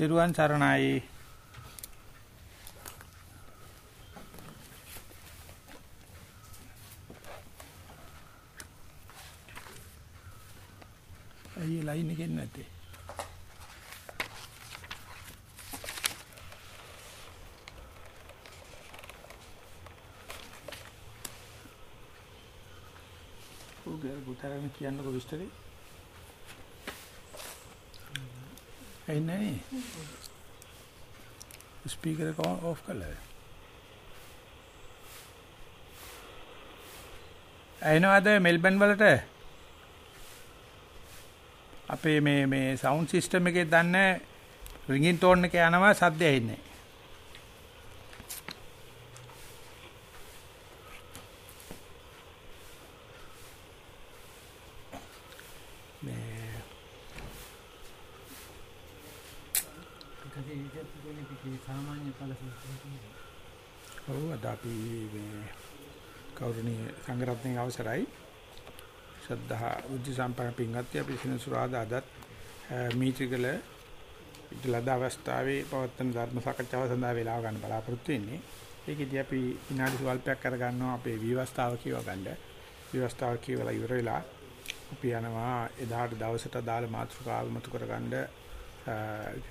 තෙරුවන් සරණයි. අයියේ ලයින් එකෙන් නැත්තේ. උගර පුතරන් කියන්නකො විස්තරේ. ඇයි නැහැ. ස්පීකර් එක ඔෆ් කළා. ඇයිනවද මෙල්බන් වලට අපේ මේ මේ සවුන්ඩ් සිස්ටම් එකේ දන්නේ රින්ගින් ටෝන් එක යනවා සද්ද ඇහෙන්නේ සාමාන්‍ය ඵල සූත්‍රය. ඔව් අද අපි මේ කෞරණීය සංගරත්නයේ අවසරයි ශ්‍රද්ධා උද්ධ සම්පන්න පින්වත්නි අපි සිනසුරාදා අදත් මීත්‍රිකල ඉදලද අවස්ථාවේ පවත්වන ධර්ම සාකච්ඡාව සඳහා වේලාව ගන්න බලාපොරොත්තු වෙන්නේ. ඒකෙදී අපි විනාඩි ස්වල්පයක් අරගන්නවා අපේ විවස්ථාව කියව ගන්න. විවස්ථාව කියවලා ඉවර වෙලා අපි යනවා එදාට දවසට අදාළ මාතෘකාව මතු කරගන්න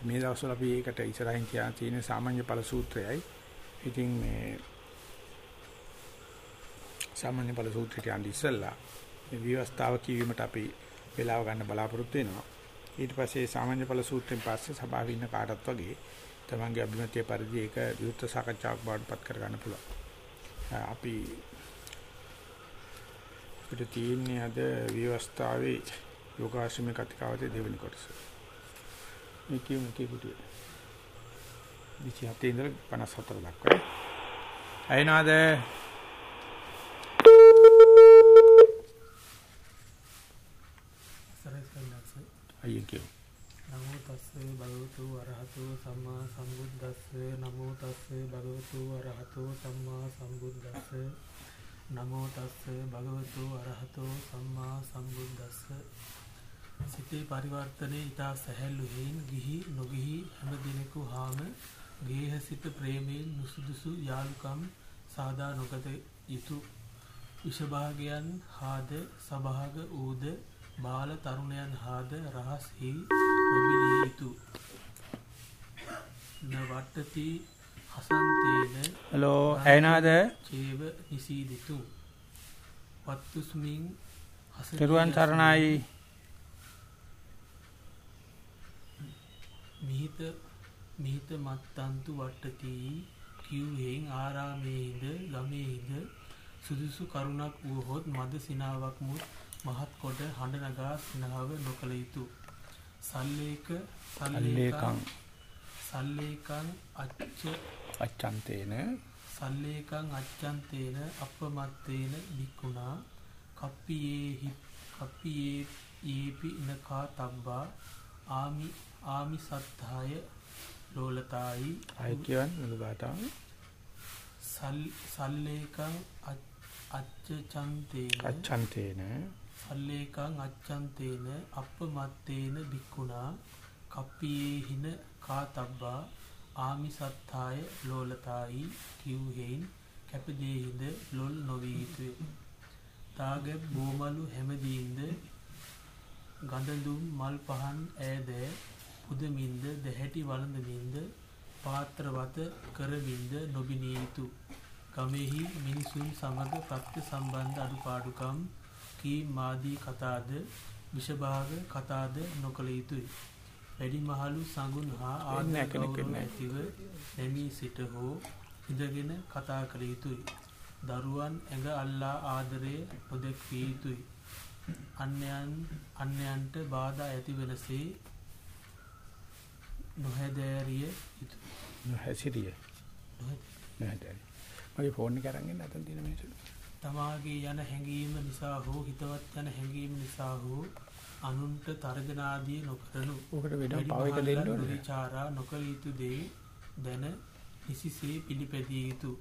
මේ දවස්වල අපි ඒකට ඉස්සරහින් තියා තියෙන සාමාන්‍ය ඵල සූත්‍රයයි. ඉතින් මේ සාමාන්‍ය ඵල සූත්‍රයට යන්නේ ඉස්සෙල්ලා මේ විවස්ථාව කියවීමට අපි වේලාව ගන්න බලාපොරොත්තු වෙනවා. ඊට පස්සේ සාමාන්‍ය ඵල සූත්‍රයෙන් පස්සේ සභාවේ ඉන්න කාටත් වගේ තමන්ගේ අභිමතය පරිදි ඒක විවෘත සාකච්ඡාවක් බවට පත් කර ගන්න පුළුවන්. අපි පිට තියෙන්නේ අද විවස්ථාවේ යෝගාශ්‍රමයේ කතිකාවතේ දෙවෙනි කොටස. මේ කියමු කීපුටිය. 27 ඉඳලා 54 දක්වා. අයනවාද? අයිය කියමු. නමෝ තස්සේ භගවතු අරහතෝ සම්මා සම්බුද්දස්ස. නමෝ තස්සේ භගවතු අරහතෝ සම්මා සම්බුද්දස්ස. නමෝ තස්සේ භගවතු අරහතෝ සම්මා සම්බුද්දස්ස. සිතේ පරිවර්තනයේ ඊතා සැහැල්ලු හේන් ගිහි නොගිහි හැම දිනෙකු හාම ගේහසිත ප්‍රේමයෙන් නුසුදුසු යාලුකම් සාදා නොගත යුතු. විෂභාගයන් හාද සභාග ඌද බාල තරුණයන් හාද රහස් හි නොබිලිය යුතු නවට්ටති හසන්තේන හලෝ ඇයනාද? චේව නිසීදිතු වත්තුස්මින් තෙරුවන් සරණයි. මිහිත මිහිත මත්තන්තු වට්ටති කිව්හෙන් ආරාමේහිද ගමේහිද සුදුසු කරුණක් වූහොත් මද සිනාවක් මුත් මහත් කොට හඬ නගා සිනාව නොකළ යුතු. සල්ලේක අල්ලේකං සල්ලේකං අච්ච. අච්ඡන්තේන. සල්ලේකං අච්ඡන්තේන අපමත්තේන වික්ුණා කප්පියේහි කප්පියේ යේපි නකා තබ්බා. ආමි ආමි සත්තාය ලෝලතායි. ආයි කියවන්න මුළු ගාතාව. සල්ලේකං අච්චචන්තේන අච්ඡන්තේන සල්ලේකං අච්චන්තේන අපමත්තේන භික්ඛුනා කප්පියේහින කාතබ්බා ආමිසත්තාය ලෝලතායි කිව්හෙයින් කැපදේහිද ලොල් නොවී යුතුය. තාගැබ් බෝමලු හැමදීන්ද ගඳඳුම් මල් පහන් ඈදෑ පුදමින්ද දැහැටි වළඳමින්ද පාත්‍රවත කරමින්ද නොබිනිය යුතු. ගමෙහි මිනිසුන් සමග ප්‍රත්‍ය සම්බන්ධ අඩුපාඩුකම් කී මාදී කතාද විෂභාග කතාද නොකළ යුතුය. වැඩිමහලු සඟුන් හා ආදර ගෞරව ඇතිව නැමී සිට හෝ ඉඳගෙන කතා කළ යුතුය. දරුවන් ඇඟ අල්ලා ආදරය නොදැක්විය යුතුය. අන්‍යයන් අන්‍යයන්ට බාධා ඇති වෙනසේ නොහැදෑරිය යුතුය. හැසිරිය. නැහැදරි. මගේ ෆෝන් එක අරන් ඉන්න අතන තියෙන මිනිස්සු. තමාගේ යන හැඟීම නිසා හෝ හිතවත් යන හැඟීම නිසා හෝ අනුන්ට තර්ජන ආදී නොකරනු. ඔකට වෙන පව එක දෙන්න ඕනේ. විචාරා නොකළ යුතු දේ දැන නිසිසේ පිළිපැදිය යුතු.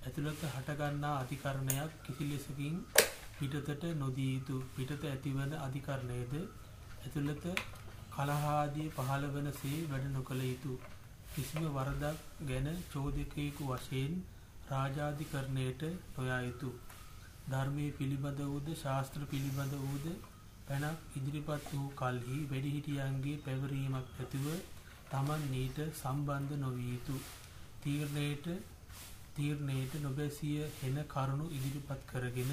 ඇතුළත හටගන්නා අධිකරණයක් කිසි ලෙසකින් පිටතට නොදිය යුතු. පිටත ඇතිවන අධිකරණයද ඇතුළත කලහාදී පහළ වනසේ වැඩ නොකළ යුතු කිසිම වරදක් ගැන චෝදකයෙකු වශයෙන් රාජාධිකරණයට නොයා යුතු ධර්මයේ පිළිබඳ වූද ශාස්ත්‍ර පිළිබඳ වූද පැනක් ඉදිරිපත් වූ කල්හි වැඩිහිටියන්ගේ පැවරීමක් ඇතිව තමන් නීට සම්බන්ධ නොවිය යුතු තීරණයට තීරණයට නොබැසිය හෙන කරුණු ඉදිරිපත් කරගෙන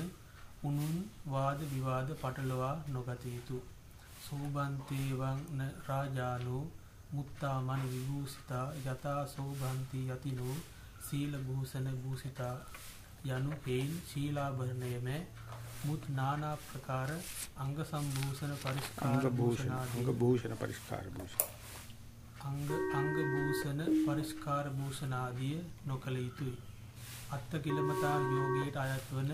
උනුන් වාද විවාද පටලවා නොගත යුතු. සෝබන්තේවං රාජානෝ මුත්තාමන් විභූසිතා යතා සෝබන්ති යතිනෝ සීල භූෂණ භූසිතා යනු හේන් ශීලාභරණයම මුත් නානා ප්‍රකාර අංග සම්භූෂණ පරිස්කාර අංග භූෂණ අංග භූෂණ පරිස්කාර භූෂණ. අංග අංග භූෂණ පරිස්කාර භූෂණාදිය නොකළ යුතුයි. අත්ත කිලමතා යෝගයට අයත් වන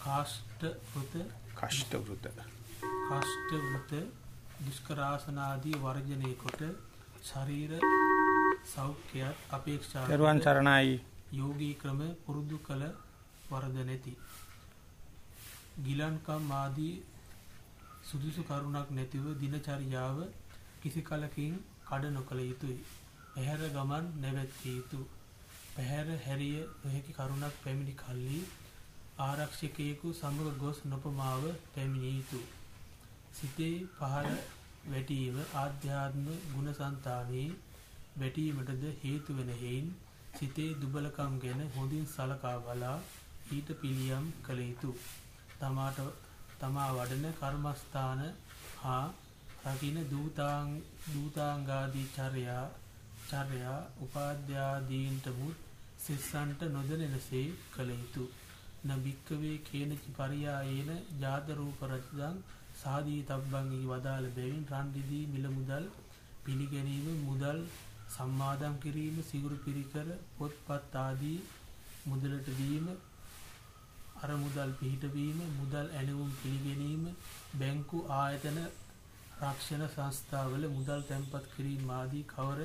කාෂ්ට වෘත කෂ්ට වෘත කාෂ්ට වෘත දුෂ්කරාසනාදී වර්ජනය කොට ශරීර සෞඛ්‍යයත් අපේක්ෂා දරුවන් සරණයි. යෝගී ක්‍රම පුරුදු කළ වරද නැති. ගිලන්කම් ආදී සුදුසු කරුණක් නැතිව දිනචරියාව කිසි කලකින් කඩ නොකළ යුතුයි. පැහැර ගමන් නැවැත්විය යුතු. පැහැර හැරිය නොහැකි කරුණක් පැමිණි කල්ලි ආරක්ෂකයෙකු සමග ගොස් නොපමාව පැමිණිය යුතු. සිතේ පහළ වැටීම ආධ්‍යාත්ම ගුණසන්තානයේ වැටීමටද හේතු වෙන හේයින් සිතේ දුබලකම් ගැන හොඳින් සලකා බලා ඊට පිළියම් කළ යුතු. තමාට තමා වඩන කර්මස්ථාන හා රකින දූතාංගාදී චර්යා චර්යා උපාධ්‍යාදීන්ට මුත් සිස්සන්ට නොදනෙනසේ කළ යුතු. නබික්කවේ කේනචි පරියායේන ජාතරූප රජදං සාදී තබ්බංගි වදාළ බැවින් රන්රිදී මිල මුදල් පිළිගැනීම මුදල් සම්මාදම් කිරීම සිගුරු පිරිකර පොත්පත් ආදී මුදලට දීම අර මුදල් පිහිටවීම මුදල් ඇනවුම් පිළිගැනීම බැංකු ආයතන රක්ෂණ සංස්ථාවල මුදල් තැන්පත් කිරීම ආදී කවර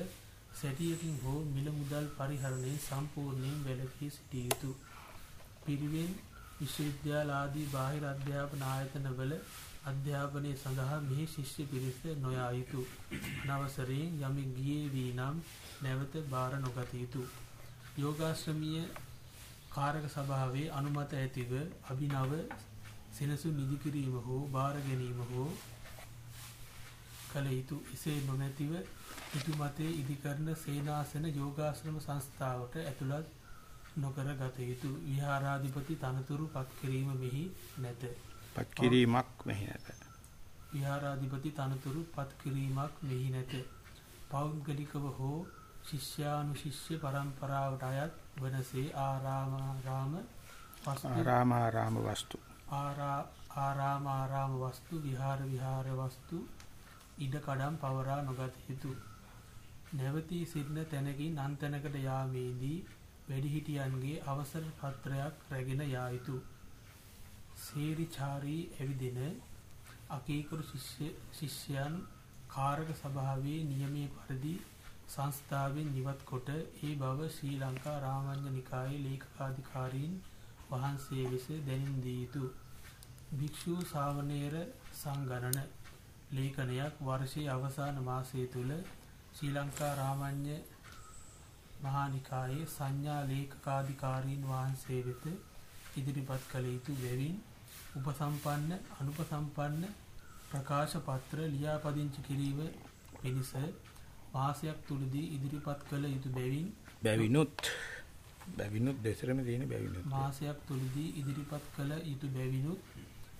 සැටියකින් හෝ මිල මුදල් පරිහරණය සම්පූර්ණයෙන් වැළකී සිටිය යුතු. පිරිවෙන් විශ්වවිද්‍යාල ආදී බාහිර අධ්‍යාපන ආයතනවල අධ්‍යාපනය සඳහා මෙහි ශිෂ්‍ය පිරිස නොයා යුතු. නවසරයෙන් යමෙක් ගියේ වී නම් නැවත බාර නොගත යුතු. යෝගාශ්‍රමීය කාරක සභාවේ අනුමත ඇතිව අභිනව සෙනසු නිදිකිරීම හෝ බාර ගැනීම හෝ කළ යුතු එසේ නොමැතිව හිතුමතේ ඉදිකරන සේනාසන යෝගාශ්‍රම සංස්ථාවට ඇතුළත් නොකර ගත යුතු විහාරාධිපති තනතුරු පත්කිරීම මෙහි නැත. පත්කිරීමක් මෙහි නැත. විහාරාධිපති තනතුරු පත්කිරීමක් මෙහි නැත. පෞද්ගලිකව හෝ ශිෂ්‍යානුශිෂ්‍ය පරම්පරාවට අයත් වනසේ ආරාමාරාම ආරාමාරාම වස්තු ආරාමාරාම වස්තු විහාර විහාර වස්තු ඉඩ කඩම් පවරා නොගත යුතු. නැවතී සිටින තැනකින් අන්තැනකට යාමේදී වැඩිහිටියන්ගේ අවසර පත්‍රයක් රැගෙන යා යුතු. සේරිචාරී ඇවිදින අකීකරු ශිෂ්‍යයන් කාරක සභාවේ නියමයේ පරිදි සංස්ථාවෙන් නිවත් කොට ඒ බව ශ්‍රී ලංකා රාමඤ්ඤ නිකායේ ලේකකාධිකාරීන් වහන්සේ විසින් දැනුම් දී යුතු. භික්ෂු ශාවනේර සංගණන ලේඛනයක් වර්ෂයේ අවසාන මාසය තුල ශ්‍රී ලංකා රාමඤ්ඤ මහා නිකායේ සංඥා ලේඛකාධිකාරීන් වහන්සේ වෙත ඉදිරිපත් කළ යුතු බැවින් උපසම්පන්න අනුපසම්පන්න ප්‍රකාශ පත්‍ර ලියාපදිංචි කිරීම පිණිස මාසයක් තුලදී ඉදිරිපත් කළ යුතු බැවින් බැවිනුත් බැවිනුත් දෙසරම තියෙන බැවිනුත්. මාසයක් තුලදී ඉදිරිපත් කළ යුතු බැවිනුත්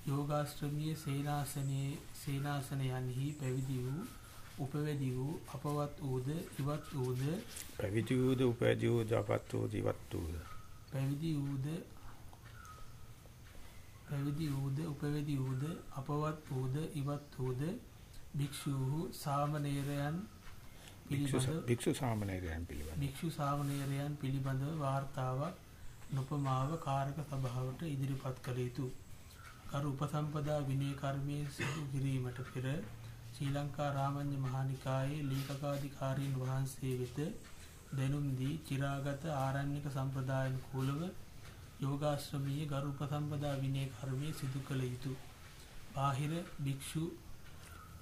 යෝගාශ්‍රමීය සේනාසනයේ සේනාසනයන්හි පැවිදි වූ උපවැදි වූ අපවත් වූද ඉවත් වූද පැවිදි වූද උපවැදි වූද අපවත් වූද ඉවත් වූද. පැවිදි වූද පැවිදි වූද උපවැදි වූද අපවත් වූද ඉවත් වූද භික්ෂූහු සාමණේරයන් පිළිබඳ භික්ෂු සාමණේරයන් පිළිබඳ භික්ෂු සාමණේරයන් පිළිබඳ වාර්තාවක් නොපමාව කාරක සභාවට ඉදිරිපත් කළ යුතුය කරු උපසම්පදා විනය කර්මයේ සිදු කිරීමට පෙර ශ්‍රී ලංකා රාමඤ්ඤ මහානිකායේ ලේකකාධිකාරීන් වහන්සේ වෙත දැනුම් දී චිරාගත ආරණ්‍යක සම්ප්‍රදායන් කූලව යෝගාශ්‍රමීය ගරු උපසම්පදා විනය කර්මයේ සිදු කළ යුතුය. බාහිර භික්ෂු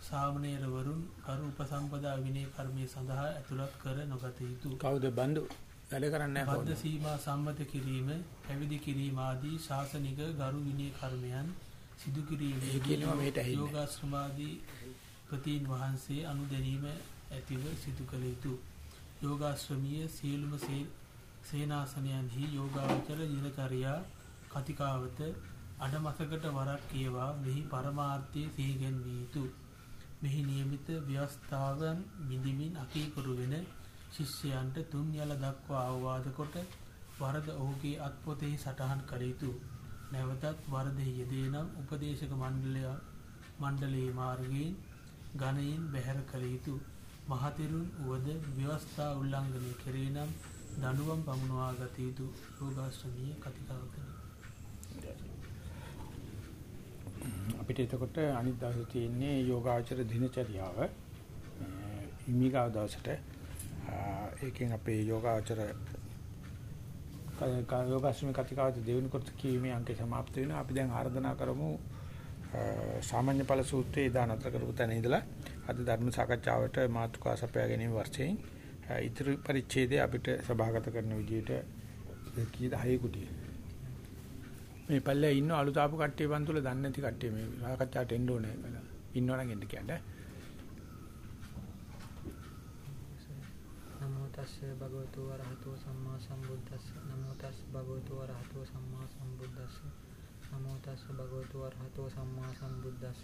සාමණේරවරුන් කරු උපසම්පදා විනය කර්මයේ සඳහා ඇතුළත් කර නොගත යුතුය. කවුද බඳු වැඩ කරන්නේ නැහැ බද්ධ සීමා සම්මත කිරීම, පැවිදි කිරීම ආදී ශාසනික ගරු විනය කර්මයන් සිදු ඒ කිරීමේදී කියනවා මේට ඇහින්නේ. යෝගාශ්‍රමාදී ප්‍රතීන් වහන්සේ අනුදැනීම ඇතිව සිදු කළ යුතුය. යෝගාශ්‍රමීය සියලුම සේ- සේනාසනයන්හි යෝගාවචර දිනචර්යා කතිකාවත අඩමසකට වරක් කියවා මෙහි පරමාර්ථය සිහිගැන්විය යුතුය. මෙහි නියමිත ව්‍යවස්ථාවන් බිඳිමින් අකීකරු වෙන ශිෂ්‍යයන්ට තුන් යල දක්වා අවවාද කොට වරද ඔහුගේ අත්පොතෙහි සටහන් කළ යුතුය. නැවතත් වරදෙහි යෙදේ නම් උපදේශක මණ්ඩලය මණ්ඩලයේ මාර්ගයෙන් ගණයෙන් බැහැර කළ යුතුය. මහතෙරුන් වුවද ව්‍යවස්ථා උල්ලංඝනය කෙරේ නම් දඬුවම් පමුණවා ගත යුතු යෝගාශ්‍රමීය කතිකාවතන. අපිට එතකොට අනිත් දවසේ තියෙන්නේ යෝගාචර දිනචරියාව. හිමිගාව දවසට ආ, ඒකෙන් අපේ යෝගාචර යෝගාශ්‍රම කතිකාවත දෙවෙනි කොටස කීමේ අංකය સમાપ્ત වෙනවා. අපි දැන් ආරාධනා කරමු ආ, සාමාන්‍ය ඵල සූත්‍රයේ ඉදා නතර කරපු තැන ඉඳලා අද ධර්ම සාකච්ඡාවට මාතෘකා සපයා ගැනීම වර්ෂයෙන් ආ, ඉතිරි පරිච්ඡේදය අපිට සභාගත කරන විදිහට කීයද 6 කුටිය. මේ පල්ලේ ඉන්න අලුත ආපු කට්ටිය බන්තුල දන්නේ නැති කට්ටිය මේ සාකච්ඡාට එන්න ඕනේ කියලා. ඉන්නවනම් එන්න කියන්න. නමෝ තස්ස භගවතු වරහතෝ සම්මා සම්බුද්දස්ස. නමෝ තස්ස භගවතු වරහතෝ සම්මා සම්බුද්දස්ස. නමෝ තස්ස භගවතු වරහතෝ සම්මා සම්බුද්දස්ස.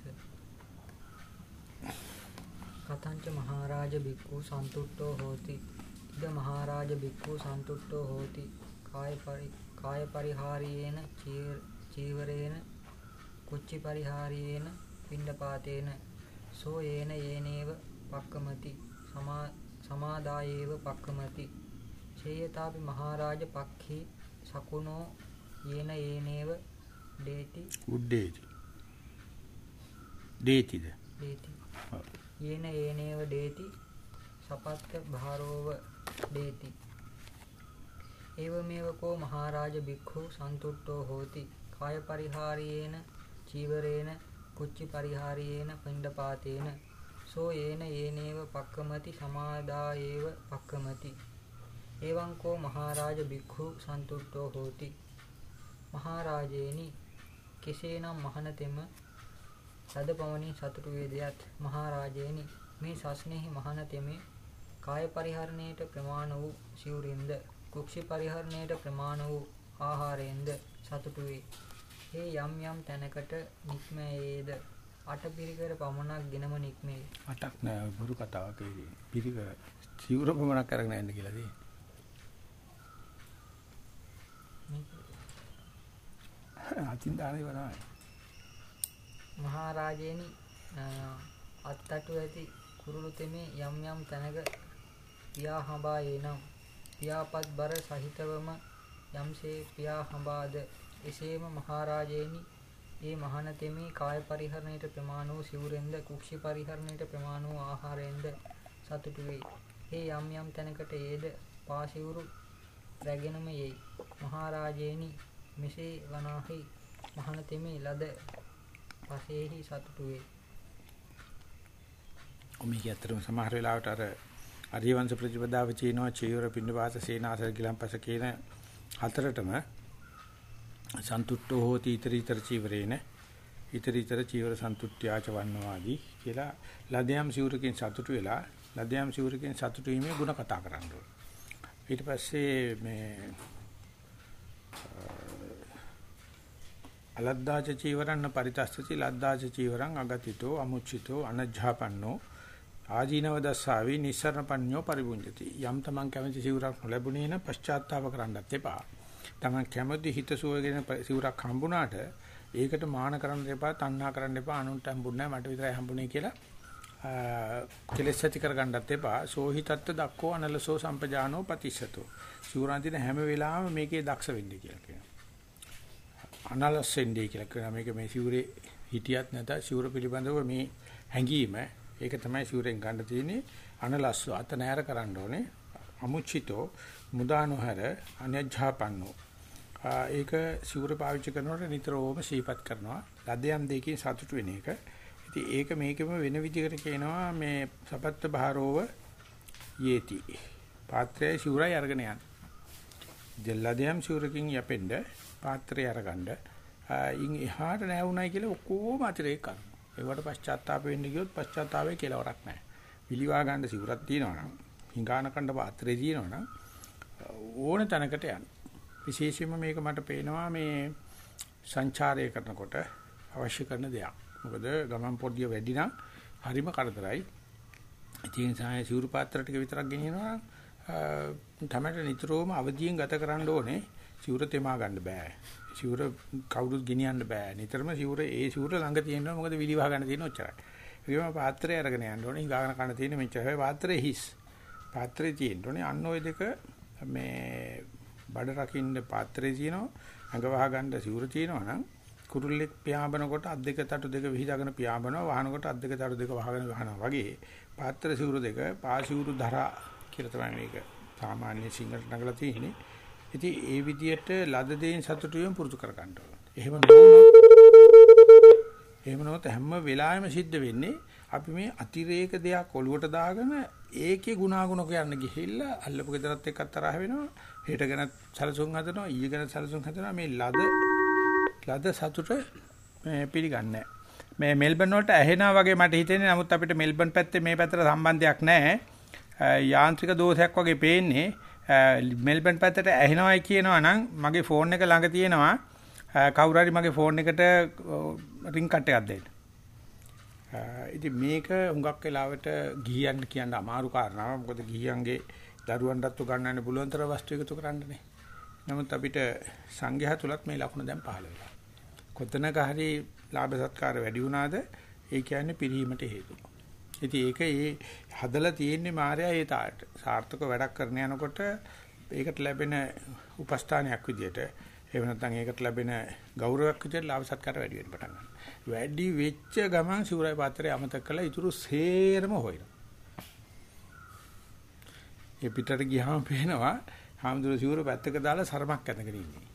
කතංච මහරජ බික්ඛු සන්තුට්ඨෝ හෝති. ඉද මහරජ බික්ඛු සන්තුට්ඨෝ හෝති. කාය පරි කාය පරිහාරියේන චීවරේන කුච්චි පරිහාරියේන පිණ්ඩපාතේන සෝ යේන යේනේව පක්කමති සමා සමාදායේව පක්කමති චේයතාපි මහරජ පක්ඛී සකුණෝ යේන යේනේව දේති උඩේටි. දේතිද? දේති. යේන යේනේව දේති සපත්ත භාරෝව දේති ඒවමේව කෝ මහරජ බික්ඛු සන්තුට්ඨෝ හෝති කාය පරිහාරියේන චීවරේන කුච්චි පරිහාරියේන පිණ්ඩපාතේන සෝ යේන යේනේව පක්කමති සමාදායේව පක්කමති එවං කෝ මහරජ බික්ඛු සන්තුට්ඨෝ හෝති මහරජේනි කෙසේනම් මහනතෙම සද පවණින් සතුටු වේදයත් මහරජේනි මේ සස්නෙහි මහනතෙමේ කාය පරිහරණයට ප්‍රමාණ වූ සිවුරින්ද කුක්ෂි පරිහරණයට ප්‍රමාණ වූ ආහාරයෙන්ද සතුටු වේ. ඒ යම් යම් තැනකට නික්මයේද අටපිරිකර පමණක් ගෙනම නික්මේ. අටක් නෑ බුරු කතාවක් ඒකේ. පිරික සිවුර පමණක් අරගෙන යන්න කියලා තියෙන්නේ. අතින් දානේ වනායි. මහරජේනි අත්තටු ඇති කුරුළු තෙමේ යම් යම් තැනක පියා හඹා එනම් පියාපත් බර සහිතවම යම්සේ පියා හඹාද එසේම මහරජේනි ඒ මහන තෙමේ කාය පරිහරණයට ප්‍රමාණ වූ සිවුරෙන්ද කුක්ෂි පරිහරණයට ප්‍රමාණ වූ ආහාරයෙන්ද සතුටු වේ. ඒ යම් යම් තැනකට ඒද පාසිවුරු රැගෙනම යයි. මහරජේනි මෙසේ වනාහි මහන තෙමේ ලද පසේහි සතුටු වේ. මේක ඇත්තටම සමහර වෙලාවට අර අරියවංශ ප්‍රතිපදාව චීනවා චීවර පින්නවාස සේනාසර ගිලම්පස කියන හතරටම සන්තුට්ඨෝ හෝති iter iter චීවරේන iter iter චීවර සන්තුට්ඨ්‍යාච වන්නවාදී කියලා ලදයම් සිවුරකින් සතුටු වෙලා ලදයම් සිවුරකින් සතුටු වීමේ ಗುಣ කතා කරන්න ඕනේ. ඊට පස්සේ මේ අලද්දාච චීවරන්න පරිතස්සති ලද්දාච චීවරං අගතිතෝ අමුච්චිතෝ අනජ්ජාපන්නෝ ආජීනව දස්සාවි නිස්සරණපඤ්ඤෝ පරිබුඤ්ජති. යම් තමන් කැමති සිවුරක් නොලැබුණේ නම් පශ්චාත්තාප කරන්නත් එපා. තමන් කැමති හිතසුවගෙන සිවුරක් හම්බුණාට ඒකට මාන කරන්න එපා තණ්හා කරන්න එපා අනුන්ට හම්බුන්නේ නැහැ මට විතරයි හම්බුනේ කියලා කෙලෙස් ඇති කරගන්නත් එපා. සෝහිතත්ත දක්කෝ අනලසෝ සම්පජානෝ පතිස්සතෝ. සිවුරන්තින හැම වෙලාවෙම මේකේ දක්ෂ වෙන්න කියලා කියනවා. අනලස් වෙන්නේ කියලා කියනවා. මේක මේ සිවුරේ හිටියත් නැත සිවුර පිළිබඳව මේ හැඟීම ඒක තමයි සිවුරෙන් ගන්න තියෙන්නේ අනලස්ව අත නෑර කරන්න ඕනේ අමුචිතෝ මුදානොහර අනජ්ජාපන්නෝ ඒක සිවුර පාවිච්චි කරනකොට නිතරම සීපත් කරනවා ලදයන් දෙකකින් සතුටු වෙන එක ඉතින් ඒක මේකෙම වෙන විදිහකට කියනවා මේ සපත්ත බහරෝව යේති. පාත්‍රයේ සිවුරයි අරගෙන යන්න. දෙල්ලදයම් සිවුරකින් යපෙන්න පාත්‍රය අරගන්න. ඉන් එහාට නැවුණයි කියලා ඔක්කොම අතිරේක කරනවා. ඒවට පශ්චාත්තාප වෙන්න ගියොත් පශ්චාත්තාපයේ කෙලවරක් නැහැ. විලිවා ගන්න සිවුරක් තියෙනවා නම් හිඟාන කණ්ඩ පාත්‍රේ තියෙනවා නම් ඕන තැනකට යන්න. විශේෂයෙන්ම මේක මට පේනවා මේ සංචාරය කරනකොට අවශ්‍ය කරන දෙයක්. මොකද ගමන් පොඩිය වැඩි නම් හරිම කරදරයි. ඒ නිසා සිවුරු පාත්‍ර ටික විතරක් ගෙනියනවා තමයි නිතරම අවදියෙන් ගත කරන්න ඕනේ. සිවුර තෙමා ගන්න බෑ. සිවුර කවුරුත් ගෙනියන්න බෑ. නිතරම සිවුර ඒ සිවුර ළඟ තියෙනවා මොකද විලිවා ගන්න තියෙන ඔච්චරයි. ඒකම පාත්‍රය අරගෙන යන්න ඕනේ. හිඟාගෙන කන තියෙන මෙච්චරයි පාත්‍රේ හිස්. පාත්‍රේ තියෙන්න ඕනේ. අන්න ওই දෙක මේ බඩ රකින්න පාත්‍රේ තියෙනවා. ඇඟ වහ ගන්න සිවුර තියෙනවා නම් කුරුල්ලෙක් පියාඹනකොට අත් දෙක තටු දෙක විහිදාගෙන පියාඹනවා වහනකොට අත් දෙක තටු දෙක වහගෙන වහනවා වගේ පාත්‍ර සිවුරු දෙක පාසිවුරු ධරා කියලා තමයි මේක සාමාන්‍ය සිංහලට නගලා තියෙන්නේ. ඉතින් ඒ විදිහට ලද දෙයින් සතුටු වීම පුරුදු කර ගන්න ඕනේ. එහෙම නොවුනොත් එහෙම නොවුනොත් හැම වෙලාවෙම සිද්ධ වෙන්නේ අපි මේ අතිරේක දෙයක් ඔලුවට දාගෙන ඒකේ ගුණාගුණ කියන්න ගිහිල්ලා අල්ලපු ගෙදරත් එක්ක තරහ වෙනවා. හෙට ගැන සැලසුම් හදනවා, ඊයේ ගැන සැලසුම් හදනවා. මේ ලද ලද සතුට පිළිගන්නේ මේ මෙල්බන් වලට ඇහෙනා වගේ මට හිතෙන්නේ නමුත් අපිට මෙල්බන් පැත්තේ මේ පැත්තට සම්බන්ධයක් නැහැ. යාන්ත්‍රික දෝෂයක් වගේ පේන්නේ. මෙල්බන් පැත්තට ඇහෙනවයි කියනවා නම් මගේ ෆෝන් එක ළඟ තියෙනවා කවුරු හරි මගේ ෆෝන් එකට රින් කට් එකක් දෙන්න. ඉතින් මේක හුඟක් වෙලාවට ගිහියන් කියන්න අමාරු කාරණාවක්. මොකද ගිහියන්ගේ දරුවන්ටත් උගන්වන්න පුළුවන් තරම් වස්තු එකතු කරන්නනේ. නමුත් අපිට සංඝයා තුලත් මේ ලකුණ දැන් පහළ වෙලා. කොතනක හරි ලාභ සත්කාර වැඩි වුණාද ඒ කියන්නේ පිරීමට හේතුව. ඉතින් ඒක ඒ හදලා තියෙන්නේ මායя ඒ තාට. සාර්ථක වැඩක් කරන යනකොට ඒකට ලැබෙන උපස්ථානයක් විදියට එහෙම නැත්නම් ඒකට ලැබෙන ගෞරවයක් විදියට ලාභ සත්කාර වැඩි වෙන්න පටන් ගන්නවා. වැඩි වෙච්ච ගමන් සිවුරයි පාත්‍රය අමතක කරලා ඊටු සේරම හොයනවා. ඒ පිටට ගියාම පේනවා හාමුදුරුවෝ සිවුර පැත්තක දාලා සරමක් ඇඳගෙන ඉන්නේ.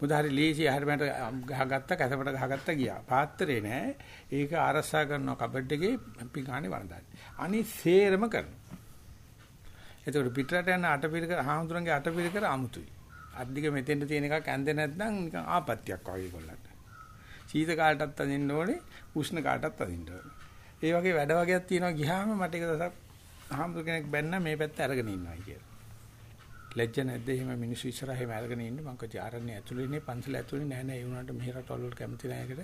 මුදාරි ලීසි හැරමට ගහගත්ත කැසපට ගහගත්ත ගියා. පාත්‍රේ නෑ. ඒක ආරස්සා කරනවා කබඩ් එකේ අපි ගානේ වරඳන්නේ. අනිත් සේරම කරනවා. එතකොට පිටරට යන අටපිරිකර හාමුදුරන්ගේ අටපිරිකර අමුතුයි. අද්දික මෙතෙන්ට තියෙන එකක් ඇඳේ නැත්නම් නිකන් ආපත්‍යක් වගේ කොල්ලන්ට. සීත කාලටත් අදින්න ඕනේ, උෂ්ණ කාලටත් අදින්න ඕනේ. ඒ වගේ වැඩ වගේක් තියෙනවා ගියාම මට එක දවසක් හාමුදුර කෙනෙක් බැන්න මේ පැත්ත අරගෙන ඉන්නවා කියලා. ලැජ්ජ නැද්ද? එහෙම මිනිස්සු ඉස්සරහ එහෙම අරගෙන ඉන්නේ. මං කිව්වා ආරණ්‍ය ඇතුළේ ඉන්නේ පන්සල ඇතුළේ නෑ නෑ ඒ වුණාට මෙහෙ රටවල් වල කැමති නෑ ඒකට.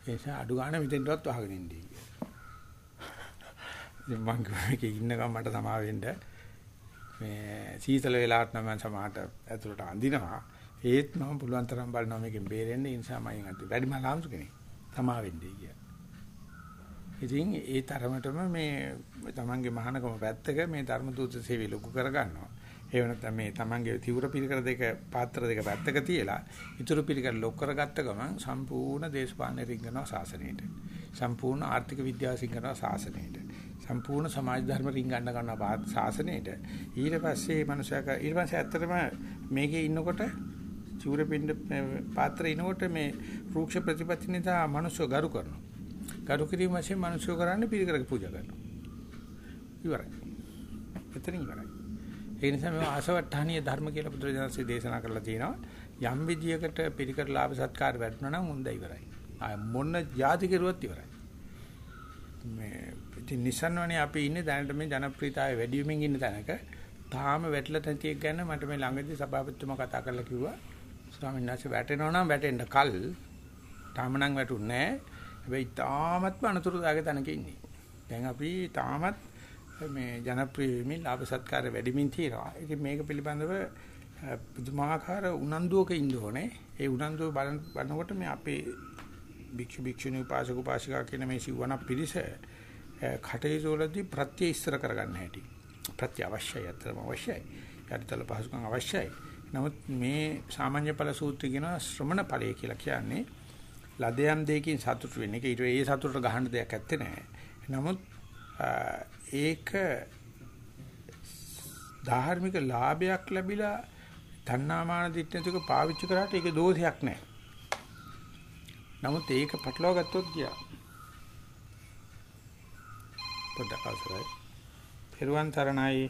ඒ නිසා අඩු ගන්න මෙතෙන්ටවත් වහගෙන ඉන්නේ කියලා. ඉතින් මං කිව්වා ඉන්නකම් මට සමා වෙන්න. මේ සීතල වෙලාවට නම් මම සමාහට ඇතුළට අඳිනවා. ඒත් මම පුළුවන් තරම් බලනවා මේකෙන් බේරෙන්න. ඒ නිසා මම අද වැඩිම ලාම්සු කෙනෙක්. සමා වෙන්නේ කියලා. ඉතින් ඒ තරමටම මේ තමන්ගේ මහානකම පැත්තක මේ ධර්ම දූත සේවය ලොකු කරගන්නවා. ඒ වෙනත්නම් මේ Tamange තිවුර පිළිකර දෙක පාත්‍ර දෙක පැත්තක තියලා ඉතුරු පිළිකර ලොක් කරගත්ත ගමන් සම්පූර්ණ දේශපාලන රිංගනවා සාසනයට. සම්පූර්ණ ආර්ථික විද්‍යාව රිංගනවා සාසනයට. සම්පූර්ණ සමාජ ධර්ම රිංගන්න ගන්නවා සාසනයට. ඊට පස්සේ මනුස්සයා ඊට පස්සේ ඇත්තටම මේකේ ඉන්නකොට චූර පින්ඩ පාත්‍රේ ඉනකොට මේ රූක්ෂ ප්‍රතිපත්ති නිසා මනුස්සය ගරු කරනවා. ගරු කිරීම වශයෙන් මනුස්සය කරන්නේ පිළිකරක පූජා කරනවා. ඉවරයි. එතන ඉවරයි. ඒ නිසා මේ ආසවට්ටානීය ධර්ම කියලා බුදුරජාණන්සේ දේශනා කරලා තියෙනවා. යම් විදියකට පිළිකර ලාභ සත්කාර වැඩුණා නම් හොඳයි ඉවරයි. ආ මොන જાති කෙරුවත් ඉවරයි. මේ ඉතින් නිසන්වනේ අපි ඉන්නේ දැනට මේ ජනප්‍රියතාවය වැඩි වෙමින් ඉන්න තැනක තාම වැටලා නැති එක ගැන මට මේ ළඟදී සභාපතිතුමා කතා කරලා කිව්වා ස්වාමීන් වහන්සේ වැටෙනවා නම් වැටෙන්න කල් තාම නම් වැටුන්නේ නැහැ. හැබැයි තාමත්ම අනතුරුදායක තැනක ඉන්නේ. දැන් අපි තාමත් මේ ජනප්‍රිය වෙමින් ලාභ සත්කාර වැඩිමින් තියෙනවා. ඉතින් මේක පිළිබඳව පුදුමාකාර උනන්දුවක ඉන්න ඕනේ. ඒ උනන්දුව බලන බලනකොට මේ අපේ භික්ෂු භික්ෂුණී උපාසක උපාසිකා කියන මේ සිවණ පිරිස කටයුතු වලදී ප්‍රත්‍ය ඉස්තර කරගන්න හැටි. ප්‍රත්‍ය අවශ්‍යයි අතරම අවශ්‍යයි. යටිතල පහසුකම් අවශ්‍යයි. නමුත් මේ සාමාන්‍ය ඵල සූත්‍රය කියන ශ්‍රමණ ඵලය කියලා කියන්නේ ලදයන් දෙකකින් සතුට වෙන එක. ඊට ඒ සතුටට ගහන්න දෙයක් ඇත්තේ නැහැ. නමුත් ඒක ධාර්මික ලාභයක් ලැබිලා තණ්හාමාන දිට්ඨියක පාවිච්චි කරාට ඒක දෝෂයක් නැහැ. නමුත් ඒක පටලවා ගත්තොත් ගියා. පොඩ්ඩක් අවසරයි. පෙරුවන් තරණයි.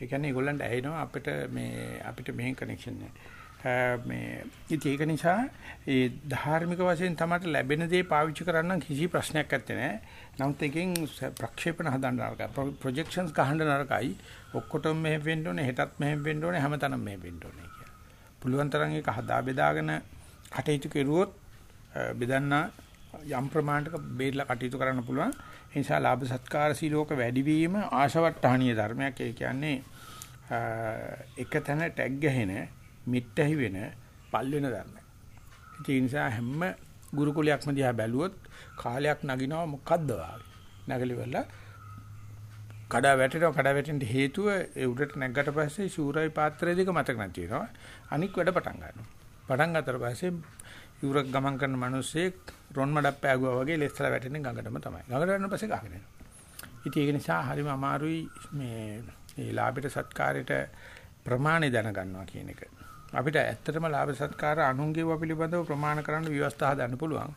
ඒ කියන්නේ ඒගොල්ලන්ට ඇහෙනවා අපිට මේ අපිට මෙහෙන් කනෙක්ෂන් නැහැ. මේ ඉතින් ඒක නිසා ඒ ධාර්මික වශයෙන් තමයි ලැබෙන දේ පාවිච්චි කරන්න කිසි ප්‍රශ්නයක් නැත්තේ නෑ. නමුත් එකෙන් ප්‍රක්ෂේපණ හදන්න නරකයි. ප්‍රොජෙක්ෂන්ස් ගහන්න නරකයි. ඔක්කොටම මෙහෙම වෙන්න ඕනේ, හෙටත් මෙහෙම වෙන්න ඕනේ, හැමතැනම මෙහෙම වෙන්න ඕනේ කියලා. පුළුවන් තරම් ඒක හදා බෙදාගෙන කටයුතු කෙරුවොත් බෙදන්න යම් ප්‍රමාණයක බේරලා කටයුතු කරන්න පුළුවන්. ඒ නිසා ලාභ සත්කාර සීලෝක වැඩිවීම ආශවට්ටහණීය ධර්මයක්. ඒ කියන්නේ එක තැන ටැග් ගහන, මිට්ටහි වෙන, පල් වෙන ධර්මයක්. ඒ නිසා හැම ගුරුකුලයක්ම දිහා බැලුවොත් කාලයක් නගිනවා මොකද්ද වාගේ. නැගලිවල කඩා වැටෙනවා කඩා වැටෙන්න හේතුව ඒ උඩට නැග්ගට පස්සේ ශූරයි පාත්‍රය දෙක මතක නැති වෙනවා. අනික් වැඩ පටන් ගන්නවා. පටන් ගත්තට පස්සේ යුරක් ගමන් කරන මිනිස්සෙක් රොන් මඩක් පෑගුවා වගේ ලෙස්සලා වැටෙන්නේ ගඟටම තමයි. ගඟට යන පස්සේ ගහගෙන යනවා. ඉතින් ඒක නිසා හරිම අමාරුයි මේ මේ ලාභයට සත්කාරයට ප්‍රමාණය දැනගන්නවා කියන එක. අපිට ඇත්තටම ලාභ සත්කාර අනුන්ගේව පිළිබඳව ප්‍රමාණ කරන්න ව්‍යවස්ථා හදන්න පුළුවන්.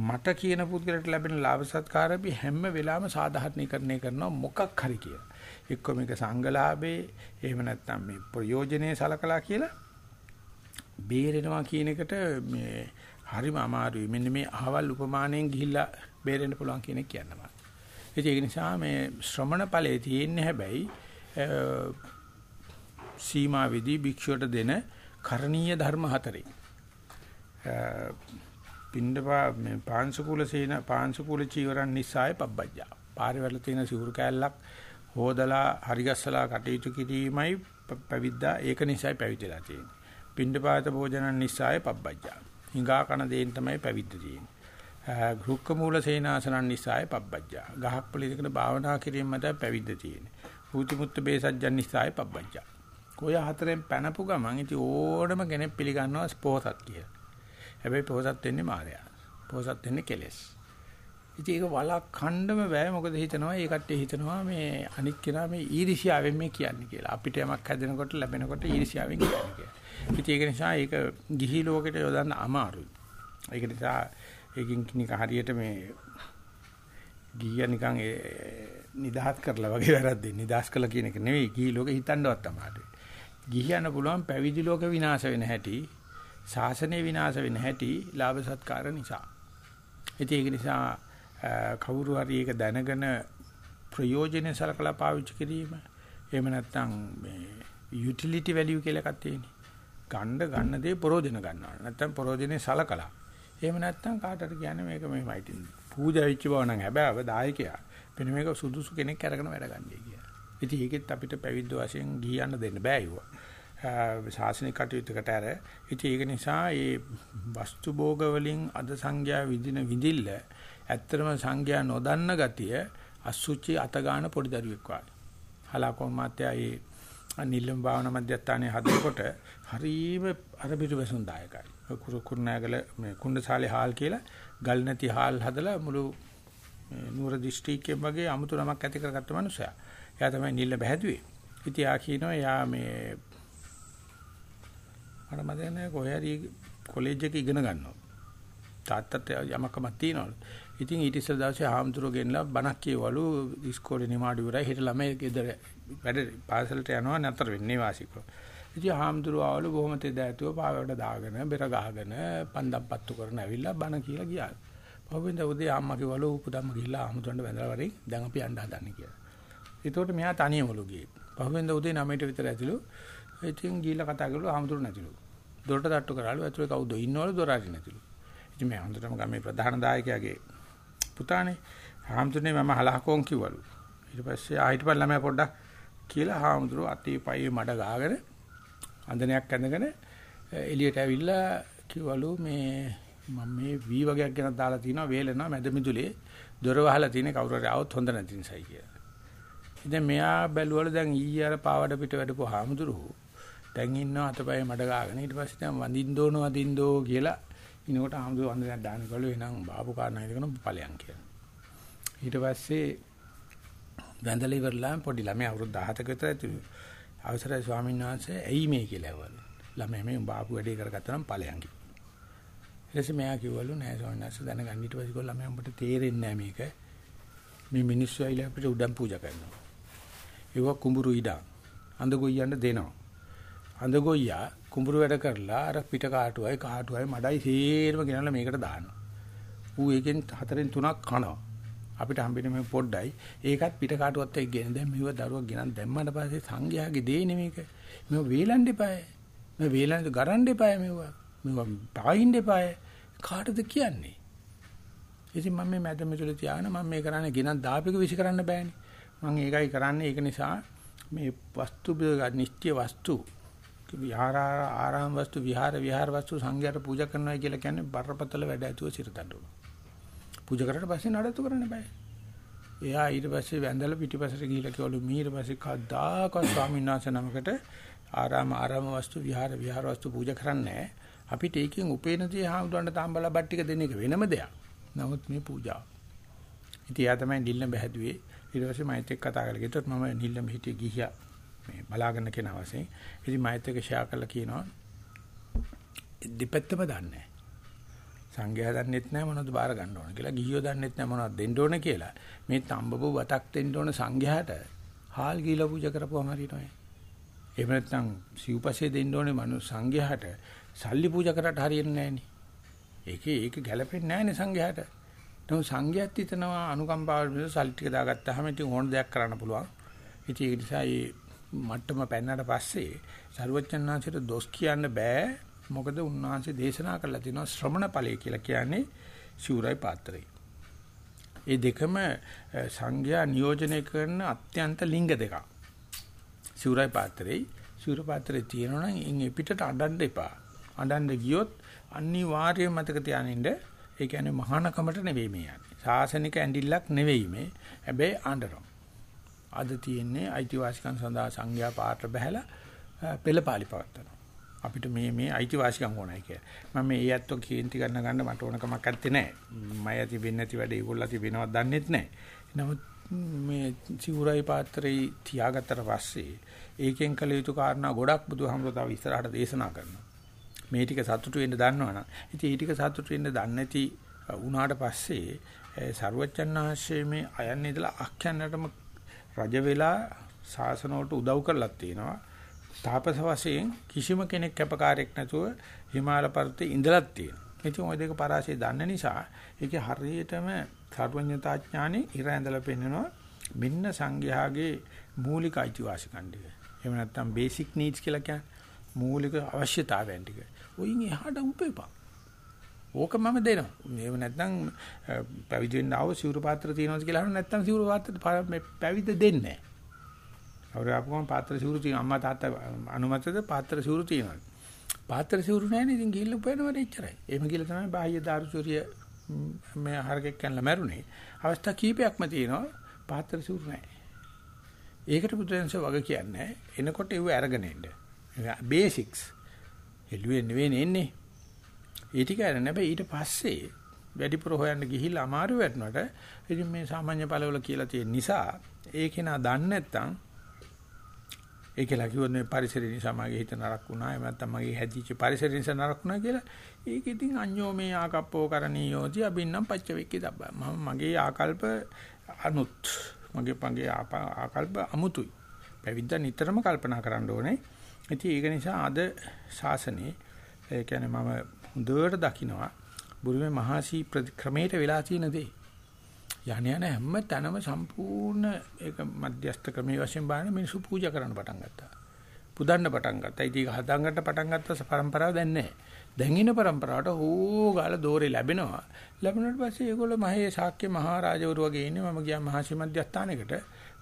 මට කියන පුද්ගලට ලැබෙන ලාභ සත්කාර අපි හැම වෙලාවෙම සාධාරණීකරණය කරනවා මොකක් හරි කියලා. එක්ක මේක සංගලාභේ එහෙම නැත්නම් මේ ප්‍රයෝජනේ සලකලා කියලා බේරෙනවා කියන එකට මේ හරිම අමාරුයි. මෙන්න මේ අහවල් උපමාණයෙන් ගිහිල්ලා බේරෙන්න පුළුවන් කියන එක කියන්නවා. ඒක නිසා මේ ශ්‍රමණ ඵලයේ තියෙන්නේ හැබැයි සීමා විදි භික්ෂුවට දෙන කරණීය ධර්ම හතරේ. පින්ඩපා මේ පාංශුකුල සේන පාංශුකුල චීවරන් නිසාය පබ්බජ්ජා. පාරවල තියෙන සිවුරු කෑල්ලක් හොදලා හරිගස්සලා කටයුතු කිරීමයි පැවිද්දා ඒක නිසායි පැවිදිලා තියෙන්නේ. පින්ඩපාත භෝජනන් නිසාය පබ්බජ්ජා. හිඟා කන දෙයින් තමයි පැවිද්ද තියෙන්නේ. ගෘක්ක මූල සේනාසනන් නිසාය පබ්බජ්ජා. ගහක් පොලිදකන භාවනා කිරීම මත පැවිද්ද තියෙන්නේ. භූති මුත්ත බේසජ්ජන් නිසාය පබ්බජ්ජා. ඔය හතරෙන් පැනපු ගමන් ඉතින් ඕනම කෙනෙක් පිළිගන්නවා පොහසත් කියලා. හැබැයි පොහසත් වෙන්නේ මායя. පොහසත් වෙන්නේ කෙලෙස්. ඉතින් ඒක වලක්වන්නම බෑ මොකද හිතනවා ඒ කට්ටිය හිතනවා මේ අනික් කෙනා මේ ඊර්ෂ්‍යාවෙන් මේ කියන්නේ කියලා. අපිට යමක් හැදෙනකොට ලැබෙනකොට ඊර්ෂ්‍යාවෙන් කියන්නේ කියලා. ඉතින් ඒක නිසා ඒක ගිහි ලෝකෙට යොදන්න අමාරුයි. ඒක නිසා ඒකින් නික හරියට මේ ගිහිය නිකන් නිදහස් කරලා වගේ වැරද්ද නිදහස් කළා කියන එක නෙවෙයි ගිහි ලෝකෙ හිතන්නවත් අමාරුයි. ගිහියන්න පුළුවන් පැවිදි ලෝක විනාශ වෙන හැටි, ශාසනය විනාශ වෙන හැටි ලාභ සත්කාර නිසා. ඉතින් ඒක නිසා කවුරු හරි ඒක දැනගෙන ප්‍රයෝජනෙ සලකලා පාවිච්චි කිරීම එහෙම නැත්නම් මේ යුටිලිටි වැලියු කියලා එකක් තියෙනවා. ගන්න ගන්න දේ ප්‍රෝජන ගන්නවා. නැත්නම් ප්‍රෝජනේ සලකලා. එහෙම නැත්නම් කාටට කියන්නේ මේක මෙහෙමයි තින්නේ. පූජා වෙච්ච බව නම් හැබැයි දායකයා. මෙන්න මේක සුදුසු කෙනෙක් අරගෙන වැඩ ගන්නයි කියලා. ඉතින් ඒකෙත් අපිට පැවිද්ද වශයෙන් ගියන්න දෙන්න බෑ ඒවා. ශාසනික කටයුත්තකට අර ඉතින් ඒක නිසා මේ වස්තු භෝග වලින් අද සංඥා විදින විදිල්ල ඇත්තටම සංඥා නොදන්න ගතිය අසුචි අත ගන්න පොඩි දරුවෙක් වගේ. හලාකොන් මාත්‍යා මේ නිල්ලම් භාවනා මධ්‍යස්ථානයේ හදනකොට හරීම අර පිටුවසුන් දායකයි. කුරු කුරුණෑගල මේ කුණ්ඩසාලේ හාල් කියලා ගල් නැති හාල් හදලා මුළු නුවර දිස්ත්‍රික්කෙම වගේ අමුතු නමක් ඇති කරගත්ත මනුස්සයා. එයා තමයි නිල්ල බහැදුවේ. ඉතින් ආ කියනවා එයා මේ මට මතක නැහැ කොහේ හරි කොලෙජ් එකේ ඉගෙන ගන්නවා. තාත්තත් යමකමක් තියනවලු. ඉතින් ඊට ඉස්සෙල් දවසේ ආම්තුරු ගෙන්නලා බණක් කියවලු ඉස්කෝලේ නිමාඩු ඉවරයි හිට ළමයි ගෙදර වැඩ පාසලට යනවා නතර වෙන්නේ වාසිකව. ඉතින් ආම්තුරු ආවලු බොහොම තෙද ඇතුව පාවඩ දාගෙන බෙර ගහගෙන පන්දම් පත්තු කරන ඇවිල්ලා බණ කියලා ගියා. පහුවෙන්ද උදේ අම්මා කිව්වලු උපදම්ම ගිහිල්ලා ආම්තුරන්ට වැඳලා වරේ දැන් අපි යන්න හදන්නේ කියලා. ඒතකොට මෙයා තනියමලු ගියේ. පහුවෙන්ද උදේ 9ට විතර ඇතිලු. ඉතින් ගිහිල්ලා කතා කළා ආම්තුරු නැතිලු. දොරට තට්ටු කරාලු ඇතුලේ කවුද ඉන්නවලු දොර අරින්න නැතිලු. ඉතින් මේ හොඳටම ගමේ ප්‍රධාන දායකයාගේ පුතානේ හාමුදුරනේ මම හලහකෝන් කිව්වලු. ඊට පස්සේ ආහිට පස්සේ ළමයා පොඩ්ඩක් කියලා හාමුදුරුවෝ අතේ පයේ මඩ ගාගෙන අන්දනයක් ඇඳගෙන එළියට ඇවිල්ලා කිව්වලු මේ මම මේ වී වගේක් ගැන දාලා තිනවා වේලනවා මැද මිදුලේ දොර වහලා තියෙන කවුරු හරි આવොත් හොඳ නැති නිසායි කියලා. ඉතින් මෙයා බැලුවල දැන් ඊයේ අර පාවඩ පිට වැඩපු හාමුදුරුවෝ දැන් ඉන්නවා අතපය මඩ ගාගෙන ඊට පස්සේ දැන් වඳින්න ඕන වඳින්න ඕ කියලා ඉනකොට ආම්දු වන්දනයක් දාන කළු එනං බාබු කාරණා ඉදගෙන ඵලයන් කියලා. ඊට පස්සේ වැඳලා ඉවරලා පොඩි ළමයා අවුරුදු 17ක විතර ඇතුළු අවසරයි ස්වාමීන් වහන්සේ ඇයි මේ කියලා ඇහුවලු. ළමයා මේ බාබු වැඩේ කරගත්තා නම් ඵලයන් කිව්වා. ඊට පස්සේ මෙයා කිව්වලු නෑ ස්වාමීන් වහන්සේ දැනගන්න ඊට පස්සේ ගොල්ලෝ මම උඹට තේරෙන්නේ නෑ මේක. මේ මිනිස්සු ඇවිල්ලා අපිට උඩම් පූජා කරනවා. ඒවා කුඹුරු ඉඩම්. අඳ ගොයියන්න දෙනවා. අඳ ගොයියා කුඹුරු වැඩ කරලා අර පිට කාටුවයි කාටුවයි මඩයි සේරම ගෙනල්ලා මේකට දානවා. ඌ ඒකෙන් හතරෙන් තුනක් කනවා. අපිට හම්බෙන්නේ මේ පොඩ්ඩයි. ඒකත් පිට කාටුවත් එක්ක ගෙන දැන් මෙව දරුවක් ගෙනන් දැම්මට පස්සේ සංඝයාගේ දේනේ මේක. මේව වේලන්න එපාය. මේ වේලන්න ගරන්න එපාය මේවා. මේවා පායින්න එපාය. කාටද කියන්නේ? ඉතින් මම මේ මැද මෙතුල තියාගෙන මම මේ කරන්නේ ගෙනත් දාපික විශ් කරන්න බෑනේ. මම ඒකයි කරන්නේ. ඒක නිසා මේ වස්තු නිත්‍ය වස්තු විහාර ආරාම වස්තු විහාර විහාර වස්තු සංඝයාට පූජා කරනවා කියලා කියන්නේ බරපතල වැඩ ඇතුව සිරතඬු. පූජා කරලා පස්සේ නඩත්තු කරන්න බෑ. එයා ඊට පස්සේ වැඳලා පිටිපස්සට ගිහිල්ලා කිව්වලු මීට පස්සේ කද්දාකවත් ස්වාමීන් වහන්සේ නමකට ආරාම ආරාම වස්තු විහාර විහාර වස්තු පූජා කරන්නේ අපිට ඒකෙන් උපේන දේ හාමුදුරන්ට තාම්බලා බත් ටික දෙන එක වෙනම දෙයක්. නමුත් මේ පූජාව. ඉතින් එයා තමයි නිල්ලම බහැදුවේ. ඊට පස්සේ මයිත් එක්ක කතා කරලා ගියොත් මම නිල්ලම හිටියේ ගිහියා. මේ බලාගෙන කෙනා වශයෙන්. ඉතින් මයිත් එක්ක ෂෙයා කරලා කියනවා දෙපැත්තම දන්නේ සංඝයා දන්නෙත් නැහැ මොනවද බාර ගන්න ඕන කියලා. ගිහියෝ දන්නෙත් නැහැ මොනවද දෙන්න ඕන කියලා. මේ තඹබු වතක් දෙන්න ඕන සංඝයාට හාල් ගීලා පූජා කරපුවම හරියනවා එහෙම නැත්නම් සිව්පසේ දෙන්න ඕනේ මනු සංඝයාට සල්ලි පූජා කරාට හරියන්නේ නැහනේ. ඒකේ ඒක ගැළපෙන්නේ නැහනේ සංඝයාට. නමුත් සංඝයාත් හිතනවා අනුකම්පාව නිසා සල්ලි ටික දාගත්තාම ඉතින් ඕන දෙයක් කරන්න පුළුවන් ඉතින් ඒ නිසා මේ මට්ටම පෙන්නට පස්සේ සරුවචනාංශයට දොස් කියන්න බෑ මොකද උන්වහන්සේ දේශනා කරලා තිනවා ශ්‍රමණ ඵලය කියලා කියන්නේ ශූරයි පාත්‍රයි. ඒ දෙකම සංඝයා නියෝජනය කරන අත්‍යන්ත ලිංග දෙකක්. ශූරයි පාත්‍රයි ශූර පාත්‍රේ තියෙනවා නම් ඉන් පිටට අඬන්න එපා. අඬන්න ගියොත් අනිවාර්යයෙන් මතක තියානින්න ඒ කියන්නේ මහානකමට නෙවෙයි මේ යන්නේ. සාසනික ඇඬිල්ලක් නෙවෙයි මේ. හැබැයි අඬනවා. අද තියෙන්නේ අයිතිවාසිකම් සඳහා සංඝයා පාත්‍ර බහැලා පෙළපාලි පවත්නවා. අපිට මේ මේ අයිතිවාසිකම් ඕනයි කියලා. මම මේ ඒ ඇත්තෝ කේන්ති ගන්න ගන්න මට ඕන කමක් නැත්තේ නෑ. මම ඇති වෙන්නේ නැති වැඩ ඒගොල්ලෝ ඇති වෙනවද දන්නෙත් නෑ. නමුත් මේ සිවුරයි පාත්‍රේ තියාගත්තට පස්සේ ඒකෙන් කළ යුතු කාරණා ගොඩක් බුදුහාමුදුරුවෝ තව ඉස්සරහට දේශනා කරනවා. මේ ටික සතුටු වෙන්න දන්නවනම් ඉතින් මේ ටික සතුටු වෙන්න දන්නේ නැති වුණාට පස්සේ සරුවච්චන්හන්සේ මේ අයන්නේ ඉඳලා අක්යන්නටම රජ වෙලා ශාසන වලට උදව් කරලා තියෙනවා. තාපස වශයෙන් කිසිම කෙනෙක් කැපකාරයක් නැතුව හිමාල පර්වතයේ ඉඳලත් තියෙනවා. ඉතින් ওই දෙක පරාසය දන්න නිසා ඒකේ හරියටම සර්වඥතා ඥානෙ ඉර ඇඳලා පෙන්නනවා මෙන්න සංඝයාගේ මූලික අයිතිවාසිකම් ටික. එහෙම නැත්නම් බේසික් නීඩ්ස් කියලා කියන්නේ මූලික අවශ්‍යතාවයන් ටික. ඔයින් එහාට උපේපා. ඕක මම දෙනවා. මේව නැත්නම් පැවිදි වෙන්න ආව සිවුරු පාත්‍ර තියෙනවද කියලා අහන්න නැත්නම් සිවුරු පාත්‍ර පැවිද්ද දෙන්නේ නැහැ. අවුර ආපුවම පාත්‍ර සිවුරු තියෙන අම්මා තාත්තා අනුමතද පාත්‍ර සිවුරු තියෙනවා. පාත්‍ර සිවුරු නැහැනේ ඉතින් ගිහිල්ලා උපයනවට එච්චරයි. එහෙම ගිහලා තමයි බාහ්‍ය දාරුචුරිය මේ හරකෙක් කනලා මැරුණේ. අවස්ථා කීපයක්ම තියෙනවා පාත්‍ර සිවුරු නැහැ. ඒකට පුදුරන්ස වග කියන්නේ එනකොට ඒව අරගෙන එන්න. බේසික්ස්. හෙළුවේ නෙවෙයි එන්නේ. ඒ ටික අරගෙන හැබැයි ඊට පස්සේ වැඩිපුර හොයන්න ගිහිල්ලා අමාරු වෙනකොට ඉතින් මේ සාමාන්‍ය පළවල කියලා තියෙන නිසා ඒක නා දන්නේ නැත්නම් ඒකලා කිව්වොත් මේ පරිසරය නිසා මගේ හිත නරක වුණා. එහෙම නැත්නම් මගේ හැදිච්ච පරිසරය නිසා නරක වුණා කියලා. ඒක ඉතින් අඤ්ඤෝ මේ ආකප්පෝ කරණීයෝති අබින්නම් පච්චවෙක්කේ දබ්බා. මම මගේ ආකල්ප අනුත් මගේ පංගේ ආකල්ප අමුතුයි. පැවිද්දා නිතරම කල්පනා කරන්න ඕනේ. ඉතින් ඒක නිසා අද ශාසනයේ ඒ කියන්නේ මම හොඳට දකිනවා බුරුමේ මහසී ක්‍රමයට වෙලා තියෙන දේ යන යන හැම තැනම සම්පූර්ණ ඒක මධ්‍යස්ථ ක්‍රමයේ වශයෙන් බලන මිනිස්සු පූජා කරන්න පටන් ගත්තා. පුදන්න පටන් ගත්තා. ඉතින් ඒක හදාගන්න පටන් ගත්ත පරම්පරාව දැන් නැහැ. දැන් ඉන පරම්පරාවට හෝ ගාලා දෝරේ ලැබෙනවා. ලැබුණාට පස්සේ ඒගොල්ලෝ මහේ ශාක්‍ය මහරජවරු වගේ ඉන්නේ. මම ගියා මහසි මධ්‍යස්ථානයකට.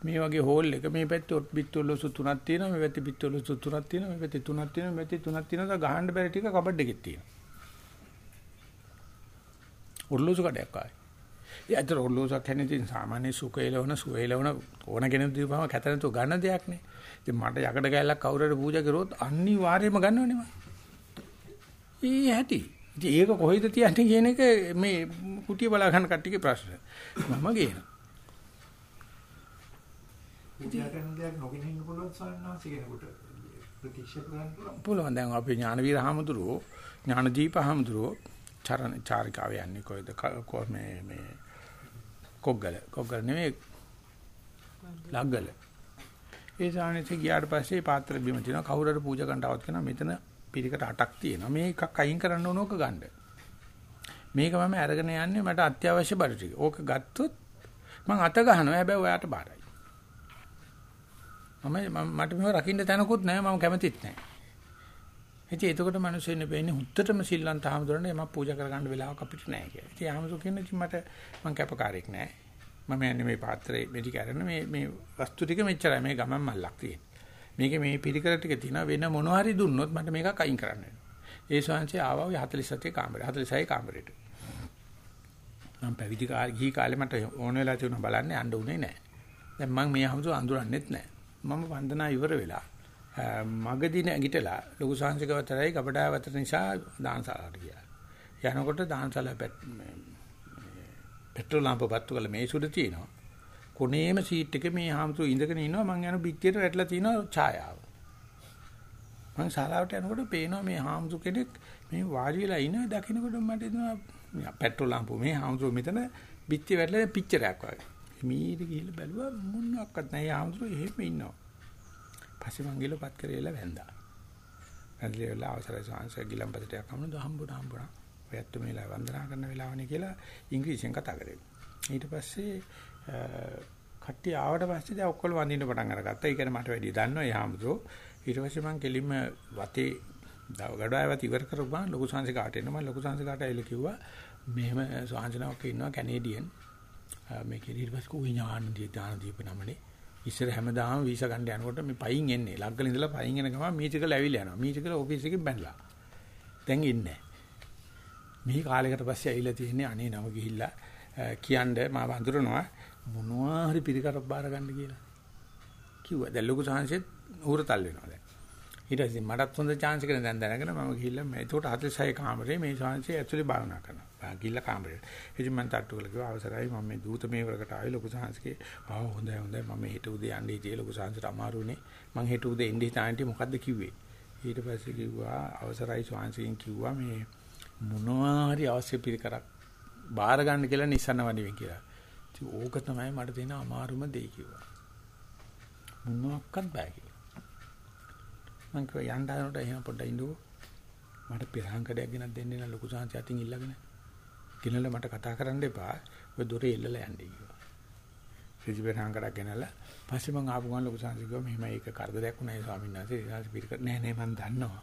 මේ වගේ හෝල් එක මේ පැත්තේ පිට්ටොල්ලසු තුනක් තියෙනවා. මේ පැත්තේ පිට්ටොල්ලසු තුනක් තියෙනවා. මේ පැත්තේ තුනක් තියෙනවා. මේ පැත්තේ තුනක් තියෙනවා. ගහන්න බැරි ටික කබඩ් එකේ තියෙනවා. උර්ලෝසු කඩයක් ආයි. ඒ අතර ඔරලෝසක් හැන්නේ ඉතින් සාමාන්‍ය සුකේලවන සුවේලවන ඕන කෙනෙක් දීපම කැත නැතුව ගන්න දෙයක් නේ. ඉතින් මට යකඩ කැල්ලක් කවුරු හරි පූජා කරොත් අනිවාර්යයෙන්ම ගන්නවනේ මම. ඒ හැටි. ඉතින් ඒක කොහෙද තියන්නේ කියන එක මේ කුටිය බලා ගන්න කට්ටියගේ ප්‍රශ්න. මම ගේනවා. පූජා කරන දෙයක් නොගෙන ඉන්න පුළුවන් සන්නාසි කෙනෙකුට. ප්‍රතික්ෂේප කරන්න පුළුවන්. පුළුවන්. දැන් අපි ඥානවීර හාමුදුරුවෝ ඥානදීප හාමුදුරුවෝ චරණ චාරිකාව යන්නේ කොයිද කො මේ මේ කොග්ගල. කොග්ගල නෙමෙයි ලග්ගල. ඒ සානෙත් ගියාට පස්සේ පාත්‍ර බිම තියෙනවා කවුරු හරි පූජා කරන්න આવත් කරනවා මෙතන පිරිකට අටක් තියෙනවා. මේ එකක් අයින් කරන්න ඕන ඕක ගන්න. මේක මම අරගෙන යන්නේ මට අත්‍යවශ්‍ය බඩ ටික. ඕක ගත්තොත් මං අත ගහනවා. හැබැයි ඔයාට බාරයි. මම මට මේව රකින්න තැනකුත් නැහැ මම කැමතිත් නැහැ ඉතින් එතකොට මිනිස්සුන්නේ වෙන්නේ හුත්තටම සිල්ලන්ත ආමතුරනේ මම පූජා කරගන්න වෙලාවක් අපිට නැහැ කියලා. ඉතින් ආමතු කියන්නේ ඉතින් මට මම කැපකාරයෙක් නැහැ. මම යන්නේ මේ පාත්‍රේ මෙටි කරන මේ මේ වස්තු ටික මෙච්චරයි මේ ගමන් මල්ලක් තියෙන්නේ. මේකේ මේ පිළිකර ටික තියෙනවා වෙන මොනවා හරි දුන්නොත් මට මේකක් අයින් කරන්න වෙනවා. ඒ ශාංශය ආවා 47 කාමරේ 46 කාමරේට. මම පැවිදි ගිහි කාලේ මට ඕන වෙලා තියුණා බලන්න යන්න උනේ නැහැ. දැන් මම මේ 아무තු අඳුරන්නෙත් නැහැ. මම වන්දනා ඉවර වෙලා මගදී නැගිටලා ලොකු සංසිකවතරයි කපඩාවතර නිසා දානශාලාවට ගියා. යනකොට දානශාලා පෙට්‍රල් ලාම්ප පත්තු කළ මේ සුද තියෙනවා. කොනේම සීට් එකේ මේ හාමුදුරු ඉඳගෙන ඉන්නවා මං යන පිටියට වැටලා තියෙනවා ඡායාව. මං ශාලාවට යනකොට පේනවා මේ හාමුදුරු කෙනෙක් මේ වාඩි වෙලා ඉන්නේ දකින්නකොට මට එනවා පෙට්‍රල් ලාම්පු මේ හාමුදුරු මෙතන පිටිය වැටලා පිච්චරයක් වගේ. මීට ගිහිල්ලා බැලුවා මොනක්වත් නැහැ හාමුදුරු එහෙම ඉන්නවා. පස්සේ මං ගිලපත් කරේලා වැන්දා. වැන්දලා අවසරයි සාංශ ගිලම්පතට යකමන හම්බුණා හම්බුණා. ඔයත් මේලා වන්දනා කරන වෙලාවනේ කියලා ඉංග්‍රීසියෙන් කතා කරේ. ඊට පස්සේ කට්ටිය ආවට පස්සේ දැන් ඔක්කොම වඳින්න පටන් අරගත්තා. ඒ කියන්නේ මට වැඩි දන්නවා යාමදෝ. ඊට පස්සේ මං කෙලින්ම වතේ ගඩායවත් ඉවර කරපුවා ලොකු සංසි කාට එන්න මම ලොකු සංසි කාට ඇවිල්ලා කිව්වා මෙහෙම සාංශනාවක් ඉන්නවා කැනේඩියන් මේකේ ඊට පස්සේ කෝ ඥාන දී දාන දීප නමනේ ඉස්සර හැමදාම වීසා ගන්න යනකොට මේ පයින් එන්නේ. ලග්ගල ඉඳලා පයින් එන ගමන් මීටිකල් ඇවිල්ලා යනවා. මීටිකල් ඔෆිස් එකෙන් බැනලා. දැන් ඉන්නේ මේ කාලයකට පස්සේ ඇවිල්ලා තියෙන්නේ අනේ නම ගිහිල්ලා කියන්නේ මම වඳුරනවා මොනවා හරි පිළිකරක් බාර ගන්න කියලා. කිව්වා. දැන් ලොකු සංහසෙත් උහුරතල් වෙනවා දැන්. ඊට පස්සේ මටත් හොඳ chance එකක් දැන් දැනගෙන මම ගිහිල්ලා මේ ඒකට 46 කාමරේ මේ සංහසෙ ඇතුලේ භාවනා කරනවා. ගිහිල්ලා කාමරේට. ඉතින් මම තට්ටු කළා කිව්වා අවසරයි මම මේ දූත මේවරකට ආවේ ලොකු සංහසකේ. ආ හොඳයි හොඳයි මම හෙට උදේ යන්නේ ඉතින් ලොකු සංහසට අමාරුනේ. මං හෙට උදේ එන්නේ හිතාන්ටි මොකද්ද කිව්වේ. ඊට පස්සේ කිව්වා අවසරයි ස්වාංශයෙන් කිව්වා මේ මොනවා හරි අවශ්‍ය පිළිකරක් බාර ගන්න කියලා නිසන්න වඩින් කියලා. ඉතින් ඕක තමයි මට තියෙන අමාරුම දෙය කිව්වා. මොනවාක්වත් බෑ කිව්වා. මං කිව්වා යන්න හදනකොට එහෙම පොඩ්ඩක් ඉන්නකෝ. මට පෙරහංකඩයක් ගෙනත් දෙන්නේ නැහැ ලොකු සංහස අතින් ඉල්ලගෙන. ගෙනල්ලා මට කතා කරන්න එපා. ඔය දොරේ එල්ලලා යන්නේ කිව්වා. ෆිසිබෙරහංකඩක් ගෙනල්ලා පස්සේ මං ආපු ගමන් ලොකු සංහස කිව්වා මෙහෙම ඒක කරදරයක් වුණා ඒ ස්වාමීන් වහන්සේ. ඒ ස්වාමීන් පිළිකර නෑ නෑ මං දන්නවා.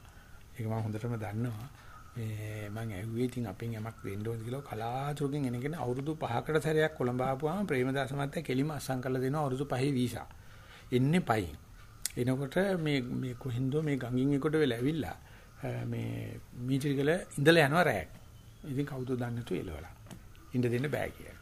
ඒක මං හොඳටම දන්නවා. මේ මං ඇහුවේ ඉතින් අපෙන් යමක් දෙන්න ඕනද කියලා කලාතුරකින් එනගෙන අවුරුදු 5කට සැරයක් කොළඹ ආපුවාම ප්‍රේමදාස මහත්තයා කෙලිම අසං කරලා දෙනවා අවුරුදු 5 වීසා. එන්නේ පයින්. එනකොට මේ මේ කොහින්දෝ මේ ගඟින් එකට වෙලා ඇවිල්ලා මේ මීටිරිකල ඉඳලා යනවා රැයක්. ඉතින් කවුද දන්නේ නැතු එලවලා. ඉන්න දෙන්න බෑ කියලා.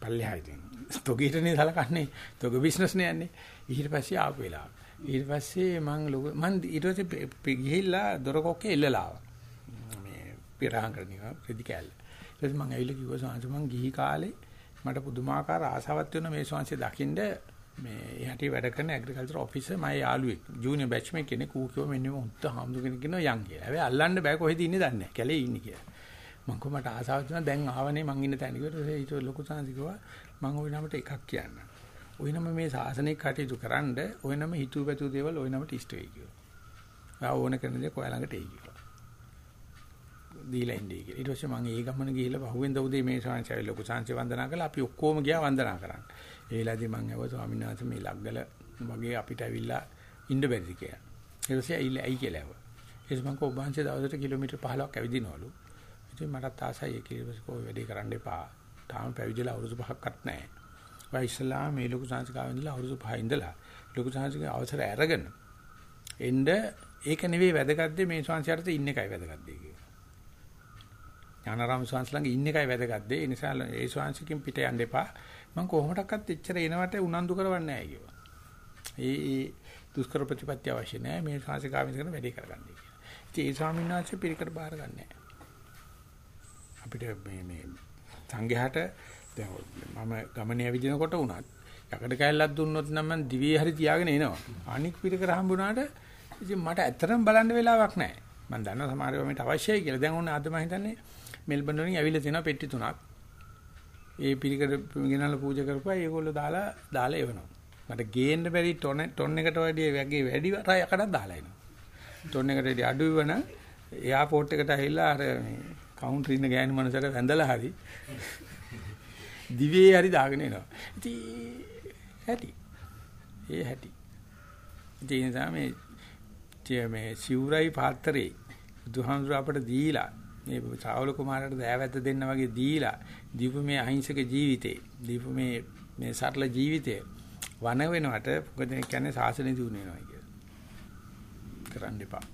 පල්ලෙහා ඉතින්. තොගීටනේ සලකන්නේ. තොග බිස්නස් නේ යන්නේ. ඊට පස්සේ ආපු වෙලාව. ඊට පස්සේ මං මං ඊට පස්සේ ගිහිල්ලා දොර කොක්කේ එල්ලලා ආවා. පිරහන් කරනවා රෙදි කෑල්ල. ඊට පස්සේ මම ඇවිල්ලා කිව්වා සාංශ මං ගිහි කාලේ මට පුදුමාකාර ආසාවක් වෙන මේ සාංශය දකින්න මේ එහාටි වැඩ කරන ඇග්‍රිකල්චර් ඔෆිසර් මගේ යාළුවෙක් ජූනියර් බැච් මේක කෙනෙක් ඌ කිව්වා මෙන්න මුත්ත හාමුදුර කෙනෙක් ඉන්නවා යන් කියලා. හැබැයි අල්ලන්න බෑ කොහෙද ඉන්නේ දන්නේ නැහැ. කැලේ ඉන්නේ කියලා. මං කො මට ආසාවක් තියෙනවා දැන් ආවනේ මං ඉන්න තැන කිව්වට ඊට ලොකු සාංශ කිව්වා මං ওই නමට එකක් කියන්න. ওই නම මේ සාසනික කටයුතු කරන්න ওই නම හිතුව පැතුව දේවල් ওই නමට ඉෂ්ට වෙයි කිව්වා. ආ ඕන කරන දේ කොයා ළඟට එයි කිව්වා. දීලා ඉන්නේ කියලා. ඊට පස්සේ මම ඒ ගමන ගිහිල්ලා පහුවෙන්ද උදේ මේ ශාංශය ලොකු ශාංශය වන්දනා කළා. අපි ඔක්කොම ගියා වන්දනා කරන්න. ඒ වෙලාවේදී මම ඇහුවා ස්වාමීන් වහන්සේ මේ ලග්ගල වගේ අපිට ඇවිල්ලා ඉන්න බැරිද කියලා. ඊට පස්සේ ඇයිලා ඇයි කියලා ඇහුවා. ඊට මම කෝ ඔබාංශය දවසට කිලෝමීටර් 15ක් ඇවිදිනවලු. ඉතින් මටත් ආසයි ඒක ඊට පස්සේ කෝ වැඩේ කරන්න එපා. තාම පැවිදිලා අවුරුදු පහක්වත් නැහැ. ඔය ඉස්ලාම මේ ලොකු ශාංශිකාවෙන් ඉඳලා අවුරුදු 5 ඉඳලා ලොකු ශාංශිකේ අවසර අරගෙන එන්න ඒක නෙවෙයි වැදගත් දේ මේ ශාංශයට ඉන්න එකයි වැදගත් දේ කියලා. ඥානාරාම ස්වාමීන් ළඟ ඉන්න එකයි වැදගත් දේ. ඒ නිසා ඒ ස්වාමීන් පිට යන්න එපා. මම කොහොමඩක්වත් එච්චර එනවට උනන්දු කරවන්නේ නැහැ කිව්වා. ඒ ඒ දුෂ්කර ප්‍රතිපත්ති අවශ්‍ය නැහැ. මේ ශාසිකාවෙන් කරන වැඩේ කරගන්න කියලා. ඉතින් ඒ ස්වාමීන් වහන්සේ පිළිකර බාර ගන්නෑ. අපිට මේ මේ සංඝයාට දැන් මම ගමනේ ඇවිදිනකොට වුණත් යකඩ කැල්ලක් දුන්නොත් නම් මම දිවේ හරි තියාගෙන එනවා. අනික් පිළිකර හම්බුනාට ඉතින් මට ඇත්තටම බලන්න වෙලාවක් නැහැ. මම දන්නවා සමහර වෙලාවට අවශ්‍යයි කියලා. දැන් ඕන අද මම හිතන්නේ මෙල්බන් වලින් ඇවිල්ලා තියෙනවා පෙට්ටි තුනක්. ඒ පිළිකර ගෙනල්ලා පූජා කරපුවා ඒගොල්ලෝ දාලා දාලා එවනවා. මට ගේන්න බැරි ටොන් ටොන් එකට වැඩිය වැගේ වැඩි රයකටත් දාලා එනවා. ටොන් එකට වැඩි අඩු වෙන එයාපෝට් එකට ඇවිල්ලා අර මේ කවුන්ටර් ඉන්න ගෑනු මනසට වැඳලා හරි දිවේ හරි දාගෙන එනවා. ඉතින් හැටි. ඒ හැටි. ඉතින් ඒ නිසා මේ මේ සිවුරයි පාත්‍රේ බුදුහාමුදුර අපට දීලා මේ සාවල කුමාරට දෑවැද්ද දෙන්න වගේ දීලා දීපු මේ අහිංසක ජීවිතේ දීපු මේ මේ සරල ජීවිතේ වන වෙනවට මොකද කියන්නේ සාසනෙ දිනු වෙනවා කියලා. කරන්න එපා.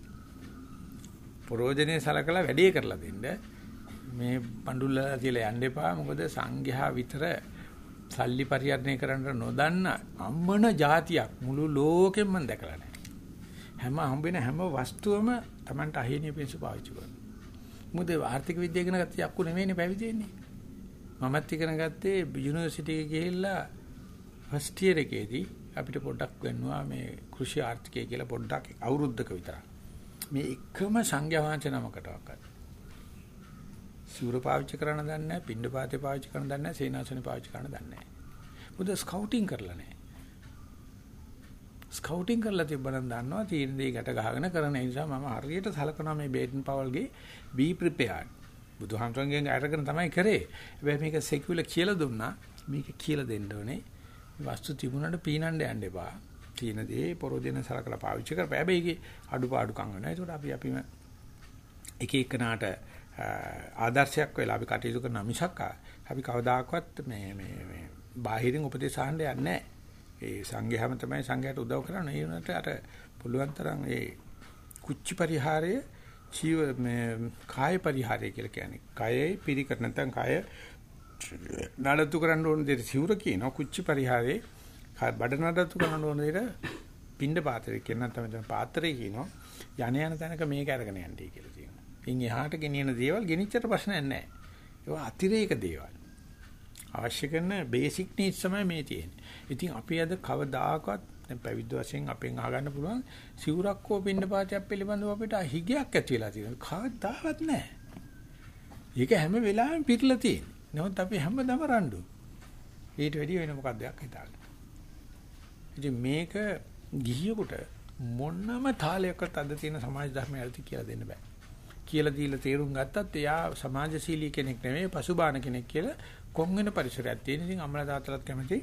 ප්‍රෝජනේ සලකලා වැඩේ කරලා දෙන්න. මේ පඬුල්ලලා තියලා යන්න එපා. මොකද සංඝයා විතර සල්ලි පරිහරණය කරන්න නොදන්න අම්මන જાතියක් මුළු ලෝකෙම මම දැකලා නැහැ. හැම හම්බෙන හැම වස්තුවම Tamanට අහිණිය පිණිස පාවිච්චි කරනවා. මොකද ආර්ථික විද්‍යාව ඉගෙන ගත්ත යක්කු නෙමෙයිනේ පැවිදි වෙන්නේ. මමත් ඉගෙන ගත්තේ යුනිවර්සිටි එකේ ගිහිල්ලා ෆස්ට් ඉයර් එකේදී අපිට පොඩ්ඩක් වෙන්නවා මේ කෘෂි ආර්ථිකය කියලා පොඩ්ඩක් අවුරුද්දක විතරක්. මේ එකම සංඥා වාචනමකටවත්. සූර පාවිච්චි කරන්න දන්නේ නැහැ, පින්ඩ පාතේ පාවිච්චි කරන්න දන්නේ නැහැ, සේනාසනේ පාවිච්චි කරන්න දන්නේ නැහැ. මොකද ස්කවුටින් කරලා නැහැ. ස්කවුටින් කරලා තිබ්බනම් දන්නවා තීරණ දෙය ගැට ගහගෙන කරන නිසා මම හරියට සලකනවා මේ බේටන් පවල්ගේ be prepared. බුදුහාමරංගෙන් අරගෙන තමයි කරේ. හැබැයි මේක සෙකියුලර් කියලා දුන්නා. මේක කියලා දෙන්න ඕනේ. වස්තු තිබුණාට පීනන්න යන්න එපා. තියෙන දේ පරෝදෙන සලකලා පාවිච්චි කරපෑ. හැබැයි ඒකේ අඩුපාඩුකම් වෙනවා. ඒකට අපි අපිම එක එකනාට ආදර්ශයක් වෙලා අපි කටයුතු කරන මිසක් අපි කවදාකවත් මේ මේ මේ බාහිරින් උපදේශ අහන්න යන්නේ නැහැ. ඒ සංඝයාම තමයි සංඝයාට උදව් කරන්නේ. ඒ වුණාට අර පුළුවන් තරම් ඒ කුච්චි පරිහාරය ජීව මේ කාය පරිහාරය කියලා කියන්නේ. කයේ පිරිකර නැත්නම් කය නඩත්තු කරන්න ඕන දෙයට සිවුර කියනවා කුච්චි පරිහාරේ බඩ නඩත්තු කරන්න ඕන දෙයට පින්ඩ පාත්‍රය කියන නැත්නම් පාත්‍රය කියනවා යණ යන තැනක මේක අරගෙන යන්නයි කියලා තියෙනවා. ඉන් එහාට ගෙනියන දේවල් ගෙනිච්චට ප්‍රශ්නයක් නැහැ. ඒවා අතිරේක දේවල්. අවශ්‍ය කරන බේසික් නීඩ්ස් තමයි මේ තියෙන්නේ. ඉතින් අපි අද කවදාකවත් දැන් පැවිද්ද වශයෙන් අපෙන් අහගන්න පුළුවන් සිවුරක් හෝ පින්න පාතයක් පිළිබඳව අපිට හිගයක් ඇති වෙලා තියෙනවා. කවදාවත් නැහැ. ඒක හැම වෙලාවෙම පිටලා තියෙන්නේ. නමුත් අපි හැමදාම රණ්ඩු. ඊට වැඩි වෙන මොකක්ද දෙයක් හිතාගන්න. ඉතින් මේක ගිහියෙකුට මොනම තාලයකට අද තියෙන සමාජ ධර්මයල්ති කියලා දෙන්න බෑ. කියලා දීලා තේරුම් ගත්තත් එයා සමාජශීලී කෙනෙක් නෙමෙයි පසුබාන කෙනෙක් කියලා කොන් වෙන පරිසරයක් තියෙන. ඉතින් අම්මලා තාත්තලාත් කැමති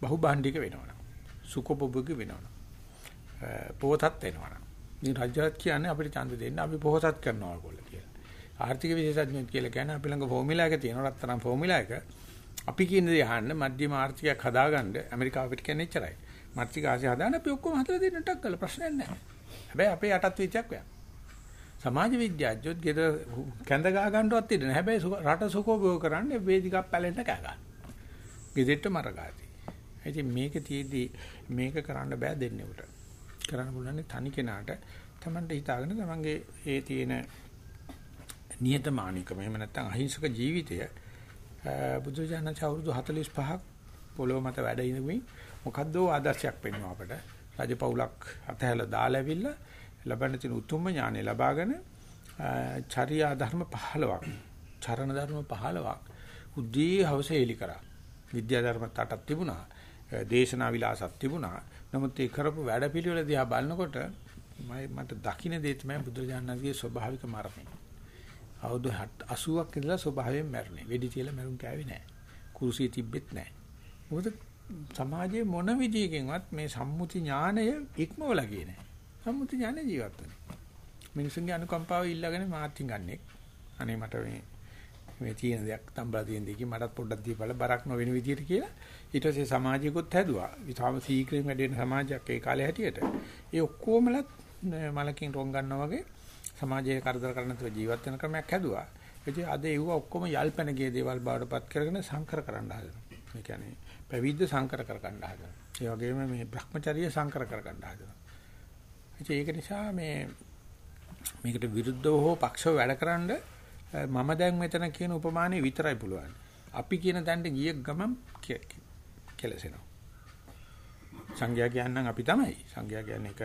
බහුභාණ්ඩික වෙනවනම්. සුකොබොබුක වෙනවනම්. පොතත් වෙනවනම්. ඉතින් රජවත් කියන්නේ අපිට ඡන්ද දෙන්න අපි පොහොසත් කරනවා ඔයගොල්ලෝ කියලා. ආර්ථික විශේෂඥයෙක් කියලා කියන්නේ අපි ළඟ ෆෝමියුලා එක තියෙනවා රත්තරන් ෆෝමියුලා එක. අපි කියන දේ අහන්න මධ්‍යම ආර්ථිකයක් හදාගන්න ඇමරිකාව අපිට කියන්නේ එච්චරයි. මර්තික ආසිය හදාන්න අපි ඔක්කොම හදලා දෙන්න ටක් කළා ප්‍රශ්නයක් නැහැ. හැබැයි අපේ යටත් වෙච්චක් වෙනවා. සමාජ විද්‍යාඥයොත් ගෙද කැඳ ගහ ගන්නවත් ඉන්න. හැබැයි රට සුඛෝභෝග කරන්නේ වේදිකා පැලෙන්න කෑ ගන්න. ගෙදෙට්ට මරගාති. ඉතින් මේක තියේදී මේක කරන්න බෑ දෙන්නේ උට. කරන්න පුළුවන් තනි කෙනාට Tamanට හිතාගෙන Tamanගේ ඒ තියෙන නියතමානිකම එහෙම නැත්නම් අහිංසක ජීවිතය බුදුජානක අවුරුදු 45ක් පොළොව මත වැඩ ඉඳමින් මොකද්ද ආදර්ශයක් වෙනවා අපට. රජපෞලක් අතහැලා දාලා ඇවිල්ලා ලබන්න තියෙන උතුම්ම ඥානෙ ලබාගෙන චර්යා ධර්ම 15ක් චරණ ධර්ම 15ක් උද්දී හවස එලි කරා. විද්‍යා ධර්ම 8ක් තිබුණා. දේශනා විලාසක් තිබුණා. නමුත් ඒ කරපු වැඩපිළිවෙල දිහා බලනකොට මට දකින්න දේ තමයි බුදුරජාණන්ගේ ස්වභාවික මරණය. අවුරුදු 80ක් ඉඳලා ස්වභාවයෙන් මැරුණේ. වෙඩි තියලා මැරුම් කෑවේ නැහැ. කුරුසිය තිබ්බෙත් නැහැ. මොකද සමාජයේ මොන විදියකින්වත් මේ සම්මුති ඥානය ඉක්මවලා ගියේ නැහැ. සම්මුති ඥානය ජීවත් වෙනවා. මිනිසුන්ගේ අනුකම්පාව ඉල්ලගෙන මාත්‍යින් ගන්නෙක්. අනේ මට මේ මේ තියෙන දෙයක් තම්බලා තියෙන දෙකකින් මටත් පොඩ්ඩක් දීපල බරක් නොවන විදියට කියලා ඊට පස්සේ සමාජිකුත් හැදුවා. විතාම සීක්‍රීම් වැඩි වෙන සමාජයක් ඒ කාලේ හැටියට. ඒ ඔක්කොමලත් මලකින් රොන් ගන්නවා වගේ සමාජයේ කරදර කරන තුව ජීවත් වෙන ක්‍රමයක් හැදුවා. ඉතින් අද ඒව ඔක්කොම යල්පැන ගිය දේවල් බාටපත් කරගෙන සංකර කරන්න හදනවා. ඒ කියන්නේ පැවිද්ද සංකර කර ගන්න හදනවා. ඒ වගේම මේ Brahmacharya සංකර කර ගන්න හදනවා. ඒක නිසා මේ මේකට විරුද්ධව හෝ පක්ෂව වැඩකරනද මම දැන් මෙතන කියන උපමානෙ විතරයි පුළුවන්. අපි කියන තැනට ගිය ගමන් කෙලසෙනවා. සංඝයා කියනනම් අපි තමයි. සංඝයා කියන්නේ එක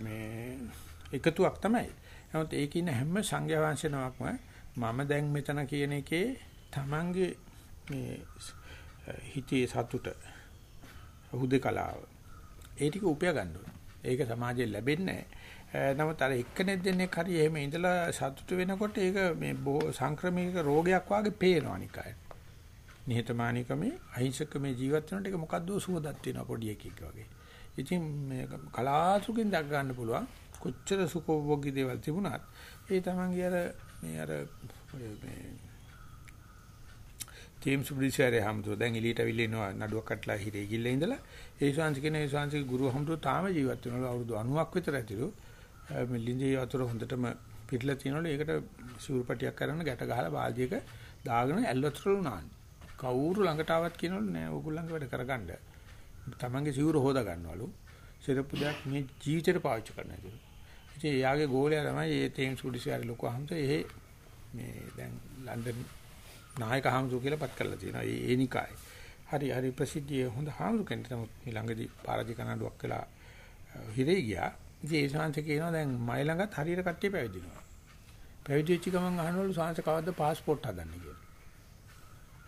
මේ එකතුවක් තමයි. නමුත් ඒකේ ඉන්න හැම සංඝයා වංශනමක්ම මම දැන් මෙතන කියන එකේ Tamange මේ හිතේ සතුට හුදකලාව ඒ ටික උපය ගන්න ඕනේ. ඒක සමාජයෙන් ලැබෙන්නේ නැහැ. නමුත් අර එක්කෙනෙක් දෙන්නෙක් හරි එහෙම ඉඳලා සතුට වෙනකොට ඒක මේ සංක්‍රමික රෝගයක් වාගේ පේනවා නිකයි. නිහතමානීකමේ අහිංසකමේ ජීවත් වෙනකොට ඒක මොකද්ද සුවදත් වෙනවා පොඩි එකෙක් වගේ. ඉතින් මේ කලාතුරකින් දක් ගන්න පුළුවන් කොච්චර සුඛෝභෝගී දේවල් තිබුණත් ඒ තමන්ගේ අර මේ අර මේ ජේම්ස් බ්‍රිෂරේ හැමතෝ දැන් එළියට අවිල්ල ඉනවා නඩුවක් කටලා හිරේ ගිල්ල ඉඳලා. ඒ ශාන්ති කියන ඒ ශාන්ති ගුරු හැමතෝ තාම ජීවත් වෙනවලු අවුරුදු 90ක් විතර ඇතිලු මේ ලින්දේ වතුර හොඳටම පිටලා තියෙනවලු. ඒකට සිවුරුපටියක් කරන්න ගැට ගහලා බාල්දියක දාගෙන ඇල් වතුර උනාන්නේ කවුරු ළඟට ආවත් කියනවලු නෑ ඕගොල්ලන්ගේ වැඩ කරගන්න. තමන්ගේ සිවුර හොදා ගන්නවලු. සිරප්පු දෙයක් මේ ජීවිතේට පාවිච්චි කරන්න ඇතිලු ඉතින් එයාගේ ගෝලයා තමයි ඒ තේම්ස් කුඩිසියාරි ලොකු අහම්ස ඒ මේ දැන් ලන්ඩන් නායක හාමුදුරු කියලා පත් කරලා තියෙනවා. ඒ ඒ නිකායි. හරි හරි ප්‍රසිද්ධිය හොඳ හාමුදුරු කෙනෙක් තමයි මේ ළඟදී පාරාජි කනඩුවක් වෙලා හිරේ ගියා. ඉතින් ඒ ශාන්ති කියනවා දැන් මයි ළඟත් හරියට කට්ටිය පැවිදිනවා. පැවිදි වෙච්ච ගමන් අහනවලු ශාන්ති කවද්ද පාස්පෝර්ට් හදන්නේ කියලා.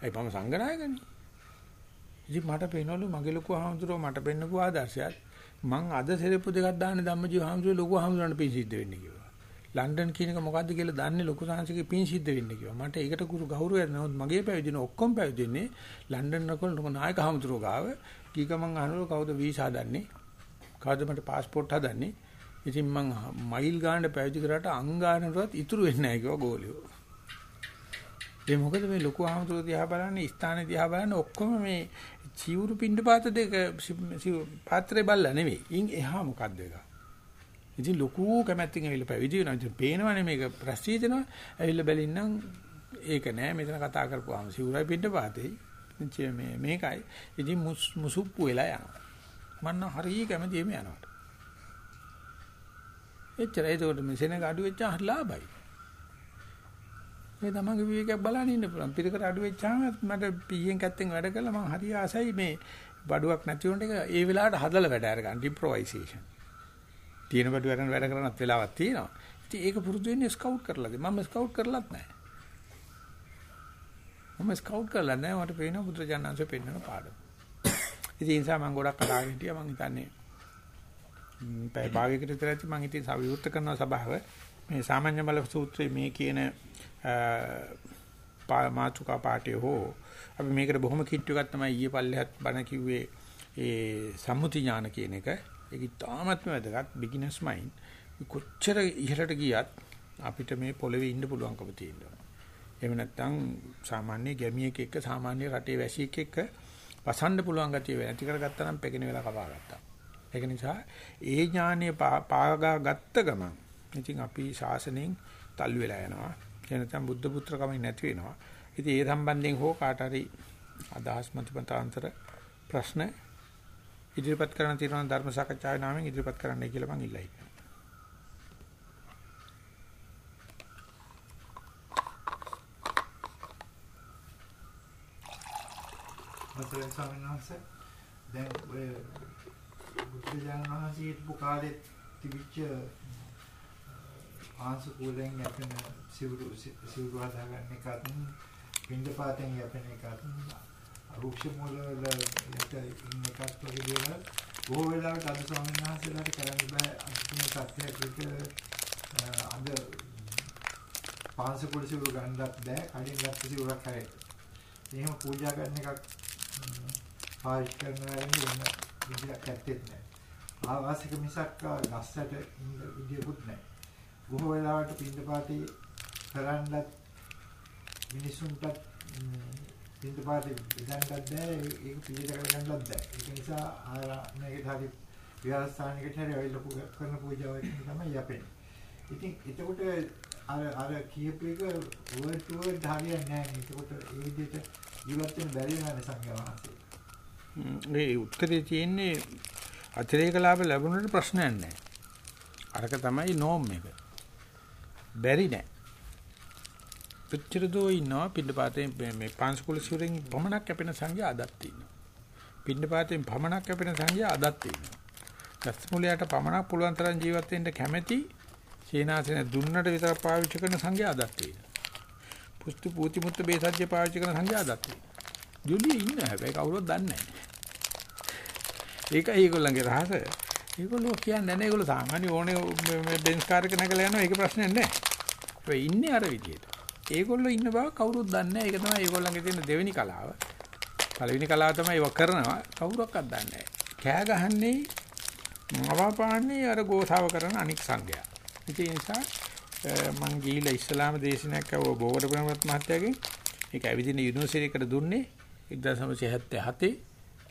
ඒ මම සංගනායකනේ. ඉතින් මට පේනවලු මගේ ලොකු හාමුදුරුවෝ මට පෙන්නපු ආදර්ශයක් මං අද සෙරෙප්පු දෙකක් දාන්නේ ධම්මජීව හාමුදුරුවෝ ලොකු හාමුදුරන්ට පින් සිද්ධ වෙන්නේ කිව්වා. ලන්ඩන් කියන එක මොකද්ද කියලා දන්නේ ලොකු සංසිකේ පින් සිද්ධ වෙන්නේ කිව්වා. මට ඒකට ගුරු ගෞරවයක් නමුත් මගේ පැවිදින ඔක්කොම පැවිදින්නේ ලන්ඩන් නකොල් නායක හාමුදුරුවෝ ගාව. කීක මං අහනවා කවුද වීසා හදන්නේ? කවුද මට પાස්පෝර්ට් හදන්නේ? ඉතින් මං මයිල් ගානට පැවිදි කරාට අංගානටවත් ඉතුරු වෙන්නේ නැහැ කිව්වා ගෝලියෝ. ඒ මොකද මේ ලොකු ආමතුරු දිහා බලන්නේ ස්ථානේ දිහා බලන්නේ ඔක්කොම මේ චීවුරු පින්ඩපාත දෙක පාත්‍රේ බල්ලා නෙවෙයි. ඉන් එහා මොකක්ද ඒක? ඉතින් ලොකු කැමැත්තෙන් ඇවිල්ලා පැවිදි වෙනවා. ඉතින් පේනවනේ මේක ප්‍රශ්නීතනවා. ඇවිල්ලා බැලින්නම් ඒක නෑ මෙතන කතා කරපුවාම සිවුරයි පින්ඩපාතේ. මේ මේකයි. ඉතින් මුසුප්පු වෙලා යනවා. මන්න හරිය කැමති එමෙ යනවට. එච්චරයි ඒකට මේ සෙනග අඩු වෙච්චා හරි ලාභයි. මේ තමන්ගේ විවේකයක් බලන්න ඉන්න පුළුවන්. පිටකට අඩු වෙච්චාම මට පීයෙන් කැත්තෙන් වැඩ කළා මම හරි ආසයි මේ බඩුවක් නැති වුණට ඒක ඒ වෙලාවට හදලා වැඩ අරගන්න ඉම්ප්‍රොවයිසේෂන්. තියෙන බඩු වැඩ වැඩ කරනත් වෙලාවක් තියෙනවා. ඉතින් ඒක පුරුදු වෙන්නේ ස්කවුට් කරලාද? මම ස්කවුට් කරලත් නැහැ. මම ස්කවුට් කරලා නැහැ. මට පේනවා බුදුරජාණන්සේ පෙන්වන පාඩම. ඉතින් ඒ නිසා මම ගොඩක් කතාගෙන හිටියා මම හිතන්නේ පැය භාගයකට විතර ඇති මම ඉතින් සවිවෘත කරන සභාව මේ සාමාන්‍ය බල සූත්‍රයේ මේ කියන මාතුකා පාඨය හෝ අපි මේකට බොහොම කිට්ටු එකක් තමයි ඊයේ පල්ලෙහත් බණ කිව්වේ ඒ සම්මුති ඥාන කියන එක. ඒක ඉතාමත්ම වැදගත් බිග්ිනර්ස් මයින්ඩ්. කොච්චර ඉහළට ගියත් අපිට මේ පොළවේ ඉන්න පුළුවන්කම තියෙනවා. එහෙම නැත්නම් සාමාන්‍ය ගැමියෙක් එක්ක සාමාන්‍ය රටේ වැසියෙක් එක්ක පසන්න පුළුවන් ගතිය නැති කරගත්තා නම් පෙකින වෙලා කපා ගත්තා. ඒක නිසා ඒ ඥානීය පාගා ගත්ත ගමන් ඉතින් අපි ශාසනයෙන් තල්ලු වෙලා යනවා. ඒ නැත්නම් බුද්ධ පුත්‍ර කමින් නැති වෙනවා. ඉතින් ඒ සම්බන්ධයෙන් හෝ කාට හරි අදහස් මතපතාන්තර ප්‍රශ්න ඉදිරිපත් කරන්න තියෙනවා ධර්ම සාකච්ඡාවේ නාමයෙන් ඉදිරිපත් කරන්නයි කියලා මම ඉල්ලයි. මතලෙන් ස්වාමීන් වහන්සේ දැන් ඔය බුදුජානක මහන්සිය හිටපු කාලේ තිබිච්ච ආංශ කූලෙන් යැපෙන සිවුරු සිවුරු හදාගන්න එකත් පින්දපාතෙන් යැපෙන එකත් රුක්ෂ මූල වල යට ඉන්න එකත් වගේ දේවල් බොහෝ වෙලාවට අද ස්වාමීන් වහන්සේලාට කරන්න බෑ අන්තිම සත්‍යයක් විතර අද පාංශ කුල සිවුරු ගන්නත් බෑ කලින් ගත්ත සිවුරක් හැරේ. එහෙම පූජා කරන එකක් පාවිච්චි කරනවා වෙන විදිහක් ඇත්තෙත් නැහැ. ආවාසික මිසක් ගස්සට විදියකුත් නැහැ. බොහෝ වෙලාවට පින්දපාතේ කරන්නත් මිනිසුන්ට පින්දපාතේ ඉඳන්වත් බෑ ඒක පිළිද කරගන්නත් බෑ ඒක නිසා ආරණ්‍යයකට හරි විහාරස්ථානයකට හරි ඔය ලොකු කරන පූජාවක් තමයි යපෙන්නේ. ඉතින් එතකොට අර අර කියපු එක වර්ඩ් ටු වර්ඩ් හරියන්නේ නැහැ එතකොට ඒ විදිහට ජීවත් වෙන්න බැරි වෙනවා සංඝයා වහන්සේ. මේ උත්තරේ තියෙන්නේ අතිරේක ලාභ ලැබුණට ප්‍රශ්නයක් නැහැ. අරක තමයි නෝම් එක. බැරි නෑ. පිටතර දෝ ඉන්නවා පින්නපාතේ මේ පාංශකුල සිවුරෙන් පමණක් කැපෙන සංඛ්‍යා අදක් තියෙනවා. පින්නපාතෙන් පමණක් කැපෙන සංඛ්‍යා අදක් තියෙනවා. ගස්මුලයට පමණක් පුළුවන් තරම් ජීවත් වෙන්න කැමැති සීනාසන දුන්නට විතර පාවිච්චි කරන සංඛ්‍යා අදක් තියෙනවා. පුස්තු පූති මුත්ත බේසජ්‍ය පාවිච්චි කරන සංඝයා දත්තේ. ජොලිය ඉන්න හැබැයි කවුරුත් දන්නේ නැහැ. ඒකයි ඒගොල්ලන්ගේ රහස. ඒගොල්ලෝ කියන්නේ නැහැ ඒගොල්ලෝ සාමාන්‍ය ඕනේ මේ බෙන්ස් කාර් එක නැගලා යනවා ඒක ප්‍රශ්නයක් නැහැ. ඒ ඉන්නේ අර විදියට. ඒගොල්ලෝ ඉන්න බව කවුරුත් දන්නේ නැහැ. ඒක තමයි ඒගොල්ලන්ගේ තියෙන දෙවෙනි කලාව. පළවෙනි කලාව තමයි ඒක කරනවා කවුරක්වත් දන්නේ නැහැ. කෑ ගහන්නේ මවාපාන්නේ අර ගෝසාව කරන අනික් සංඝයා. ඒ නිසා මං ගිහිලා ඉස්ලාම දේශනාවක් කව බෝවඩ ප්‍රමත් මහත්තයාගෙන් ඒක ඇවිදින යුනිවර්සිටි එකට දුන්නේ 1977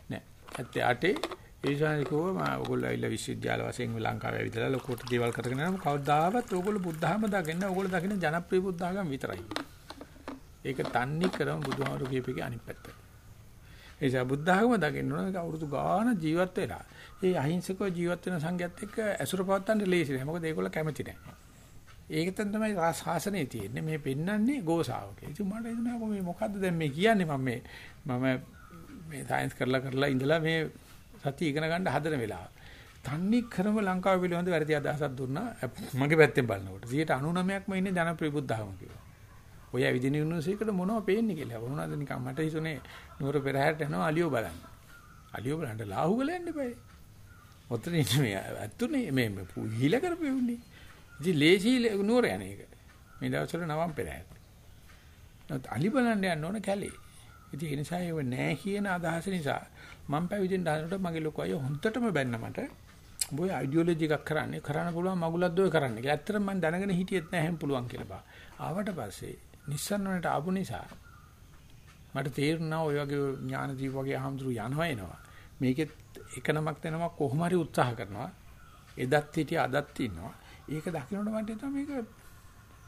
නෑ 78 ඒ ශානිකව මම ඔයගොල්ලෝ ඇවිල්ලා විශ්වවිද්‍යාල වශයෙන් ලංකාවේ ඇවිදලා ලොකුට දේවල් කරගෙන යනවා කවදාවත් ඔයගොල්ලෝ බුද්ධහම දකින්න ඔයගොල්ලෝ දකින්න ජනප්‍රිය බුද්ධඝම විතරයි. ඒක තන්නේ කරම බුදුහාමුදුරු කියපේකේ අනිත් පැත්ත. ඒ නිසා බුද්ධඝම දකින්න ඕන අවුරුදු ගාන ජීවත් වෙලා. ඒ අහිංසකව ජීවත් වෙන සංඝයාත් එක්ක ඇසුර පවත්තන්න ලේසි නෑ. මොකද ඒගොල්ලෝ කැමති නෑ. ඒක තමයි ශාසනයේ තියෙන්නේ. මේ පෙන්වන්නේ ගෝසාවක. ඉතින් මට හිතුණා මේ මොකද්ද දැන් මේ කියන්නේ මම මේ මම මේ සයන්ස් කරලා කරලා ඉඳලා මේ සතිය ඉගෙන ගන්න හදන වෙලාව. තන්නේ කරම ලංකාව පිළිබඳ වැරදි අදහසක් දුන්නා මගේ පැත්තෙන් බලනකොට. 99%ක්ම ඉන්නේ ජනප්‍රිය බුද්ධහම කිව්වා. ඔය ඇවිදින යුනිවර්සිටියකට මොනවද පේන්නේ කියලා. වුණාද නිකන් මට හිතුනේ නුවර පෙරහැරට යනවා අලියෝ බලන්න. අලියෝ බලන්න ලාහු ගල යන්න බෑ. ඔතන ඉන්නේ ඇත්තුනේ මේ හිල කරපෙන්නේ. ඉතින් ලේසි නුවර යන එක. මේ දවස්වල නවම් පෙරහැර. නමුත් අලි බලන්න යන්න ඕන කැලේ. ඉතින් ඒ නිසා ඒව නෑ කියන අදහස නිසා මම පැවිදෙන්න හදනකොට මගේ ලොකු අය හොන්දටම බැන්න මට. උඹ ඔය අයිඩියොලොජි එකක් කරන්නේ කරන්න පුළුවන් මගුලක් දොය කරන්න කියලා. ඇත්තටම මම දැනගෙන හිටියෙත් නෑ එහෙම පුළුවන් කියලා බා. ආවට පස්සේ නිස්සන්නනට ආපු නිසා මට තේරුණා ඔය වගේ ඥානදීප වගේ අහම්තුරු යනවා එනවා. මේකෙත් එක නමක් දෙනවා කොහොම හරි උත්සාහ කරනවා. එදත් හිටිය අදත් ඉන්නවා. ඒක දකින්නට මට හිතුවා මේක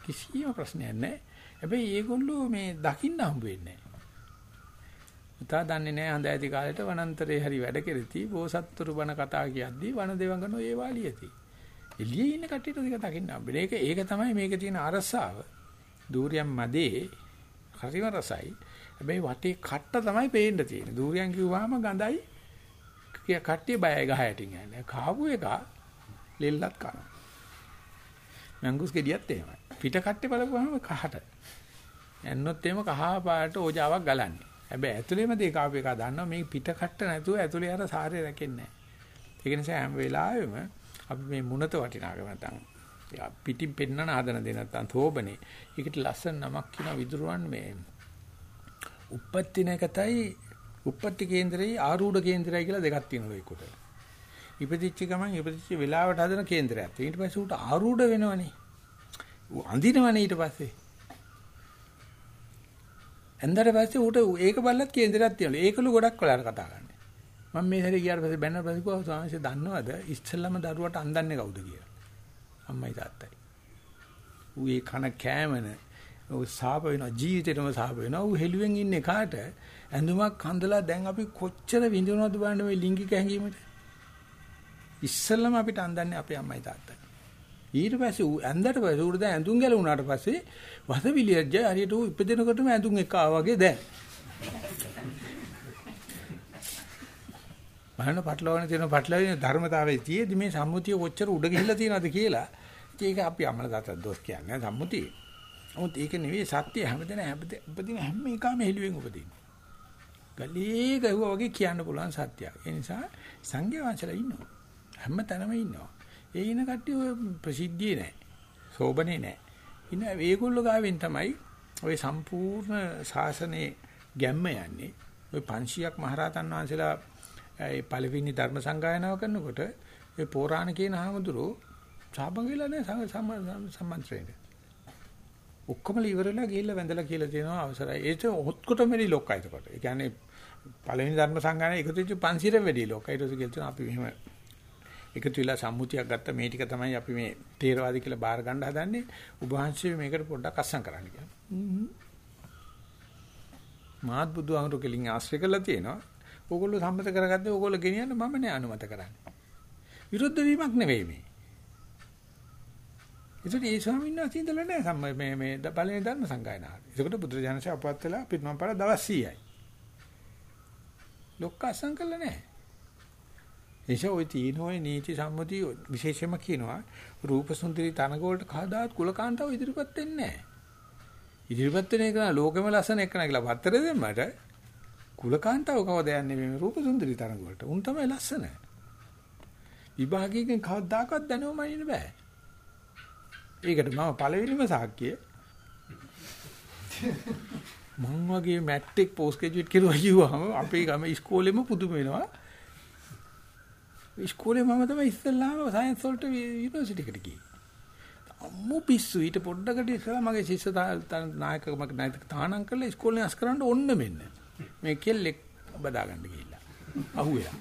කිසිම ප්‍රශ්නයක් නැහැ. හැබැයි ඒගොල්ලෝ මේ දකින්න හම්බ වෙන්නේ නැහැ. උතා දන්නේ නැහැ හඳ ඇති කාලේට වනාන්තරේ හරි වැඩ කෙරෙති බෝසත්තුරු බණ කතා කියද්දී වන දෙවඟනෝ ඒ වාලියති. එළියේ ඉන්න කට්ටියට දෙක දකින්න හම්බෙන්නේ. ඒක ඒක තමයි මේකේ තියෙන අරසාව. දූරියන් මැදේ හරිම රසයි. හැබැයි වටේ කට්ට තමයි පේන්න තියෙන්නේ. දූරියන් කිව්වහම ගඳයි. කිය කට්ටිය බයයි ගහ යටින් යන්නේ. කාපු එක ලෙල්ලත් කනවා. මංගුස් ගෙඩියත් එහෙමයි. පිට කට්ටේ බලපුවහම කහට. යන්නොත් එහෙම කහ පාට ඕජාවක් ගලන්නේ. හැබැයි ඇතුළේම දෙක ආපු එක දන්නවා මේ පිට කට්ට නැතුව ඇතුළේ අර සාරේ රැකෙන්නේ නැහැ. ඒක නිසා හැම වෙලාවෙම අපි මේ මුණත වටිනාකම නැතනම් පිටින් පෙන්නන හදන දේ නැත්තම් තෝබනේ. ඒකට ලස්සන නමක් කියන විදුරුවන් මේ උප්පත්ති නැකතයි උප්පත්ති කේන්දරේ ආරූඪ කේන්දරය කියලා දෙකක් තියෙනවා ඒකට. ඉපදිච්ච ගමන් ඉපදිච්ච වෙලාවට හදන කේන්දරයක්. ඊට පස්සේ උට ආරූඪ වෙනවනේ. අඳිනවනේ ඊට පස්සේ. ඇන්දට පස්සේ ඌට ඒක බල්ලත් කේන්දරයක් තියෙනවා. ඒකලු ගොඩක් වෙලාට කතා කරන්නේ. මම මේ හැරේ ගියාට පස්සේ බැන්න පස්සේ කොහොමද ස්වාමීන් දන්නවද ඉස්සෙල්ලම දරුවට අඳන්නේ කවුද කියලා? අම්මයි තාත්තයි. ඌ ඒ කන කෑමන ඌ සාප වෙනවා ජීවිතේටම සාප වෙනවා. ඌ හෙළුවෙන් ඉන්නේ කාට? ඇඳුමක් හඳලා දැන් අපි කොච්චර විඳිනවද බලන්න මේ ලිංගික හැඟීමට. ඉස්සෙල්ලම අපිට අඳන්නේ අපේ අම්මයි තාත්තයි. ඊට පස්සේ ඌ ඇඳට පස්සේ ඌට දැන් ඇඳුම් ගැලුණාට පස්සේ වසවිලියජ්ජ හරියට ඌ ඉපදෙනකොටම ඇඳුම් එක ආවා වගේ දැන්. බලන්න පටලවන තියෙන පටලවින ධර්මතාවයේ තියේදි මේ සම්මුතිය කොච්චර උඩ ගිහිල්ලා තියෙනවද කියලා. ඒක අපි අමල දාතත් දොස් කියන්නේ සම්මුතිය. නමුත් ඒක නෙවෙයි සත්‍ය හැමදෙන උපදින හැම එකම හෙළුවෙන් උපදින. ගලේ ගහුවා වගේ කියන්න පුළුවන් සත්‍යයක්. ඒ නිසා සංඝයා වංශලා ඉන්නවා. හැම තැනම ඉන්නවා. ඒ ඉන කට්ටිය ඔය ප්‍රසිද්ධියේ නැහැ. සෝබනේ නැහැ. ඉන ඒගොල්ලෝ ගාවෙන් තමයි ඔය සම්පූර්ණ ශාසනයේ ගැම්ම යන්නේ. ඔය 500ක් මහරහතන් වහන්සේලා ඒ පළවෙනි ධර්ම සංගායනාව කරනකොට ඒ පෝරාණ කියන හාමුදුරුවෝ සහභාගී වෙලා නැහැ සම්මන්ත්‍රණයට. ඔක්කොම ඉවරලා ගිහිල්ලා වැඳලා කියලා තියෙනවා අවසරයි. ඒක හොත්කොටම වැඩි ලොක්කයි එතකොට. ඒ කියන්නේ පළවෙනි ධර්ම සංගායනාව එකතු වෙච්ච 500ට වැඩි ලොක්කයි. ඊට පස්සේ කියලා අපි මෙහෙම එකතු වෙලා සම්මුතියක් ගත්ත මේ ටික තමයි අපි මේ තේරවාදී කියලා බාර ගන්න හදන්නේ. ඔබ වහන්සේ මේකට පොඩ්ඩක් අස්සම් කරන්න කියලා. මාත් බුදුහාමුදුරු කෙලින් ආශ්‍රය කළා තියෙනවා. ඕගොල්ලෝ සම්මත කරගත්තේ ඕගොල්ලෝ ගෙනියන්න මම නෑ අනුමත කරන්නේ. විරුද්ධ වීමක් නෙවෙයි මේ. ඒකට ඒ ස්වාමීන් වහන්සේ ඉඳලා නෑ සම්ම මේ මේ බලේ ධර්ම සංගායනාව. ඒකට බුදුරජාණන්සේ අපවත් වෙලා පිරිනමන පාර දවස් 100යි. ලොක්ක අසං කළා නෑ. එනිසා ওই තීන ওই නීති සම්මුති විශේෂයෙන්ම කියනවා රූප සුන්දරී තනග වලට කවදාත් කුලකාන්තාව ඉදිරිපත් වෙන්නේ නැහැ. ඉදිරිපත් වෙන එක ලෝකෙම ලස්සන එක නගලා පත්තර දෙන්නට කුලකාන්තාව කවද යන්නේ මේ රූප සුන්දරී තරඟ වලට. උන් තමයි ලස්සන. විභාගයෙන් කවදාකවත් දැනුම මනින්න බෑ. ඒකට මම පළවෙනිම සාක්කිය මං වගේ මැට්‍රික් පෝස්ට් ග්‍රැජුවේට් කෙරුවා කිව්වම අපේ ගම ඉස්කෝලේම පුදුම වෙනවා. ඉස්කෝලේ මම තමයි ඉස්සෙල්ලාම සයන්ස් වලට යුනිවර්සිටි එකට ගියේ. අම්මු පිස්සු ඊට පොඩ්ඩකට ඉස්සලා මගේ ශිෂ්‍ය නායකකම නායක තාණම් කරලා ඉස්කෝලේ අස් කරන්න ඕන්න මෙන්න. මේ කෙල්ලෙක් බදා ගන්න ගිහිල්ලා. අහුවෙලා.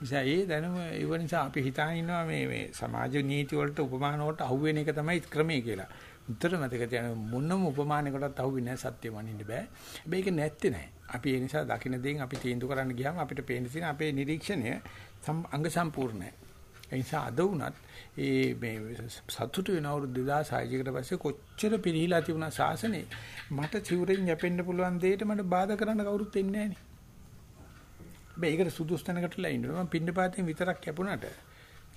නිසා ඒ දැනුම ඒව නිසා අපි හිතාගෙන ඉන්නවා මේ මේ සමාජ නීති වලට උපමාන වලට අහුවෙන එක තමයි ක්‍රමය කියලා. උත්තර මතක තියාගන්න මොනම උපමානයකටත් අහුවෙන්නේ නැහැ සත්‍ය මනින්න බෑ. හැබැයි ඒක නැත්තේ නෑ. අපි ඒ නිසා දකින්න දේන් අපි තීන්දුව කරන්න ගියාම අපිට පේන්න තියෙන අපේ නිරීක්ෂණය අංග සම්පූර්ණයි. ඒ නිසා අද වුණත් ඒ මේ සතුට වෙන අවුරුදු 2006 කට පස්සේ කොච්චර පිළිහිලා තිබුණා ශාසනේ මට චිවුරෙන් යැපෙන්න පුළුවන් දෙයට මට බාධා කරන්න කවුරුත් එන්නේ නැහැ නේ. ඒකට සුදුසු තැනකටලා ඉන්නවා. මම පින්නපාතෙන් විතරක් කැපුණාට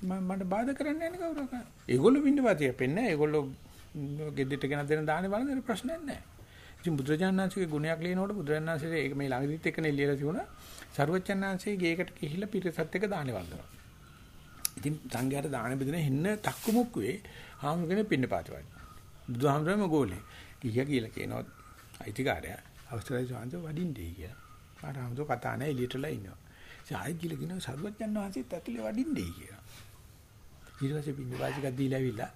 මම මට බාධා කරන්නේ නැහැ කවුරක්. ඒගොල්ලෝ පින්නපාතේ යැපෙන්නේ නැහැ. ඒගොල්ලෝ ගෙද්දට ගෙන දෙන දානේ බලන ප්‍රශ්නයක් නැහැ. ඉතින් බුදුරජාණන්සේගේ ගුණයක් ලියනකොට බුදුරජාණන්සේ ඒක මේ ළඟදිත් එක්කනේ ලියලා තිබුණා. සරුවචන්නාංශයේ ගේකට ගිහිල්ලා පිටසත් එක දානේ වන්දනවා. ඉතින් සංඝයාට දාන බෙදෙන හෙන්න තක්කු මුක්කුවේ හාමුදුරනේ පින්නපාත වයි. බුදුහාමුදුරේම ගෝලේ. ගියා කියලා කියනවා අයිතිකාරයා අවස්ථරයි සාන්ත වඩින්නේ කියලා. මට හාමුදුර කතා නැහැ එළියටලා ඉන්නවා. ඉතින් ආයෙත් කියලා කියනවා සරුවචන් වහන්සේත් ඇතුලේ වඩින්නේ කියලා. ඊට පස්සේ පින්නපාතික දීලා ඇවිල්ලා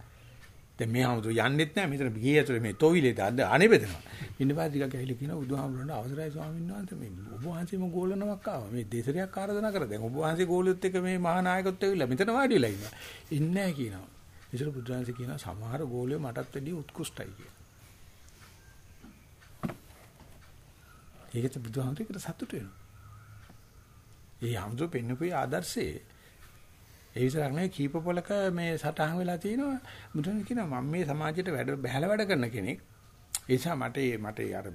දැන් මේ හමුදු යන්නෙත් නැහැ මෙතන ගියේ ඇතුලේ මේ තොවිලේ දාන්න අනේ බෙදෙනවා. ඉන්නපාත ටිකක් ඇහිලා කියනවා බුදුහාමුදුරන්ට අවසරයි ස්වාමීන් වහන්සේ මේ ඔබ වහන්සේම ගෝලනමක් ආවා. මේ දෙසරයක් ආරාධනා කරා. දැන් ඔබ වහන්සේ ගෝලියොත් එක්ක මේ මහා නායකත්වයට ඇවිල්ලා මෙතන වාඩි වෙලා ඉන්නවා. ඉන්නේ නැහැ කියනවා. ඉතින් බුදුහාමුදුරන්සේ කියනවා සමහර ගෝලියෝ මටත් වැඩිය උත්කෘෂ්ටයි කියලා. ඒකත් බුදුහාමුදුරේකට සතුටු වෙනවා. ඒ හමුදු පෙන්නපු ආදර්ශයේ ඒ විතරක් නෙවෙයි කීප පොලක මේ සටහන් වෙලා තිනවා මුදුන් කියනවා මම මේ සමාජයට වැඩ බහැල වැඩ කරන කෙනෙක්. ඒ නිසා මට මට අර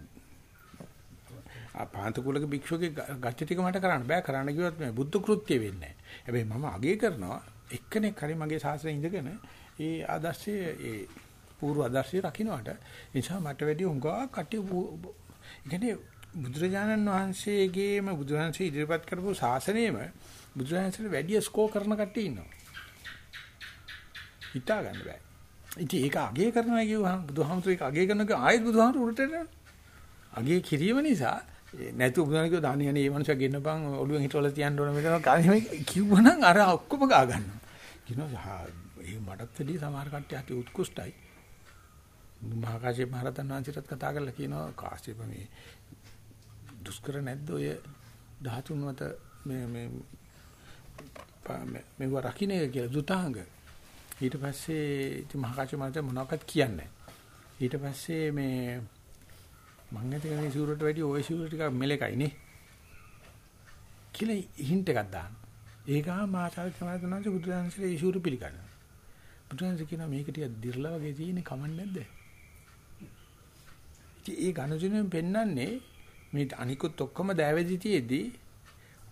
පාන්තකුලක භික්ෂුවගේ ගති ටික මට කරන්න බෑ. කරන්න කිව්වොත් මේ බුද්ධ කෘත්‍ය වෙන්නේ නැහැ හැබැයි මම අගේ කරනවා එක්කෙනෙක් හරි මගේ ශාස්ත්‍රයේ ඉඳගෙන ඒ ආදර්ශයේ ඒ පූර්ව ආදර්ශය රකින්නට. නිසා මට වැඩි උංගා කටි ඉන්නේ බුදුරජාණන් වහන්සේගේම බුදුහන්සේ ඉදිරිපත් කරපු ශාසනයෙම බුදුරජාණන්සේට වැඩි ස්කෝ කරන කට්ටිය ඉන්නවා. හිතා ගන්න බෑ. ඉතින් ඒක අගේ කරනවා කියුවහම බුදුහාමුදුරු ඒක අගේ කරනවා ආයෙත් බුදුහාමුදුරු උඩට එනවා. අගේ කිරීම නිසා නැතු බුදුහාමුදුරු කිව්ව දානියනේ මේ මනුස්සයා ගෙන්නපන් ඔළුවෙන් හිටවල තියන්න ඕන මෙතන කාණේ කිව්වනම් අර ඔක්කොම ගා ගන්නවා. කියනවා ඒ මටත් වැඩි සමහර කට්ටිය අති උත්කෘෂ්ටයි. මහකාශ්‍යප මහරතන් වහන්සේටත් කතා කරලා කියනවා කාශ්‍යප මේ දුෂ්කර නැද්ද ඔය ධාතුන් මත මේ මේ මේව රකින්න එක කියලා දුතාංග. ඊට පස්සේ ඉතින් මහකාච මහත මොනවක්වත් කියන්නේ ඊට පස්සේ මේ මං හිතේ මේ සූරට වැඩි ওই සූර ටික මෙලකයි නේ. කියලා හින්ට් එකක් දාන්න. ඒකම මාතාව සමාදනන්සේ බුදුරජාණන්සේ ඒ සූර පිළිගන්නවා. බුදුරජාණන්සේ කියනවා මේක ටික දිර්ලා වගේ තියෙන්නේ කමක් නැද්ද? ඉතින් ඒ ගනුදෙනුවෙන් පෙන්වන්නේ මේ අනිකුත් ඔක්කොම දෑවැදි තියේදී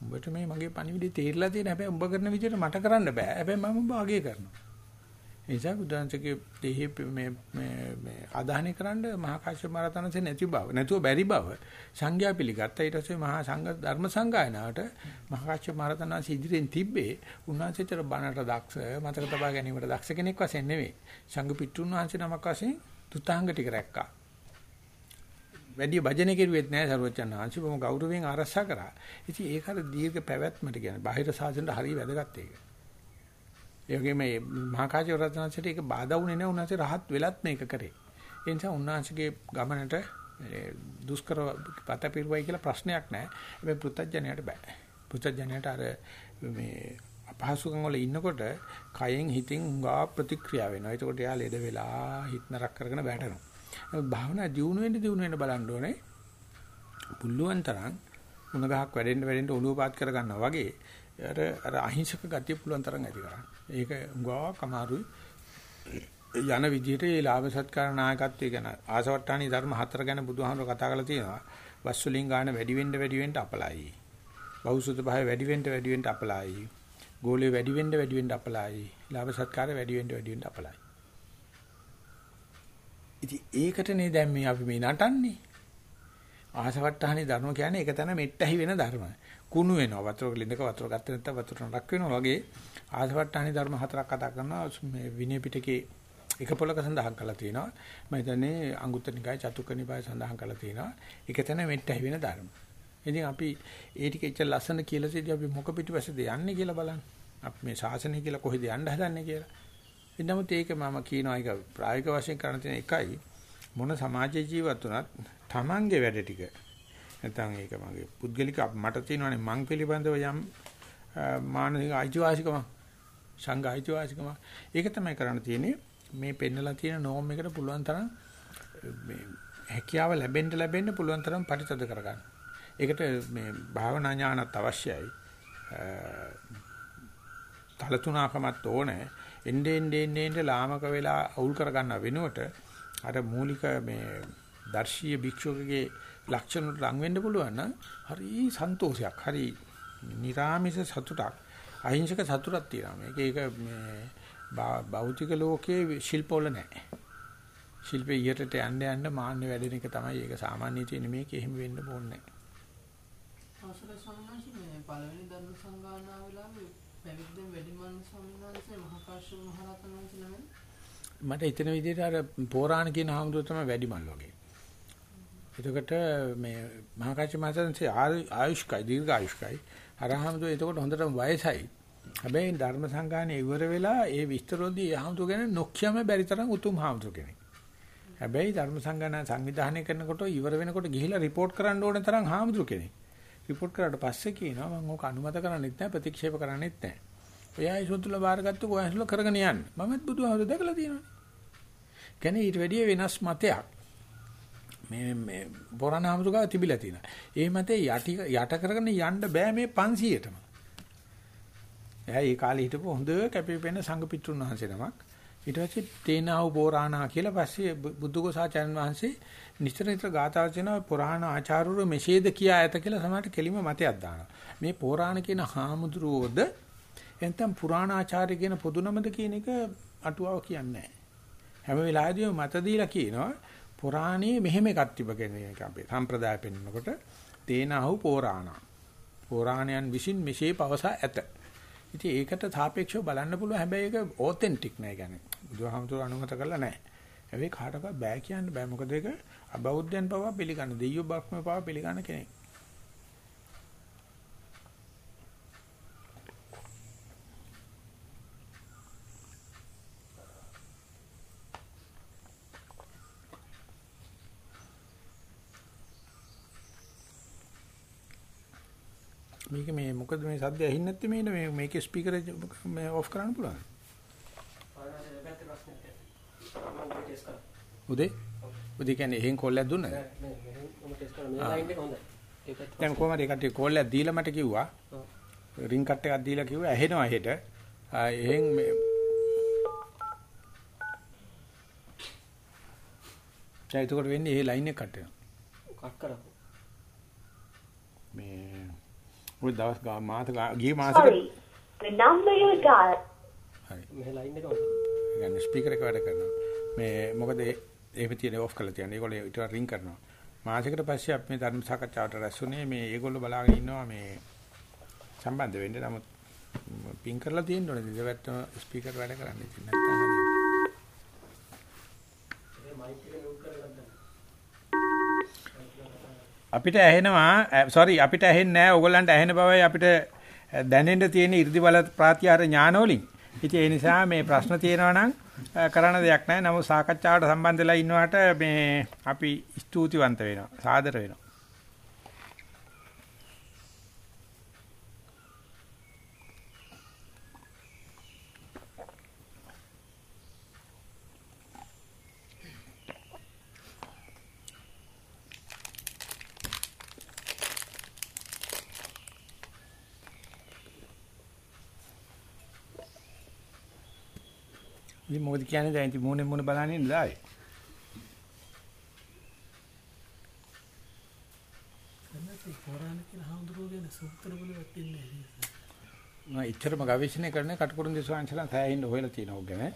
උඹට මේ මගේ පණිවිඩය තේරිලා තියෙන හැබැයි උඹ කරන විදිහට මට කරන්න බෑ. හැබැයි මම උඹ අගය කරනවා. ඒ නිසා බුදුන්සේගේ දෙහි මේ මේ මේ ආදාහනය කරන්න මහා කාශ්‍යප මහරතනසේ නැති බව, නැතුව බැරි බව සංඝයා පිළිගත්තා. ඊට පස්සේ මහා සංඝ ධර්ම සංගායනාවට මහා කාශ්‍යප මහරතනසේ ඉදිරියෙන් තිබ්බේ උන්වහන්සේතර බණට දක්ෂ, මතක තබා ගැනීමට දක්ෂ කෙනෙක් වශයෙන් නෙවෙයි. සංඝ පිටුන් වහන්සේ නමක් වශයෙන් තුතාංග ටික රැක්කා. වැඩි භජන කෙරුවෙත් නැහැ සරුවචන් ආංශි බොහොම ගෞරවයෙන් ආරක්ෂා කරා. ඉතින් ඒක හර දීර්ඝ පැවැත්මට කියන්නේ බාහිර සාසනට හරිය වැදගත් ඒක. ඒ වගේම මේ මහා කාශ්‍යප රත්නංශයට ඒක බාධා වුණේ නැහැ උන්වහන්සේ රහත් වෙලත් මේක කරේ. ඒ නිසා උන්වහන්සේගේ ගමනට දුෂ්කර පතපිරුවයි කියලා ප්‍රශ්නයක් නැහැ. හැබැයි පෘථජ්ජනයට බෑ. පෘථජ්ජනයට අර මේ අපහසුකම් වල ඉන්නකොට කයෙන් හිතින් හුඟා ප්‍රතික්‍රියා වෙනවා. ඒකට එයා ලෙඩ වෙලා හිත නරක කරගෙන බැටරෙනවා. භාවනා දියුණු වෙන්න දියුණු වෙන්න බලන්න ඕනේ. පුල්ලුවන් තරම් උණ ගහක් වැඩෙන්න වැඩෙන්න ඔළුව පාත් කර ගන්නවා වගේ අර අර අහිංසක ගතිය පුළුවන් තරම් ඇති කරගන්න. ඒක උගාවක් අමාරුයි. යන විදිහට මේ ලාභ සත්කාර නායකත්වය ගැන ආසවට්ටානි ධර්ම හතර ගැන බුදුහාමර කතා කරලා තියෙනවා. වස්සුලින් ගන්න වැඩි වෙන්න වැඩි වෙන්න අපලයි. බෞසුත භාවය වැඩි වෙන්න වැඩි වෙන්න අපලයි. ගෝලේ වැඩි වෙන්න වැඩි වෙන්න අපලයි. ලාභ සත්කාර වැඩි වෙන්න වැඩි වෙන්න අපලයි. ඉතින් ඒකට නේ දැන් මේ අපි මේ නටන්නේ. ආසවට්ටහනේ ධර්ම කියන්නේ ඒක තැන මෙට්ටහි වෙන ධර්ම. කුණු වෙනවා වතුරක ලිඳක වතුර ගත්ත නැත්නම් වතුර නරක් වෙනවා වගේ ආසවට්ටහනේ ධර්ම හතරක් කතා කරනවා මේ විනය පිටකේ එක පොලක සඳහන් කරලා තියෙනවා. මම හිතන්නේ අංගුත්තර නිකාය චතුක්ක නිකාය සඳහන් කරලා තියෙනවා. ඒක තැන මෙට්ටහි වෙන ධර්ම. ඉතින් අපි ඒ ටික ඉච්ච ලස්සන කියලා සිටි අපි මොක පිටිපස්සේද යන්නේ කියලා බලන්න. අපි මේ ශාසනය කියලා කොහෙද යන්න හදන්නේ කියලා. එනමුත් ඒක මම කියනවා ඒක ප්‍රායෝගික වශයෙන් කරන්න තියෙන එකයි මොන සමාජ ජීවත් වුණත් Tamange වැඩ ටික නැත්නම් ඒක මගේ පුද්ගලික මට තියෙනවානේ මං පිළිබඳව යම් මානසික අයිතිවාසිකම සංඝ අයිතිවාසිකම ඒක තමයි කරන්න තියෙන්නේ මේ පෙන්නලා තියෙන නෝම් එකට පුළුවන් තරම් මේ හැකියාව ලැබෙන්න ලැබෙන්න පුළුවන් තරම් පරිතද කරගන්න. ඒකට මේ භාවනා ඥානත් අවශ්‍යයි. තලතුණකමත් ඕනේ. එnde ende ende ende ලාමක වෙලා අවුල් කරගන්න වෙනුවට අර මූලික මේ දර්ශීය භික්ෂුවකගේ ලක්ෂණ වලට ලං වෙන්න පුළුවන් නම් හරි සන්තෝෂයක් හරි නිරාමිස සතුටක් අහිංසක සතුටක් තියෙනවා. මේක ඒක මේ භෞතික ලෝකයේ ශිල්පවල නැහැ ශිල්පේ ඊටට යන්න යන්න මාන්නේ වැඩෙන එක තමයි ඒක සාමාන්‍ය තියෙන මේක එහෙම වෙන්න ඕනේ නැහැ අවසරයි සම්මාසි මේ පළවෙනි ධර්ම සංගායනා වෙලාවේ පැවිද්දෙන් වැඩිමල් ස්වාමීන් වහන්සේ මහා කාශ්‍යප මහ රහතන් වහන්සේ නමෙන් මට හිතෙන විදිහට අර පෝරාණ කියන හාමුදුරුවෝ තමයි වැඩිමල් වගේ. එතකොට මේ මහා කාශ්‍යප මහ රහතන්සේ ආයුෂ්කයි දීර්ඝ ආයුෂ්කයි. අර හාමුදුරුවෝ එතකොට හොඳටම වයසයි. හැබැයි ධර්ම සංගායනේ ඉවර වෙලා ඒ විස්තරෝදී හාමුදුරුවෝ ගැන නොකියම බැරි තරම් උතුම් හාමුදුරුවෝ කෙනෙක්. හැබැයි ධර්ම සංගායන සංවිධානය කරනකොට ඉවර වෙනකොට ගිහිලා report කරන්න ඕන තරම් හාමුදුරුවෝ කෙනෙක්. රිපෝට් කරාට පස්සේ කියනවා මම ඕක අනුමත කරන්නෙත් නැහැ ප්‍රතික්ෂේප කරන්නෙත් නැහැ. ඔයා ඉසුතුල බාරගත්තු කොහොමද කරගෙන යන්නේ? මමත් බුදුහාමුදුර දැකලා තියෙනවා. කියන්නේ ඊට වැඩිය වෙනස් මතයක්. මේ මේ බොරණාමුදුගාව තිබිලා තියෙනවා. ඒ මතේ යටි යට කරගෙන යන්න බෑ මේ 500ටම. එයා ඒ කාලේ හිටපු හොඳ කැපිපෙන සංඝ පිටුන් වහන්සේ නමක්. ඊට පස්සේ තේනාව පෝරාණා කියලා පස්සේ බුද්ධඝෝසාචාර්යන් වහන්සේ නිතර නිතර ගාථා කියනවා පුරාණ ආචාර්යවරු මෙසේද කියා ඇත කියලා සමහරට කෙලිම මතයක් දානවා. මේ පුරාණ කියන හාමුදුරුවෝද එතෙන් පුරාණ ආචාර්ය කියන පොදු නමද කියන එක අටුවාව කියන්නේ හැම වෙලාවෙදීම මත දීලා කියනවා පුරාණයේ මෙහෙම එකක් තිබගෙන එක අපේ සම්ප්‍රදාය පෙන්නකොට තේනහු පුරාණ. පුරාණයන් විසින් මෙසේ පවසා ඇත. ඉතින් ඒකට සාපේක්ෂව බලන්න පුළුවන් හැබැයි ඒක ඔතෙන්ටික් නෑ කියන්නේ. බුදුහාමුදුර අනුමත කරලා නෑ. හැබැයි කාටවත් බෑ කියන්න බෑ මොකද ඒක අබෞද්ධයන් පවා පිළිගන්න දෙයියෝ බක්ම පවා පිළිගන්න කෙනෙක්. මේක මේ මොකද මේ සද්ද ඇහින්නේ නැත්තේ මේන මේ මේකේ ස්පීකර් මේ ඔෆ් කරන්න පුළුවන්. උදේ උදේ කියන්නේ එහෙන් කෝල් එකක් දුන්නද? දැන් කොහමද ඒ කට්ටිය කෝල් එකක් දීලා මට කිව්වා. රින් කට් එකක් දීලා කිව්වා ඇහෙනවා හෙට. එහෙන් මේ දැන් එතකොට වෙන්නේ ඒ ලයින් එක කට් වෙනවා. කට් කරපො. මේ ඔය දවස් ගා මාස ගිය මාසෙක the number you dial හරි. මේ ලයින් එක ඔන්න. يعني ස්පීකර් එක වැඩ කරනවා. මේ මොකද එහෙම තියෙන ඔෆ් කරලා තියන්නේ. ඒගොල්ලෝ ඊට රින් කරනවා. මාසයකට පස්සේ අපි මේ ධර්ම සාකච්ඡාවට රැස්ුනේ මේ ඒගොල්ලෝ බලාගෙන ඉන්නවා මේ සම්බන්ධ වෙන්න. නමුත් පින් කරලා තියෙන්න ඕනේ. දෙවැත්තම ස්පීකර් වැඩ කරන්නේ ඉතින් නැත්නම් අපිට ඇහෙනවා සෝරි අපිට ඇහෙන්නේ නැහැ. ඕගොල්ලන්ට ඇහෙන බවයි අපිට දැනෙන්න තියෙන 이르දි බල ප්‍රාත්‍යාර ඥාන වලින්. ඉතින් ඒ නිසා මේ ප්‍රශ්න තියෙනවා නම් කරන්න දෙයක් නැහැ. නමුත් සාකච්ඡාවට සම්බන්ධ වෙලා ඉන්නවට මේ අපි ස්තුතිවන්ත වෙනවා. සාදර වෙනවා. ඉතින් මොකද කියන්නේ දැන් ඉතින් මොනේ මොන බලන්නේ ඉන්නද ආයේ? මම ඉච්චරම ගවේෂණය කරන කටුකුරුන් දිස්වාංශලන් සෑහින්න හොයලා තියෙනවා ගැන.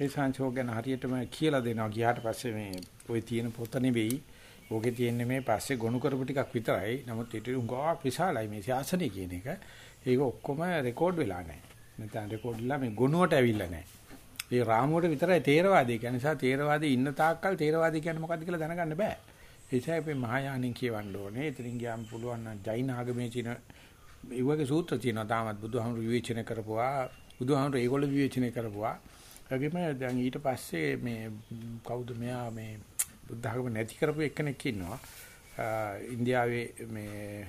ඒ සංචෝග ගැන හරියටම කියලා දෙනවා ගියාට පස්සේ මේ ওই තියෙන පොත නෙවෙයි. ඕකේ තියෙන්නේ මේ පස්සේ ගොනු කරපු ටිකක් විතරයි. නමුත් ඊට උඟා විශාලයි මේ ශාසනය කියන එක. ඒක ඔක්කොම රෙකෝඩ් වෙලා නැහැ. නැත්නම් රෙකෝඩ් වෙලා මේ ගොනුවට ඇවිල්ලා නැහැ. ඒ රාමුවට විතරයි තේරවාදී කියන නිසා තේරවාදී ඉන්න තාක්කල් තේරවාදී කියන්නේ මොකද්ද කියලා දැනගන්න බෑ. ඒ නිසා අපි මහායානින් කියවන්න ඕනේ. එතනින් ගියාම පුළුවන් නම් ජෛන ආගමේ තියෙන ඒ වගේ සූත්‍ර තියෙනවා. තාමත් බුදුහාමුදුරු විවේචනය කරපුවා. බුදුහාමුදුරු ඒගොල්ලෝ විවේචනය කරපුවා. ඒගොම දැන් ඊට පස්සේ මේ කවුද මෙයා මේ බුද්ධ ආගම නැති කරපු එක්කෙනෙක් ඉන්නවා. ඉන්දියාවේ මේ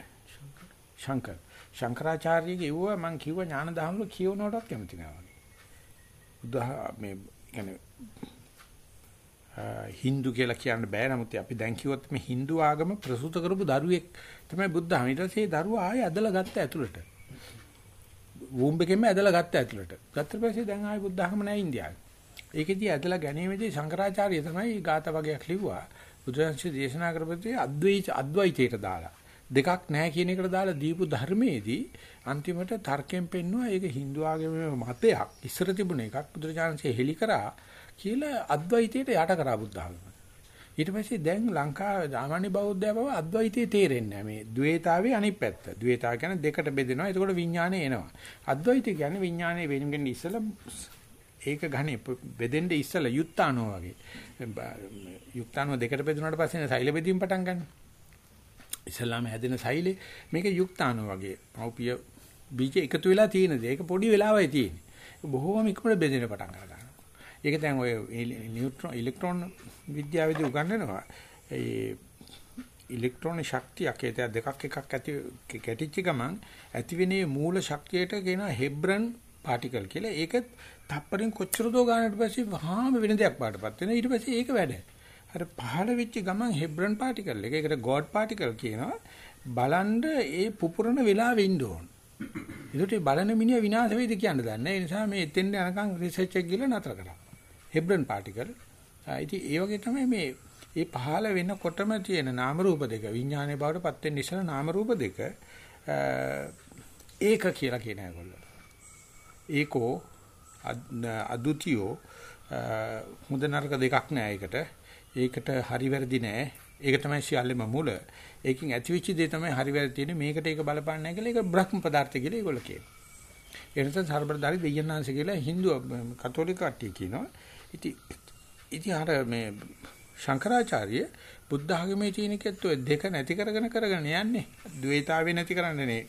ශංකර් ශංකරාචාර්යගේ ඉවුව මම කිව්ව ඥාන දහමල කියවනකොටත් කැමති නෑ වගේ. බුද්ධ මේ කියන්නේ හින්දු කියලා කියන්න බෑ නමුත් අපි දැන් කිව්වොත් මේ හින්දු ආගම ප්‍රසූත කරපු දරුවෙක් තමයි බුද්ධ ඊට පස්සේ දරුවා ආයෙ ඇදලා ගත්ත ඇතුළට. වූම්බ එකෙන්ම ඇදලා ගත්ත ඇතුළට. ගත්ත පස්සේ දැන් ආයෙ බුද්ධ ආගම නැහැ ඉන්දියාවේ. ඒකෙදී ඇදලා ගැනීමේදී શંકරාචාර්ය තමයි ගාත වගේක් ලිව්වා. බුදුරජාණන් දේශනා කරපදී අද්වෛත අද්වෛතයට දාලා දෙකක් නැහැ කියන එකට දාලා දීපු ධර්මයේදී අන්තිමට තර්කයෙන් පෙන්නුවා ඒක Hindu ආගමේ මතයක්. ඉස්සර තිබුණ එකක් බුදුරජාණන්සේ හෙලි කරා කියලා අද්වෛතයට යට කරා බුද්ධ ආගම. ඊට පස්සේ දැන් ලංකාවේ සාමාන්‍ය බෞද්ධය බව අද්වෛතයේ තේරෙන්නේ නැහැ. මේ ද්වේතාවේ අනිත් පැත්ත. ද්වේතාව කියන්නේ දෙකට බෙදෙනවා. එතකොට විඥානය එනවා. අද්වෛතය කියන්නේ විඥානයේ වෙනින්ගෙන ඉස්සලා ඒක ඝනේ බෙදෙන්න ඉස්සලා යුක්තානෝ වගේ. යුක්තානෝ දෙකට බෙදුනාට පස්සේ සෛල බෙදීම පටන් ගන්න. ඉස්ලාම හැදෙන සෛලේ මේක යුක්තානෝ වගේ. මෞපිය බීජ එකතු වෙලා තියෙන දේ. ඒක පොඩි වෙලාවයි තියෙන්නේ. බොහෝම ඉක්මනට බෙදෙන්න පටන් ගන්නවා. ඒක දැන් ඔය නියුට්‍රෝන ඉලෙක්ට්‍රෝන විද්‍යාවේදී උගන්වනවා. ඒ ඉලෙක්ට්‍රෝන ශක්තියක් ඒ දෙකක් එකක් ඇති කැටිච්ච ගමන් ඇතිවෙනේ මූල ශක්තියට කියන හෙබ්‍රන් පාටිකල් කියලා. ඒක තප්පරෙන් කොච්චර දෝ ගන්නට පස්සේ වහාම වෙන දෙයක් පාටපත් වෙනවා. ඊට පස්සේ ඒක වැඩ. අර පහළ වෙච්ච ගමන් හෙබ්‍රන් පාටිකල් එක. ඒකට ගෝඩ් පාටිකල් කියනවා. බලන්න ඒ පුපුරන වෙලාවෙ ඉන්න ඕන. ඒකට බලන මිනිහ විනාශ වෙයිද කියන්න දන්නේ. ඒ නිසා මේ එතෙන් යනකම් රිසර්ච් එක ගිහලා නතර කරා. හෙබ්‍රන් පාටිකල්. ඉතින් ඒ වගේ තමයි මේ මේ පහළ වෙනකොටම තියෙන නාම රූප දෙක විඥානයේ බවට පත් වෙන්න ඉස්සෙල්ලා නාම රූප දෙක ඒක කියලා කියන ඒගොල්ලෝ. ඒකෝ අදුතියෝ මුද නරක දෙකක් නෑ ඒකට. ඒකට හරි වැරදි නෑ. ඒක තමයි සියල්ලම මුල. ඒකෙන් ඇතිවෙච්ච දේ තමයි හරි වැරදි තියෙන්නේ. මේකට ඒක බලපාන්නේ නැහැ කියලා ඒක බ්‍රහ්ම පදාර්ථ කියලා ඒගොල්ලෝ කියනවා. ඒ නිසා සර්බදාරි දෙයයන්ාංශ කියලා Hindu කතෝලික කට්ටිය කියනවා. ඉතින් ඉතින් අර මේ ශංකරාචාර්ය බුද්ධ ආගමේ තියෙන කෙත් ඔය දෙක නැති කරගෙන කරගෙන යන්නේ. ද්වේතාවේ නැති කරන්නේ නේ.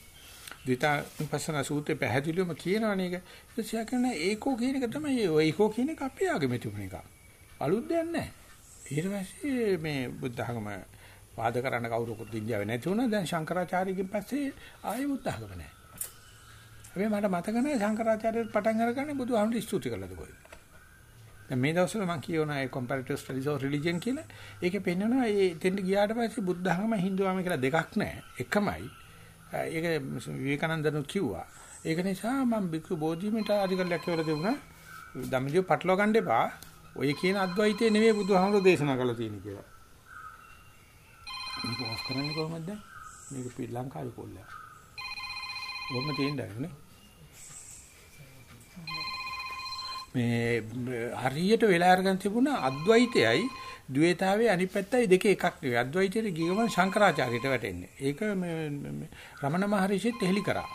ද්විතා විපස්සනා සූත්‍රේ පැහැදිලිවම කියනවනේ ඒක. ඊට පස්සේ කියන ඒකෝ කියන එක තමයි ඔය ඒකෝ කියන එක අපේ ආගමේ තිබුණ එක. අලුත් දෙයක් නැහැ. ඊට පස්සේ මේ බුද්ධ ආගම වාද කරන්න කවුරුකුත් ඉන්දියාවේ නැති වුණා. දැන් ශංකරාචාර්යගෙන් පස්සේ ආයෙ බුද්ධ ආගම නැහැ. හැබැයි මට මතක නැහැ ශංකරාචාර්යත් පටන් අරගන්නේ බුදුහාමුදුරු ස්තුති කළාද කොයි. දැන් මේ දවස්වල මම කියනවා ඒ comparative studies of religion කියලා. ඒකේ පෙන්වනවා ඒ දෙන්න ගියාට පස්සේ බුද්ධ ධර්ම හින්දු ආගම කියලා දෙකක් නැහැ. එකමයි. ඒක විවේකානන්දනු කිව්වා. ඒක නිසා මම බික්කු බෝධිමයට අධිකල්යක් කියලා දෙවුණා. ධම්මජීව පටලවා ගන්න එපා. ඔය කියන අද්වෛතය නෙමෙයි බුදුහාමුදුරෝ දේශනා කළා තියෙන්නේ කියලා. මේක ඔෆ් කරන්නේ කොහොමද? මේක ශ්‍රී ලංකාවේ පොල්ලයක්. ඔහොම තියෙන්නේ නේ. මේ හරියට වෙලා අරගෙන තිබුණ අද්වෛතයයි ද්වේතාවේ අනිත් පැත්තයි දෙක එකක් නෙවෙයි. අද්වෛතයේ ගිගම ශංකරාචාර්යයට වැටෙන්නේ. ඒක මේ රමණ මහරිෂිත් එහෙලි කරා.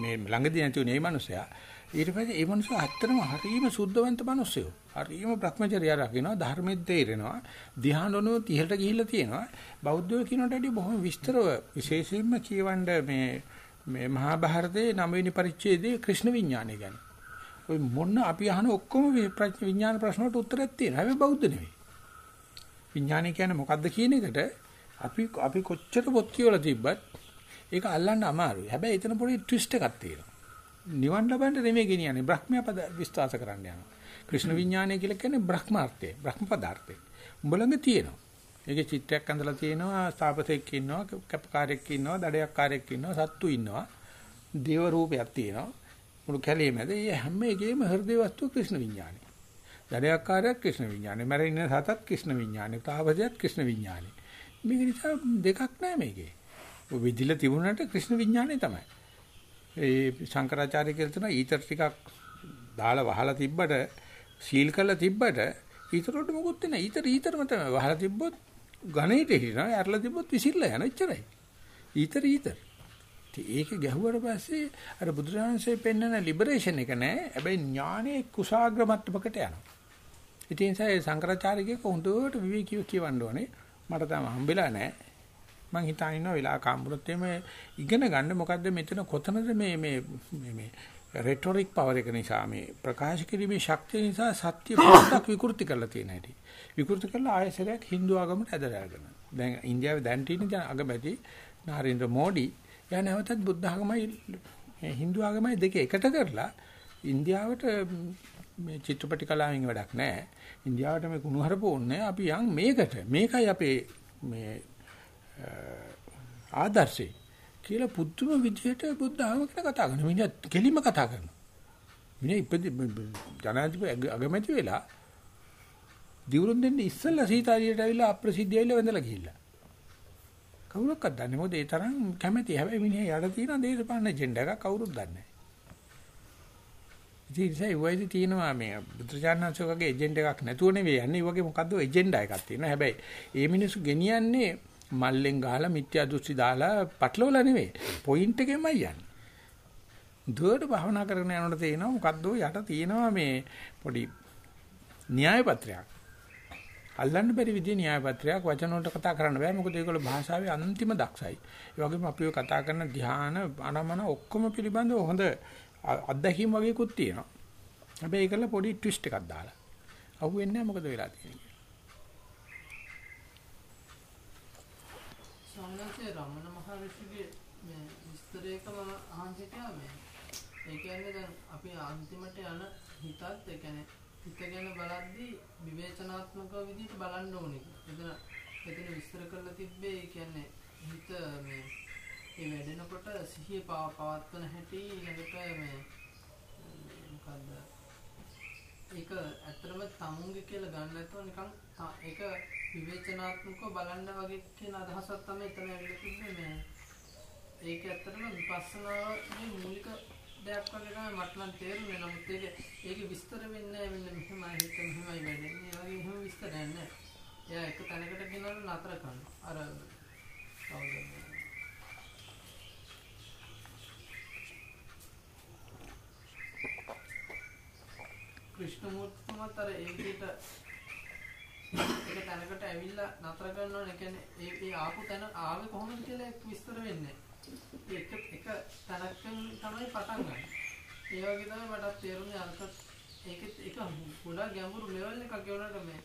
මේ ළඟදී නැති උනේ මේ මිනිසයා. ඊට පස්සේ මේ මිනිස්සු ඇත්තටම හරිම සුද්ධවන්ත මිනිස්සයෝ. හරිම භ්‍රමචර්යය රකින්නවා ධර්මෙත් තේරෙනවා. ධ්‍යානවල 30ට ගිහිල්ලා තියෙනවා. බෞද්ධයෝ කියනට වඩා බොහොම විස්තරව විශේෂයෙන්ම කියවන්න මේ මේ මහා භාරතයේ නවවෙනි පරිච්ඡේදයේ ක්‍රිෂ්ණ විඥානය ගැන. ඔය මොන අපි අහන ඔක්කොම විඥාන ප්‍රශ්න වලට උත්තරයක් තියෙනවා. හැබැයි බෞද්ධ නෙවෙයි. විඥානය කියන්නේ මොකද්ද කියන එකට අපි අපි කොච්චර පොත් කියවලා තිබ්බත් ඒක අල්ලන්න අමාරුයි. හැබැයි එතන පොඩි ට්විස්ට් එකක් තියෙනවා. නිවන් ලබන්න නෙමෙයි ගෙනියන්නේ. බ්‍රහ්මයා පද විශ්වාස කරන්න යනවා. ක්‍රිෂ්ණ විඥානය කියලා කියන්නේ බ්‍රහ්මාර්ථය, බ්‍රහ්ම පදාර්ථය. උඹ ළඟ තියෙනවා. ඒකේ චිත්‍රයක් අඳලා තියෙනවා, ස්ථාපතෙක් ඉන්නවා, කැපකාරයෙක් ඉන්නවා, දඩයක්කාරයෙක් ඉන්නවා, සත්තු ඉන්නවා. දේව රූපයක් තියෙනවා. මුළු කැලේ මැද මේ හැම එකේම හෘදේ වස්තුව ක්‍රිෂ්ණ විඥානය. දඩයක්කාරයක් ක්‍රිෂ්ණ විඥානය. මැරෙන්න සතත් ක්‍රිෂ්ණ විඥානය. තාපසයත් ක්‍රිෂ්ණ විඥානය. මේක නිසා දෙකක් නැහැ මේකේ. ඔය විදිල තිබුණාට ක්‍රිෂ්ණ විඥානය තමයි. ඒ ශංකරාචාර්ය කියලා තුන ඊතර ටිකක් දාලා වහලා තිබ්බට සීල් කරලා තිබ්බට ඊතරොට මොකුත් නැහැ. ඊතර ඊතරම තමයි. වහලා තිබ්බොත් ඝනෙට හිටිනවා. ඇරලා තිබ්බොත් විසිරලා යන එච්චරයි. ඊතර ඊතර. ඒක ගැහුවට පස්සේ අර බුදුරජාණන්සේ පෙන්වන ලිබරේෂන් එක නෑ. හැබැයි ඥානයේ කුසాగ්‍ර මට්ටමකට යනවා. ඉතින් ඒ නිසා සංකරාචාර්යගේ හොඳට විවේකීව කියවන්න ඕනේ. මට තාම හම්බෙලා නෑ. මං හිතාන ඉන්නවා වෙලා කාම්බුනොත් එමේ ඉගෙන ගන්න මොකද්ද මෙතන කොතනද මේ මේ මේ රෙටොරික් පවර් එක නිසා මේ ප්‍රකාශ කිරීමේ ශක්තිය නිසා සත්‍ය පොඩ්ඩක් විකෘති කරලා තියෙන හැටි. විකෘති කරලා ආයසරයක් Hindu ආගමට ඇදලා අරගෙන. දැන් ඉන්දියාවේ දැන් තියෙන අගමැති නරේන්ද්‍ර මෝඩි එයා නැවතත් බුද්ධ ආගමයි Hindu ආගමයි දෙක එකට කරලා ඉන්දියාවට මේ චිත්‍රපටි කලාවෙන් වැඩක් නැහැ. ඉන්දියාවට මේ කුණුහරුප ඕනේ අපි යන් මේකට. මේකයි අපේ මේ ආදර්ශේ කියලා පුදුම විදියට බුද්ධ ආගම ගැන කතා කරනවා. මිනිහා කෙලින්ම කතා කරනවා. මිනිහා ඉපදි ජනාධිපති අගමැති වෙලා දිවුරුම් දෙන්නේ ඉස්සෙල්ලා සීතාරියට ඇවිල්ලා අප්‍රසිද්ධිය ඇවිල්ලා වැඳලා ගිහිල්ලා. කවුරක්වත් දන්නේ මොකද ඒ තරම් කැමැති. හැබැයි මිනිහා යට තියෙන දේශපාලන එජෙන්ඩා එකක් කවුරුත් දන්නේ නැහැ. ඉතින් ඒ වයිදි තියෙනවා මේ බුද්ධචානන්සෝගේ එජෙන්ඩා එකක් නැතුව නෙවෙයි යන්නේ. ඒ වගේ මොකද්ද එජෙන්ඩා එකක් තියෙනවා. හැබැයි ඒ මිනිස්සු ගෙනියන්නේ මල්ලෙන් ගහලා මිත්‍යා දෘෂ්ටි දාලා පටලවලා නෙවෙයි. පොයින්ට් එකෙමයි යන්නේ. දුවට භවනා කරගෙන යනකොට තේනවා මොකද්ද යට තියෙනවා මේ පොඩි න්‍යාය පත්‍රයක්. අල්ලන්න බැරි විදිහේ න්‍යාය පත්‍රයක් වචන වලට කතා කරන්න බෑ මොකද ඒගොල්ලෝ භාෂාවේ අන්තිම දක්ෂයි. ඒ වගේම අපි ඔය කතා කරන ධ්‍යාන අනමන ඔක්කොම පිළිබඳව හොඳ අත්දැකීම් වගේකුත් තියෙනවා. හැබැයි ඒකල පොඩි ට්විස්ට් එකක් දාලා. අහුවෙන්නේ නැහැ මොකද වෙලා තියෙන්නේ. සම්මතයේ රමණ මහරිෂිගේ මේ විස්තරයක මම අහන් හිටියා මේ ඒ කියන්නේ දැන් අපි අන්තිමට යන හිතත් ඒ කියන්නේ හිත ගැන බලද්දී විවේචනාත්මක විදිහට බලන්න ඕනේ. එතන එතන විස්තර කරලා තිබ්බේ ඒ කියන්නේ හිත මේ ඒ වැඩෙනකොට සිහිය පවත්වන හැටි ඊළඟට මේ මොකද්ද ඒක ඇත්තටම තමුන්ගේ කියලා ගන්න නැතුව නිකන් ඒක විවේචනාත්මකව බලන්න වගේ කියන අදහසක් තමයි එතන ඇවිල්ලා තිබ්බේ මේ ඒක ඇත්තටම විපස්සනාවේ මූලික දෙයක් වගේ තමයි මට නම් තේරුනේ නමුත් ඒක ඒකේ විස්තර වෙන්නේ නැහැ මෙන්න මෙහෙමයි හිත මෙහෙමයි වැඩෙන්නේ වගේ එහෙම විස්තරයක් නැහැ. එයා එක තැනකට ගෙනල්ලා නතර කරනවා. අර කවුද ක්‍රිෂ්ණමූර්තිතුමත් අර ඒ විදිහට එක තැනකට ඇවිල්ලා නතර කරනවනේ කියන්නේ ඒ ඒ ආපු තැන ආවේ කොහොමද කියලා විස්තර වෙන්නේ ඒක එක තැනකින් තමයි පටන් ගන්න. ඒ වගේ තමයි මට තේරුනේ අරකට ඒකෙත් එක ගොඩක් ගැඹුරු ලෙවල් එකක් ගෙවනට මේ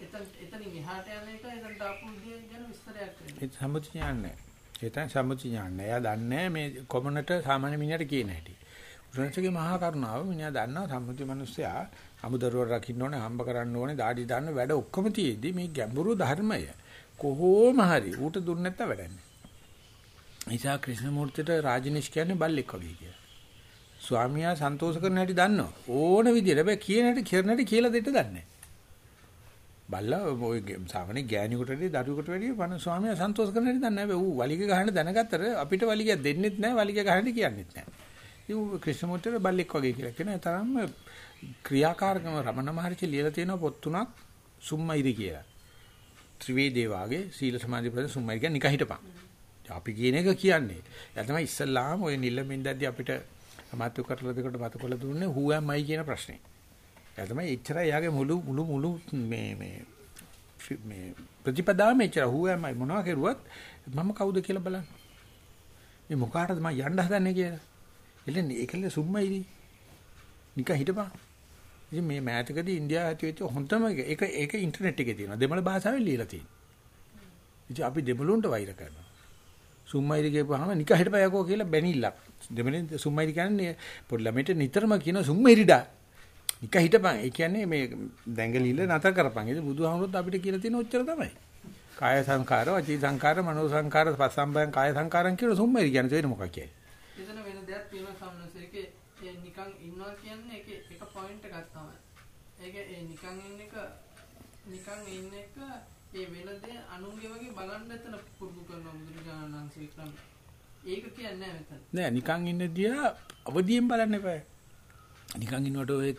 එතන එතනින් එහාට යන එක එතනට ආපු විදිය ගැන විස්තරයක් වෙනවා. ඒ සම්මුති ඥානනේ. ඒ තමයි සම්මුති ඥානනේ. එයා දන්නේ මේ කොමනට සාමාන්‍ය මිනිහට කියන හැටි. උන්වහන්සේගේ මහා කරුණාව මිනිහා දන්නවා සම්මුති මිනිස්සයා අමුදරුවර රකින්න ඕනේ, හම්බ කරන්න ඕනේ, দাঁඩි දාන්න වැඩ ඔක්කොම තියෙද්දි මේ ගැඹුරු ධර්මය කොහොම හරි ඌට දුන්න නැත්නම් වැඩන්නේ. නිසා ක්‍රිෂ්ණමූර්තිට රාජනිෂ් කියන්නේ බල්ලෙක් වගේ කියලා. ස්වාමියා සන්තෝෂ කරන හැටි දන්නවා. ඕන විදිහට හැබැයි කියන හැටි කරන හැටි කියලා දෙන්න දන්නේ බල්ලා ඔය සාමාන්‍ය ගෑණියෙකුට වැඩි දරුවෙකුට වැඩි වන ස්වාමියා සන්තෝෂ කරන හැටි දන්නේ නැහැ. ඌ වලිග ගහන්න දැනගත්තට අපිට වලිග දෙන්නෙත් නැහැ, වලිග ගහන්න කියන්නෙත් නැහැ. ඉතින් ක්‍රිෂ්ණමූර්තිට බල්ලෙක් වගේ කියලා කියන තරම්ම ක්‍රියාකාරකම රමණ මහර්ෂි ලියලා තියෙන පොත් තුනක් සුම්මයිරි කියලා. ත්‍රිවේදේ වාගේ සීල සමාධි ප්‍රද සුම්මයිරි කියන්නේ නිකන් හිටපන්. අපි කියන එක කියන්නේ. එයා තමයි ඉස්සල්ලාම ওই නිල්ලමින්දද්දි අපිට මතු කරලා දෙකට මතු කරලා දුන්නේ who am I කියන ප්‍රශ්නේ. එයා තමයි එච්චරයි යාගේ මුළු මුළු මුළු මේ මේ මේ ප්‍රතිපදාම එච්චර who am I මොනවා කරුවත් මම කවුද කියලා බලන්න. මේ මොකාටද මම යන්න හදන්නේ කියලා. එළන්නේ ඒකල සුම්මයිදී. නිකන් හිටපන්. ඉතින් මේ මෑතකදී ඉන්දියාව ඇති වෙච්ච හොඳම එක ඒක ඉන්ටර්නෙට් එකේ තියෙනවා. දෙමළ භාෂාවෙන් ලියලා තියෙනවා. ඉතින් අපි දෙමළුන්ට වෛර කරනවා. සුම්මයිරි කියපුවාම නික හිටපයකෝ කියලා බැනිල්ලක්. දෙමළෙන් සුම්මයිරි කියන්නේ පොඩි ළමයිට නිතරම කියන සුම්මයිරිඩා. නික හිටපන්. ඒ කියන්නේ මේ දැඟලිල්ල නතර කරපන්. ඒක බුදුහාමුදුරුවෝ අපිට කියලා තියෙන ඔච්චර තමයි. කාය සංකාර, වචී සංකාර, මනෝ සංකාර, පස්සම්බයන් කාය සංකාරම් කියන සුම්මයිරි කියන්නේ තේරෙන්නේ මොකක්ද කියන්නේ? එතන වෙන දෙයක් තියෙනවා සම්නසේකේ ඒ නිකන් ඉන්නවා කියන්නේ ඒක එක පොයින්ට් එකක් තමයි. ඒක ඒ නිකන් ඉන්න එක නිකන් ඉන්න එක ඒ වෙන දේ අනුන්ගේ වගේ බලන්න එතන පුරුදු කරනවා බුදුරජාණන් වහන්සේ ක්‍රම. ඒක කියන්නේ නැහැ මෙතන. නෑ නිකන් ඉන්න දිහා අවදියෙන් බලන්න එපා. නිකන් ඉන්නකොට ඔය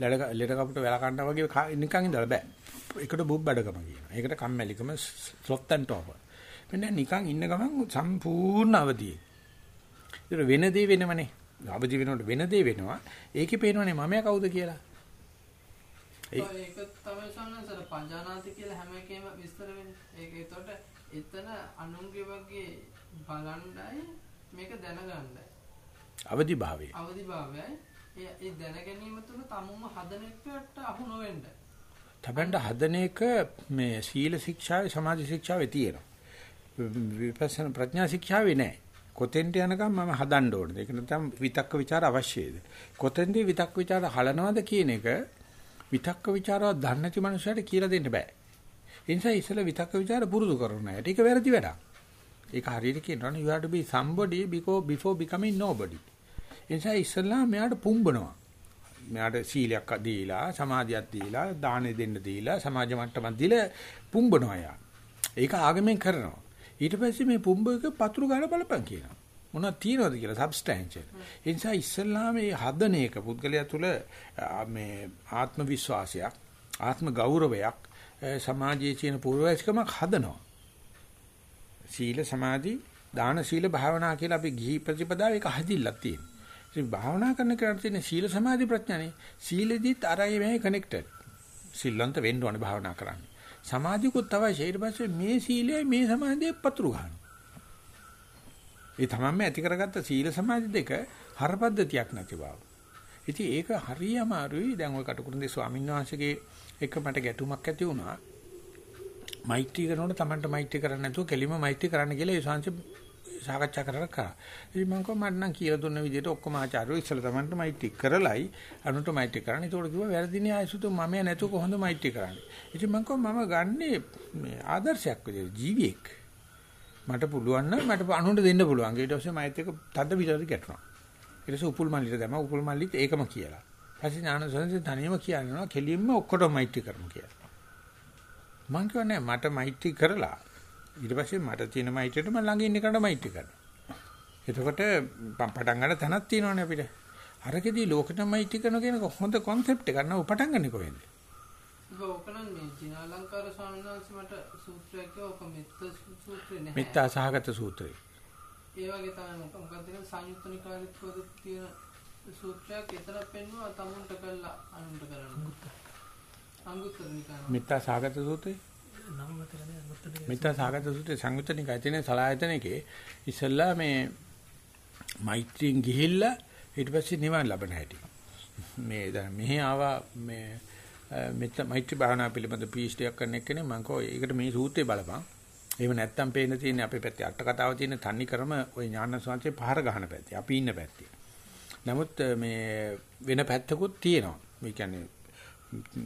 ලෙඩ ලෙඩ කපුට වෙලා කන්නා වගේ කා- නිකන් ඉඳලා බෑ. ඒකට බුබ්බඩකම කියනවා. ඒකට කම්මැලිකම ස්ලොත් ඇන්ඩ් ටෝපර්. මෙන්න නිකන් ඉන්න ගමන් සම්පූර්ණ අවදියේ. ඒක වෙන දේ වෙනවනේ. අවදි වෙනකොට වෙන දේ වෙනවා. ඒකේ පේනවනේ මමයා කවුද කියලා. ඒක තමයි සම්මතර පංජානාති කියලා හැම එකේම විස්තර වෙන්නේ. ඒක ඒතකොට එතන අනුන්ගේ වගේ බලන්නයි මේක දැනගන්නයි. අවදි භාවයේ. අවදිභාවයයි ඒ ඒ දැන ගැනීම තුළ තමුම හදන එකට අහු නොවෙන්න. තමන්ට හදන එක මේ සීල ශික්ෂාවේ සමාධි ශික්ෂාවේ තියෙනවා. විපස්සනා ප්‍රඥා ශික්ෂාවේ නැහැ. කොතෙන්ට යනකම් මම හදන්න ඕනද? ඒක නැත්නම් විතක්ක ਵਿਚාර අවශ්‍යයිද? කොතෙන්ද විතක්ක ਵਿਚාර හලනවද කියන එක විතක්ක ਵਿਚාරව දන්නේ නැති මනුස්සයට කියලා දෙන්න බෑ. ඒ නිසා ඉස්සෙල්ලා විතක්ක ਵਿਚාර පුරුදු කරන අයට ඒක වැරදි වැඩක්. ඒක හරියට කියනවනේ you have to be somebody because before becoming nobody. ඒ නිසා ඉස්සෙල්ලා මෙයාට පුම්බනවා. මෙයාට සීලයක් දීලා සමාධියක් දීලා දානෙ දෙන්න දීලා සමාජ මට්ටමක් දීලා පුම්බනවා යා. ඒක ආගමෙන් කරනවා. ඊට පස්සේ මේ පුම්බ එක පතුරු ගාලා බලපන් කියනවා. මොනවද තියනවද කියලා සබ්ස්ටැන්ෂල්. ඒ නිසා ඉස්සල්ලා මේ හදන එක පුද්ගලයා තුළ ආ, මේ ආත්ම විශ්වාසයක් ආත්ම ගෞරවයක් අ, සමාජයේ තියෙන පූර්වයිස්කමක් හදනවා. සීල සමාධි දාන සීල භාවනා කියලා අපි ගිහි ප්‍රතිපදාව එක හදිල්ලක් තියෙනවා. ඉතින් භාවනා කරන කෙනාට තියෙන සීල සමාධි ප්‍රඥානේ සීලෙදිත් අරයි මේ කනෙක්ටඩ්. සිල්ලන්ත වෙන්න ඕනේ භාවනා කරන්න. සමාධියකුත් අවශ්‍යයි. ඊට පස්සේ මේ සීලයයි මේ සමාධියයි පතුරු ගන්නවා. ඒ තමන්ම ඇති කරගත්ත සීල සමාධි දෙක හරපද්ධතියක් නැති බව. ඉතින් ඒක හරිය අමාරුයි. දැන් ওই කටුකුරුන්දේ ස්වාමීන් වහන්සේගේ එක මට ගැටුමක් ඇති වුණා. මෛත්‍රී කරනකොට තමන්ට මෛත්‍රී කරන්න නැතුව කෙලිම මෛත්‍රී කරන්න කියලා ඒ ශාංශ සාකච්ඡා කරලා කරා. ඉතින් මම කිව්වා මට නම් කියලා දුන්න විදිහට ඔක්කොම ආචාර්යෝ ඉස්සෙල්ලා තමන්ට මෛත්‍රී කරලයි අනුන්ට මෛත්‍රී කරන්න. ඒකට කිව්වා වැරදිනේ ආයසුතු මම නැතුව කොහොමද මෛත්‍රී කරන්නේ? ඉතින් මම කිව්වා මම ගන්නේ මේ ආදර්ශයක් විදිහට ජීවියෙක්. මට පුළුවන් නම් මට අනුන්ට දෙන්න පුළුවන්. ඊට පස්සේ මයිත් එක තද්ද විතරද ගැටුණා. ඊට පස්සේ උපුල් මල්ලිට දැම්මා. උපුල් මල්ලිත් ඒකම කියලා. පස්සේ ඥාන සොන්සේ තනියම කියනවා කෙලින්ම ඔක්කොටම මෛත්‍රී කරමු කියලා. මං කිව්වා නෑ මට මෛත්‍රී කරලා ඊට පස්සේ මට තියෙන මෛත්‍රියට මම ළඟ ඉන්න කෙනාට මෛත්‍රී කරනවා. එතකොට පම්- පටන් ගන්න තැනක් තියෙනවනේ අපිට. අරකෙදී ලෝකෙට මෛත්‍රී කරන කියන එක හොඳ concept එකක් නෝ පටන් ගන්නේ කොහෙන්ද? ඕකනම් මේ ජිනාලංකාර ස්වාමීන් වහන්සේ මට සූත්‍රයක් ඕක මෙත්ත සූත්‍රේ නැහැ. මෙත්තා සහගත සූත්‍රය. ඒ වගේ තමයි මොකක් මොකක්ද කියන්නේ සංයුත්ත නිකායේ පොත තියෙන සූත්‍රයක් එතන පෙන්වුවා තමුන්ට කළා අනුන්ට කරන්න. අංගුත්තර නිකාය. මෙත්තා සහගත සූත්‍රය. නම මතක නෑ අංගුත්තර මෙත්තා සාගත සූත්‍රයේ සංයුත්තනිකයි තියෙන සලායතනකේ ඉස්සල්ලා මේ මෛත්‍රියෙන් ගිහිල්ලා ඊට පස්සේ නිවන් ලබන හැටි. මේ දැන් මෙහි ආවා මේ අ, මෙත්ත මෛත්‍රී භාවනා පිළිබඳ PhD එකක් කරන එක්කනේ මම කෝ ඒකට මේ සූත්‍රය බලපන්. එහෙම නැත්තම් පේන්න තියෙන අපේ පැත්තේ අට කතාව තියෙන තන්නි ක්‍රම ওই ඥාන සංසය පහර ගන්න පැත්තේ. අපි ඉන්න පැත්තේ. නමුත් අ, මේ වෙන පැත්තකුත් තියෙනවා. මේ කියන්නේ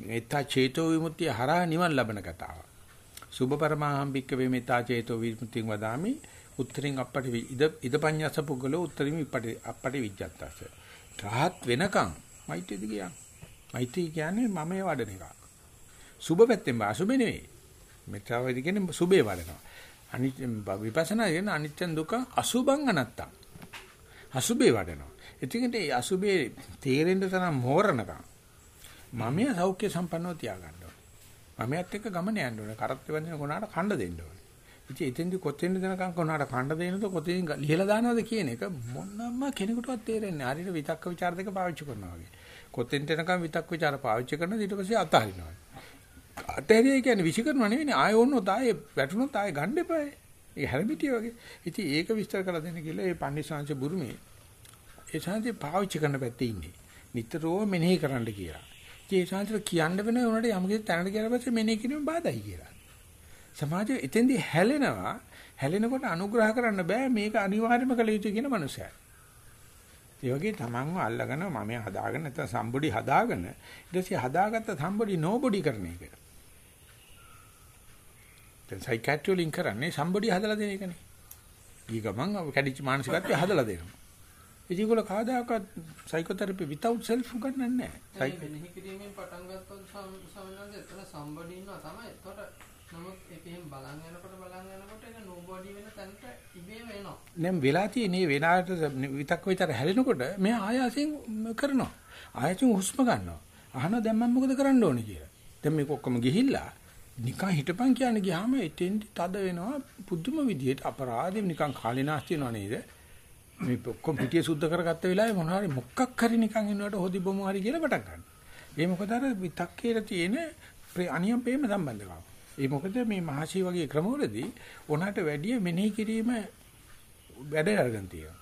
මෙත්තා චේතෝ විමුක්තිය හරහා නිවන් ලබන කතාවක්. සුභ පරමාහම් භික්ක වේමිතා චේතෝ විමුක්තිං වදාමි. උත්තරින් අපට ඉද ඉදපඤ්ඤස පුග්ගලෝ උත්තරින් විපටි අපට විජ්ජත්තස රහත් වෙනකන් මෛත්‍රිය දිගියන් මෛත්‍රී කියන්නේ මමයේ වඩන එක. සුභ පැත්තෙන් බා. අසුභ නෙවෙයි. මෙත්තාවේදී කියන්නේ සුභේ වඩනවා. අනිත්‍ය විපස්සනා කියන අනිත්‍ය දුක අසුභං අනත්තං. අසුභේ වඩනවා. එතකොට මේ අසුභේ තේරෙන්න තරම් මෝරණකම්. මමයේ සෞඛ්‍ය සම්පන්නව තියාගන්න. ඕනේ මමයත් එක්ක ගමන යන්න ඕනේ. කරත් වෙන්නේ කොනාට කණ්ඩ දෙන්න ඕනේ. ඉතින් එතෙන්දි කොතෙන්ද යනකම් කොනාට කණ්ඩ දෙන්නද කොතෙන් ලිහලා දානවද කියන එක මොනම කෙනෙකුටවත් තේරෙන්නේ නැහැ. හරියට විතක්ක ਵਿਚාර දෙක පාවිච්චි කරනවා වගේ. කොතෙන්ද යනකම් විතක්ක ਵਿਚාර පාවිච්චි කරනවා ඊට පස්සේ අතහරිනවා. අතහැරිය කියන්නේ විසිකරනවා නෙවෙයි. ආයෙ ඕනොත් ආයෙ වැටුනොත් ආයෙ ගන්න එපායි. ඒ හැරමිටිය වගේ. ඉතින් ඒක විස්තර කරලා දෙන්න කියලා ඒ පන්දිසංශ බුරුමේ ඒ සංසි පාවිච්චි කරන පැත්තේ ඉන්නේ. නිතරම මෙනෙහි කරන්න කියලා. ඒ සංසි කියන්න වෙන උනට යම්කිසි තැනකට ගියාට පස්සේ මෙනෙහි කිරීම බාධායි කියලා සමාජය එතෙන්දී හැලෙනවා හැලෙනකොට අනුග්‍රහ කරන්න බෑ මේක අනිවාර්යම කළ යුතුයි කියන මනුස්සයා. ඒ වගේ තමන්ව අල්ලගෙන මම හදාගෙන නැත්නම් සම්බොඩි හදාගෙන ඊට පස්සේ හදාගත්ත සම්බොඩි නෝබොඩි කරන එක. දැන් සයිකියාට්‍රි වලින් කරන්නේ සම්බොඩි හදලා දෙන එකනේ. ඊගමන් කැඩිච්ච මානසිකත්වය හදලා දෙනවා. ඉතින් ඒගොල්ලෝ කවදාකවත් සයිකෝതെරපි without self උගන්වන්නේ නැහැ. ඒ මෙනෙහි කිරීමෙන් පටන් ගත්තොත් සමනන්ද එතන සම්බඩි ඉන්නවා තමයි. එතකොට නමුත් ඒක එහෙම බලන් යනකොට බලන් යනකොට ඒක නෝබඩි වෙන තැනට ඉබේම එනවා. දැන් වෙලා තියෙන්නේ වෙනාට විතක් විතර හැලෙනකොට මෙයා ආයාසයෙන් කරනවා. ආයාසයෙන් හුස්ම ගන්නවා. අහනවා දැන් මම මොකද කරන්න ඕනේ කියලා. දැන් මේක ඔක්කොම ගිහිල්ලා නිකන් හිටපන් කියන්නේ ගියාම එතෙන්දි තද වෙනවා පුදුම විදියට අපරාධෙ නිකන් කාලිනාස්ති වෙනව නේද? මේ ඔක්කොම පිටිය සුද්ධ කරගත්ත වෙලාවේ මොනවා හරි මොකක් හරි නිකන් ඉන්නවට හොදි බොමු හරි කියලා පටන් ගන්නවා. ඒ මොකද අර විතක්කේට තියෙන අනියම් ප්‍රේම සම්බන්ධකම. ඒ මොකද මේ මහසි වගේ ක්‍රමවලදී උනාට වැඩිය මෙනෙහි කිරීම වැඩ අරගෙන තියෙනවා.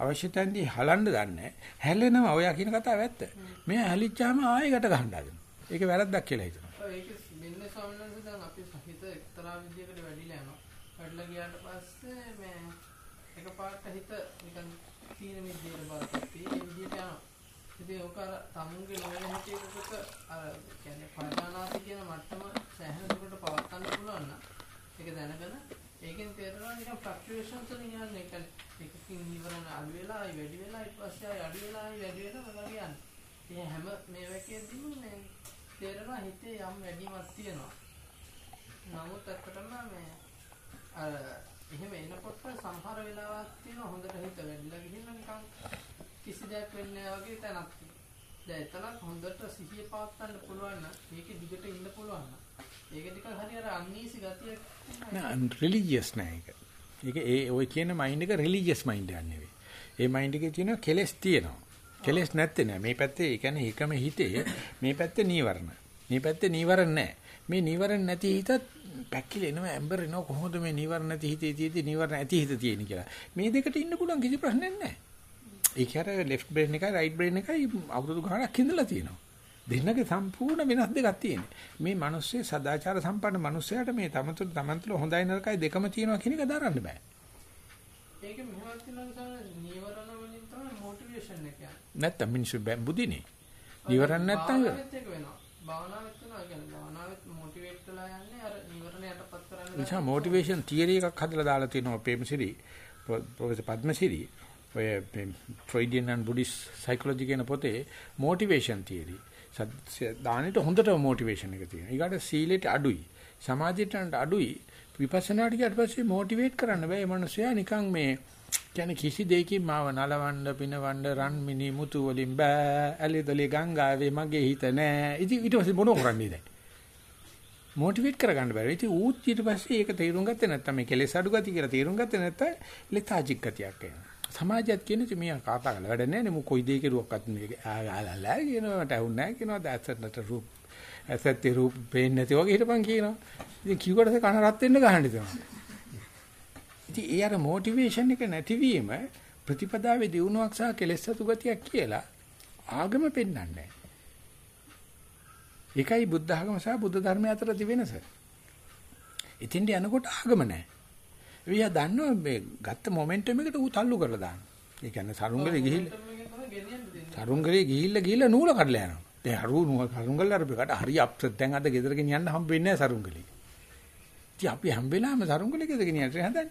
අවශ්‍ය තැන්දී හලන්න දන්නේ හැලෙනවා ඔයා කියන කතාව ඇත්ත. මෙයා හැලිච්චාම ආයෙ ගැට ගන්න හදනවා. ඒක වැරද්දක් කියලා හිතනවා. ඒක මෙන්න සමනන්ද දැන් අපි සහිත එක්තරා විදියකට වැඩිලා යනවා. වැඩිලා ගියාට පස්සේ මේ එකපාරට හිත නිකන් තීන විදියට බලපත් ඒ විදියට යනවා. ඉතින් ඔක අර තමුන්ගේ නොවන හැටියකට අර කියන්නේ පරමානාති කියන මට්ටම සෑහෙන දුරට පවත් ගන්න පුළුවන් නම් ඒක දැනගෙන ඒකෙන් තේරෙනවා නිකන් ෆ්ලක්චුේෂන්ස් වලින් යන්නේ. ඒ කියන්නේ එකකින් ඉවරන අඩු වෙලා ආයි වැඩි වෙලා ඊට පස්සේ ආයි අඩු වෙලා ආයි වැඩි වෙලා වගේ යන්නේ. ඒ හැම මේ වැකේදීම මේ තේරෙනවා හිතේ යම් වැඩිමක් තියෙනවා. නමුත් ඇත්තටම මේ අර එහෙම එනකොට සමහර වෙලාවක් තියෙනවා හොඳට හිත වැඩිලා ගිහින් නිකන් කිසි දෙයක් වෙන්නේ නැහැ වගේ තැනක් තියෙනවා. දැන් එතනත් හොඳට සිහිය පවත්වන්න පුළුවන් නම් ඒකේ දිගට ඉන්න පුළුවන් නම් ඒක ටිකක් හරි අර අන්නීසි ගතියක් නෑ රිලිජියස් නෑ ඒක. ඒක ඒ ඔය කියන මයින්ඩ් එක රිලිජියස් මයින්ඩ් එකක් නෙවෙයි. ඒ මයින්ඩ් එකේ තියෙන කෙලෙස් තියෙනවා. කෙලෙස් නැත්තේ නෑ. මේ පැත්තේ ඒ කියන්නේ එකම හිතේ මේ පැත්තේ නීවරණ. මේ පැත්තේ නීවරණ නෑ. මේ නීවරණ නැති හිතත් පැකිලෙනවා ඇම්බරෙනවා කොහොමද මේ නීවරණ නැති හිතේ තියෙදි නීවරණ ඇති හිත තියෙන්නේ කියලා. මේ දෙකට ඉන්න පුළුවන් කිසි ප්‍රශ්නයක් නෑ. ඒක හැර left brain එකයි right brain එකයි අවුරුදු ගාණක් ඉඳලා තියෙනවා. දෙන්නගේ සම්පූර්ණ වෙනස් දෙකක් තියෙනවා. මේ මිනිස්සේ සදාචාර සම්පන්න මිනිස්සයාට මේ තමතුල තමන්තුල හොඳයි නරකයි දෙකම තියෙනවා කියන එක දරන්න බෑ. ඒක මෙහෙමත් වෙනවා නීවරණ වලින් තමයි මොටිවේෂන් එක. නැත්තම් මිනිස්සු බුදිනේ. නීවරණ නැත්තම් භාවනාවෙත් වෙනවා. ඒ කියන්නේ භාවනාවෙත් මොටිවේට් වෙලා යන්නේ අර නීවරණ යටපත් කරන්න. නිසා මොටිවේෂන් තියරි එකක් හදලා දාලා තියෙනවා ප්‍රේමසිරි ප්‍රොෆෙසර් පද්මසිරි ඔය ෆ්‍රොයිඩියන් and බුද්දිස් සයිකොලොජි කියන පොතේ මොටිවේෂන් තියරි. දානෙට හොඳට මොටිවේෂන් එක තියෙනවා. ඊගාට සීලෙට අඩුයි. සමාධියට අඩුයි. විපස්සනාට ගියට පස්සේ මොටිවේට් කරන්න බෑ. මේ මිනිස්සයා නිකන් මේ කියන්නේ කිසි දෙයකින් මාව නලවන්න පිනවන්න රන් මිනි මුතු වලින් බෑ. ඇලිදලි ගංගාවේ මගේ හිත නෑ. ඉතින් ඊට පස්සේ මොනව කරන්නේ දැන්? මොටිවේට් කරගන්න බැහැ. ඉතින් ඌත් ඊට පස්සේ ඒක තේරුම් ගත්තේ නැත්නම් මේ කෙලෙස් අඩු ගතිය කියලා තේරුම් ගත්තේ නැත්නම් ලෙතාජික් ගතියක් එනවා. සමාජයත් කියන්නේ ඉතින් මියා කතා කරලා වැඩ නැහැ නේ. මු කොයි දෙයක රුවක්වත් මේක ආලා කියනවා මට ඇහුන්නේ නැහැ කියනවා. දැස්සට රූප ඇසත් රූප පේන්නේ නැති වගේ හිටපන් කියනවා. ඉතින් කිව්වට කන රත් වෙන්න ගහන්න දෙනවා. ඉතින් ඒ අර මොටිවේෂන් එක නැතිවීම ප්‍රතිපදාවේ දියුණුවක් සහ කෙලෙස් සතු ගතියක් කියලා ආගම පෙන්වන්නේ නැහැ. ඒකයි බුද්ධ ආගම සහ බුද්ධ ධර්මය අතර තියෙන වෙනස. ඉතින්ට යනකොට ආගම නැහැ. එයා දන්නවා මේ ගත්ත මොමන්ටම් එකට ඌ තල්ලු කරලා දානවා. ඒ කියන්නේ සරුංගලේ ගිහිල්ලා සරුංගලේ ගිහිල්ලා ගිහිල්ලා නූල කඩලා යනවා. දැන් හරු සරුංගල අරබෙකට හරි අප්සෙට් දැන් අද ගෙදර ගෙනියන්න හම්බ වෙන්නේ නැහැ සරුංගලේ. ඉතින් අපි හැම වෙලාවෙම සරුංගලේ ගෙදර ගෙනියන්න හදන්නේ.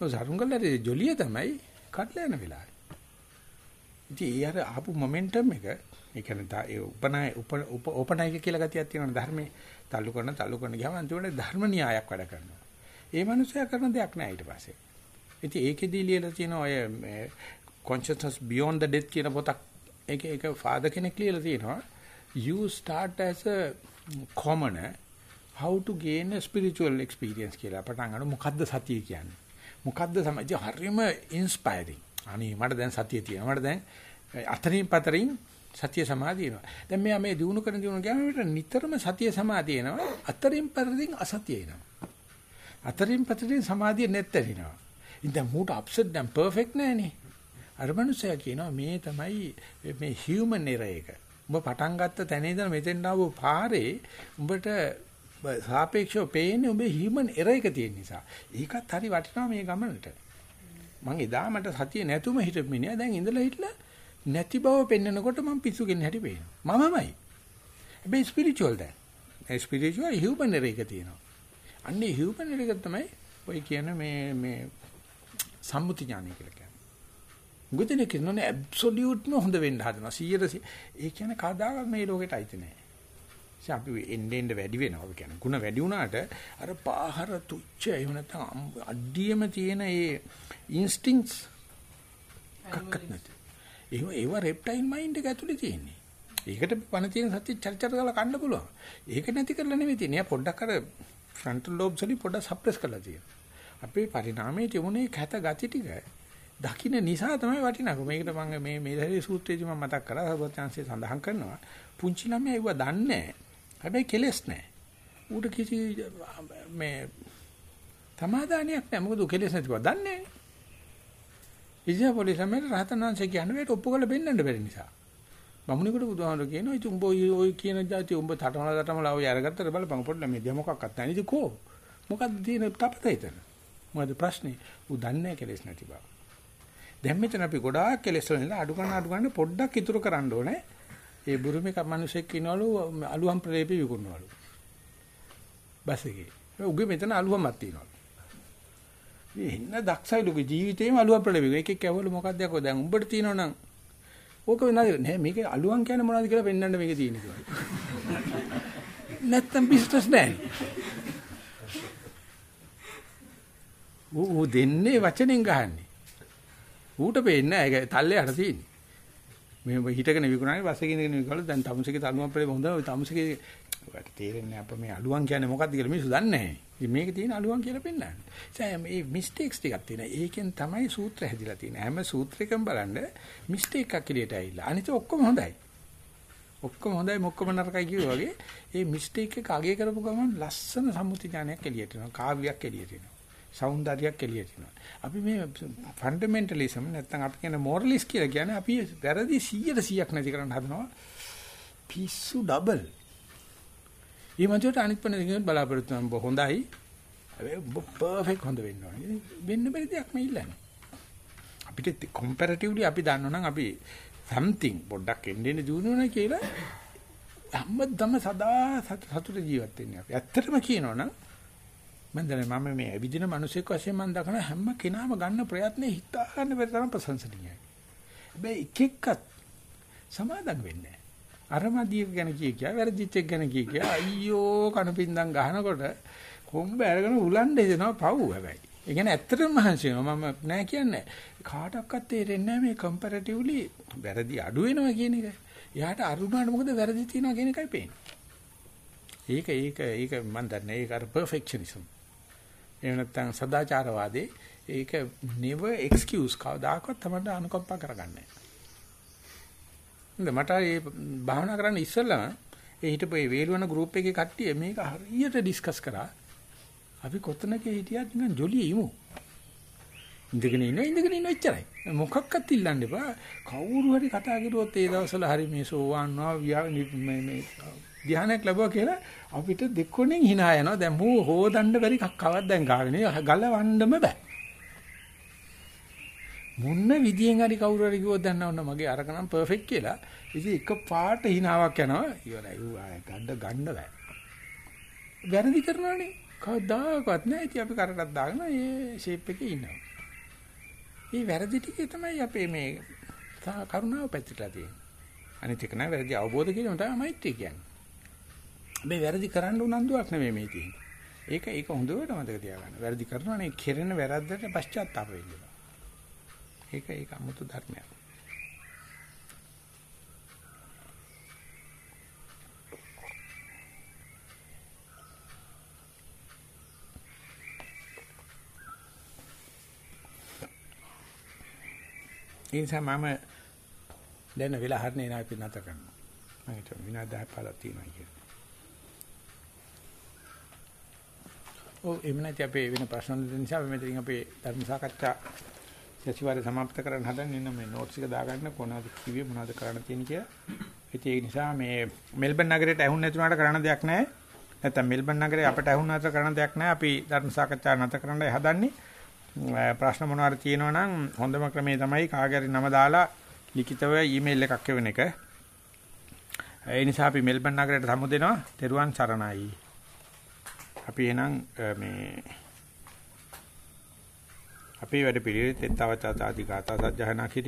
ඒ සරුංගලේ ජොලිය තමයි කඩලා යන වෙලාවේ. ඉතින් ඒ අර ආපු මොමන්ටම් එක ඒ කියන්නේ ඒ උපනාය උප ඕපනායක කියලා ගතියක් තියෙනවා ධර්මයේ තල්ලු කරන තල්ලු කරන ගියාම අන්තිමට ධර්ම න්‍යායක් වැඩ කරනවා. ඒ මනුස්සයා කරන දෙයක් නෑ ඊට පස්සේ. ඉතින් ඒකෙදී ලියලා තියෙන ඔය consciousness beyond the death කියන පොතක් ඒක ඒක ෆාදර් කෙනෙක් ලියලා තියෙනවා. You start as a commoner how to gain a spiritual experience කියලා පටන් ගන්න මොකද්ද සතිය කියන්නේ. මොකද්ද සමජ හරිම ඉන්ස්පයරිං. අනේ මට දැන් සතිය තියෙනවා. මට දැන් අතරින් පතරින් සතිය සමාධිය එනවා. දැන් මෙයා මේ දිනු කරන දිනු ගියාම නිතරම සතිය සමාධිය එනවා. අතරින් පතරින් අසතිය එනවා. අතරින් පතරින් සමාධිය නැත්තරිනවා. ඉතින් මූට අප්සෙට් දැන් පර්ෆෙක්ට් නෑනේ. අර මනුස්සයා කියනවා මේ තමයි මේ හියුමන් එරර් එක. උඹ පටන් ගත්ත තැන ඉඳන් මෙතෙන් ආව පාරේ උඹට සාපේක්ෂව පේන්නේ උඹේ හියුමන් එරර් එක තියෙන නිසා. ඒකත් හරි වටිනවා මේ ගමනට. මං එදා මට සතිය නැතුම හිටපු මිනිහා දැන් ඉඳලා හිටලා නැති බව පෙන්නකොට මං පිස්සු කෙන හැටි පේනවා. මමමයි. හැබැයි ස්පිරිචුවල් දැන්. ඒ ස්පිරිචුවල් හියුමන් එරර් එක තියෙනවා. අන්නේ හියුමන් එක තමයි ඔය කියන මේ මේ සම්මුති ඥානය කියලා කියන්නේ. මුගදෙනේ කියනනේ ඇබ්සොලියුට්ම හොඳ වෙන්න හදනවා. 100 ඒ කියන්නේ කවදාවත් මේ ලෝකෙට අයිති නෑ. ඉතින් අපි එන්නේ එන්නේ වැඩි වෙනවා. ඒ කියන්නේ ಗುಣ වැඩි වුණාට අර පාහර තුච්ච එහෙම නැත්නම් අඩියම තියෙන ඒ ඉන්ස්ටින්ක්ට්ස් කක්කත් නැති. ඒව ඒව රෙප්ටයිල් මයින්ඩ් එක ඇතුලේ තියෙන්නේ. ඒකට පණ තියෙන සත්‍ය චරිචර ගාලා කන්න පුළුවන්. ඒක නැති කරලා නෙමෙයි තියෙන්නේ. පොඩ්ඩක් අර ෆ්‍රන්ටල් ලෝබ්ස් වලින් පොඩ්ඩක් සප්‍රෙස් කරලා තියෙනවා. අපේ පරිණාමයේ තිබුණේ කැත ගති ටික දකින්න නිසා තමයි වටිනාකම. මේකට මම මේ මේ ධෛර්ය සූත්‍රයේදී මම මතක් කරා සර්වඥාන්සේ සඳහන් කරනවා. පුංචි ළමයා ඒව දන්නේ හැබැයි කෙලස් නැහැ. ඌට කිසි මේ සමාදානියක් නැහැ. මොකද කෙලස් නැතිව දන්නේ නැහැ. ඉතින් පොලිසමෙන් රහතන් වහන්සේ කියන්නේ මේකට ඔප්පු කරලා බෙන්නන්න බැරි නිසා. බමුණෙකුට බුදුහාමර කියනවා ඉතින් උඹ ඔය කියන જાති උඹ තටමලා තටමලා ඔය අරගත්තට බලපන් පොඩ්ඩක් මේ දෙය මොකක්වත් නැහැ. ඉතින් කෝ මොකක්ද තියෙන තපත හිතන? මොකද ප්‍රශ්නේ? ඌ දන්නේ කෙලස් නැති බව. දැන් මෙතන අපි ගොඩාක් කෙලස් වලින් අඩු ගන්න අඩු ගන්න පොඩ්ඩක් ඉතුරු කරන්න ඕනේ. ඒ බුරුමේ මිනිස්සෙක් ඉන්නවලු අලුහම් ප්‍රලේපි විකුණනවලු. බස් එකේ. උගේ මෙතන අලුහමක් තියෙනවලු. මේ ඉන්න දක්ෂයිලුගේ ජීවිතේම අලුහම් ප්‍රලේපි. එකෙක් කැවවලු මොකක්ද යකෝ දැන් උඹට තියෙනවනම් ඕක වෙනද නෑ මේක අලුහම් කියන්නේ මොනවද කියලා පෙන්වන්න මේක තියෙන්නේ කියලා. නැත්තම් බිස්නස් නෑ. ඌ දෙන්නේ වචනෙන් ගහන්නේ. ඌට පේන්නේ නැහැ ඒක තල්ලේ යට තියෙන්නේ. මේ හිටගෙන විකුණන්නේ බස් එකේ ඉඳගෙන විකුණලා දැන් තමුසේගේ තනුවක් පෙරේ හොඳ ඔය තමුසේගේ ඔයාලට තේරෙන්නේ අප මේ අලුවන් කියන්නේ මොකක්ද කියලා මිනිස්සු දන්නේ නැහැ. ඉතින් මේකේ තියෙන අලුවන් කියලා පෙන්නන්නේ. ඒ මේ මිස්ටේක්ස් ටිකක් තියෙනවා. ඒකෙන් තමයි සූත්‍ර හැදිලා තියෙන්නේ. හැම සූත්‍රයකම බලන්න මිස්ටේක් එකක් එළියට ඇවිල්ලා. අනිත ඔක්කොම හොඳයි. ඔක්කොම හොඳයි මොක්කොම නරකයි කියෝ වගේ ඒ මිස්ටේක් එක අගය කරපු ගමන් ලස්සන සම්මුති ඥානයක් එළියට එනවා. කාව්‍යයක් එළියට එනවා. సౌందර්යයක් එළියට එනවා. අපි මේ ෆන්ඩමෙන්ටලිසම් නැත්නම් අපි කියන මොරලිස් කියලා කියන්නේ අපි වැරදි 100%ක් නැති කරන්න හදනවා. පිස්සු ඩබල්. ඊ මන්ට අනිත් පණ දෙකින් බලාපොරොත්තු වෙන හොඳයි. හැබැයි පර්ෆෙක්ට් හොඳ වෙන්න ඕනේ. වෙන්න බැරි දෙයක් මේ ඉල්ලන්නේ. අපිට කම්පැරටිව්ලි අපි දන්නවනම් අපි something පොඩ්ඩක් එන්නේ දිනුනොන කියලා හැමදම සදා සතුට ජීවත් වෙන්නේ අපි. ඇත්තටම කියනවනම් මම දැන මම මේ ඇවිදින මිනිසෙක් වශයෙන් මම දකින හැම කෙනාම ගන්න ප්‍රයත්නේ හිතා ගන්න බැරි තරම් ප්‍රශංසනීයයි. හැබැයි එක එක්කත් සමාදම් වෙන්නේ නැහැ. අරමදිය ගැන කිය කිය වැරදිච්ච එක ගැන කිය කිය අයියෝ කණපින්දම් ගහනකොට කොම්බ අරගෙන උලන් දෙනවා පව් හැබැයි. ඒ කියන්නේ ඇත්තටම මහන්සි වෙනවා මම නෑ කියන්නේ. කාටවත් තේරෙන්නේ නැහැ මේ කම්පැරටිව්ලි වැරදි අඩු වෙනවා කියන එක. එයාට අරුණාට මොකද වැරදි තියනවා කියන එකයි පේන්නේ. ඒක ඒක ඒක මම දන්නේ ඒක අර පර්ෆෙක්ෂනිසම්. එහෙම නැත්නම් සදාචාරවාදී ඒක never excuse කවදාකවත් තමයි අනුකම්පා කරගන්නේ නැහැ. මට මේ භාවනා කරන්න ඉස්සෙල්ලා ඒ හිටපු ඒ වේලවන ගෲප් එකේ කට්ටිය මේක හරියට ඩිස්කස් කරා. අපි කොතනක හිටියත් නිකන් ජොලිය ඉමු. ඉඳගෙන ඉන්න ඉඳගෙන ඉන්න එච්චරයි. මොකක්වත් ඉල්ලන්න එපා. කවුරු හරි කතා කරුවොත් ඒ දවස්වල හරි මේ සෝවාන්වා මේ මේ ධ්‍යානයක් ලැබුවා කියලා අපිට දෙකොණෙන් hina යනවා. දැන් මෝ හොදන්න බැරි කක්කවක් දැන් ගාගෙන ගලවන්නම බෑ. මොන්න විදියෙන් හරි කවුරු හරි කිව්වොත් දැන් නෝන මගේ අරකනම් පර්ෆෙක්ට් කියලා. ඉතින් එක පාට hinaවක් යනවා. ඉවරයි. ඌ ගන්න ගන්න බෑ. වැරදි කරනවනේ. කවදාකවත් නෑ. ඉතින් අපි කරටක් දාගෙන මේ ෂේප් එකේ ඉන්නවා. මේ වැරදි ටිකේ තමයි අපේ මේ කරුණාව පැතිරලා තියෙන්නේ. අනිත් එක නෑ වැරදි අවබෝධ කිරීම තමයි මෛත්‍රිය කියන්නේ. මේ වැරදි කරන්න උනන්දුවක් නෙමෙයි මේ තියෙන්නේ. ඒක ඒක හොඳට මතක තියාගන්න. වැරදි කරනවනේ කෙරෙන වැරද්දට පශ්චාත්තාප වෙන්න. ඒක ඒක අමුතු ධර්මයක්. ඒ නිසා මම දැන් වෙලා හරිනේ නායි පින්නත කරනවා. මම හිතුවා විනාඩි 10 15 තියෙනවා කියලා. ඔව් එහෙම නැති අපේ වෙන ප්‍රශ්න නිසා අපි මෙතනින් අපේ ධර්ම සාකච්ඡා සතිವಾರ સમાપ્ત කරන්න හදන්නේ නම් මේ notes එක දාගන්න කොනවාද කිව්වේ මොනවද කරන්න තියෙන කියලා. ඉතින් ඒ නිසා මේ මෙල්බන් නගරයට ඇහුන් නැතුණාට කරන්න දෙයක් නැහැ. නැත්තම් මෙල්බන් නගරේ අපට ඇහුන් නැතර කරන්න දෙයක් නැහැ. අපි ධර්ම සාකච්ඡා නැතර කරන්නයි හදන්නේ. ප්‍රශ්න මොනවාරි තියෙනවා නම් හොඳම ක්‍රමේ තමයි කාගෙරි නම දාලා ලිඛිතව ඊමේල් එකක් එවන එක. ඒ නිසා අපි මෙල්බන් නගරයට සමුදෙනවා. තෙරුවන් සරණයි. අපි එහෙනම් මේ අපේ වැඩ පිළිවෙලෙත් තව තවත් ආදි ගාථා සජ්ජහනා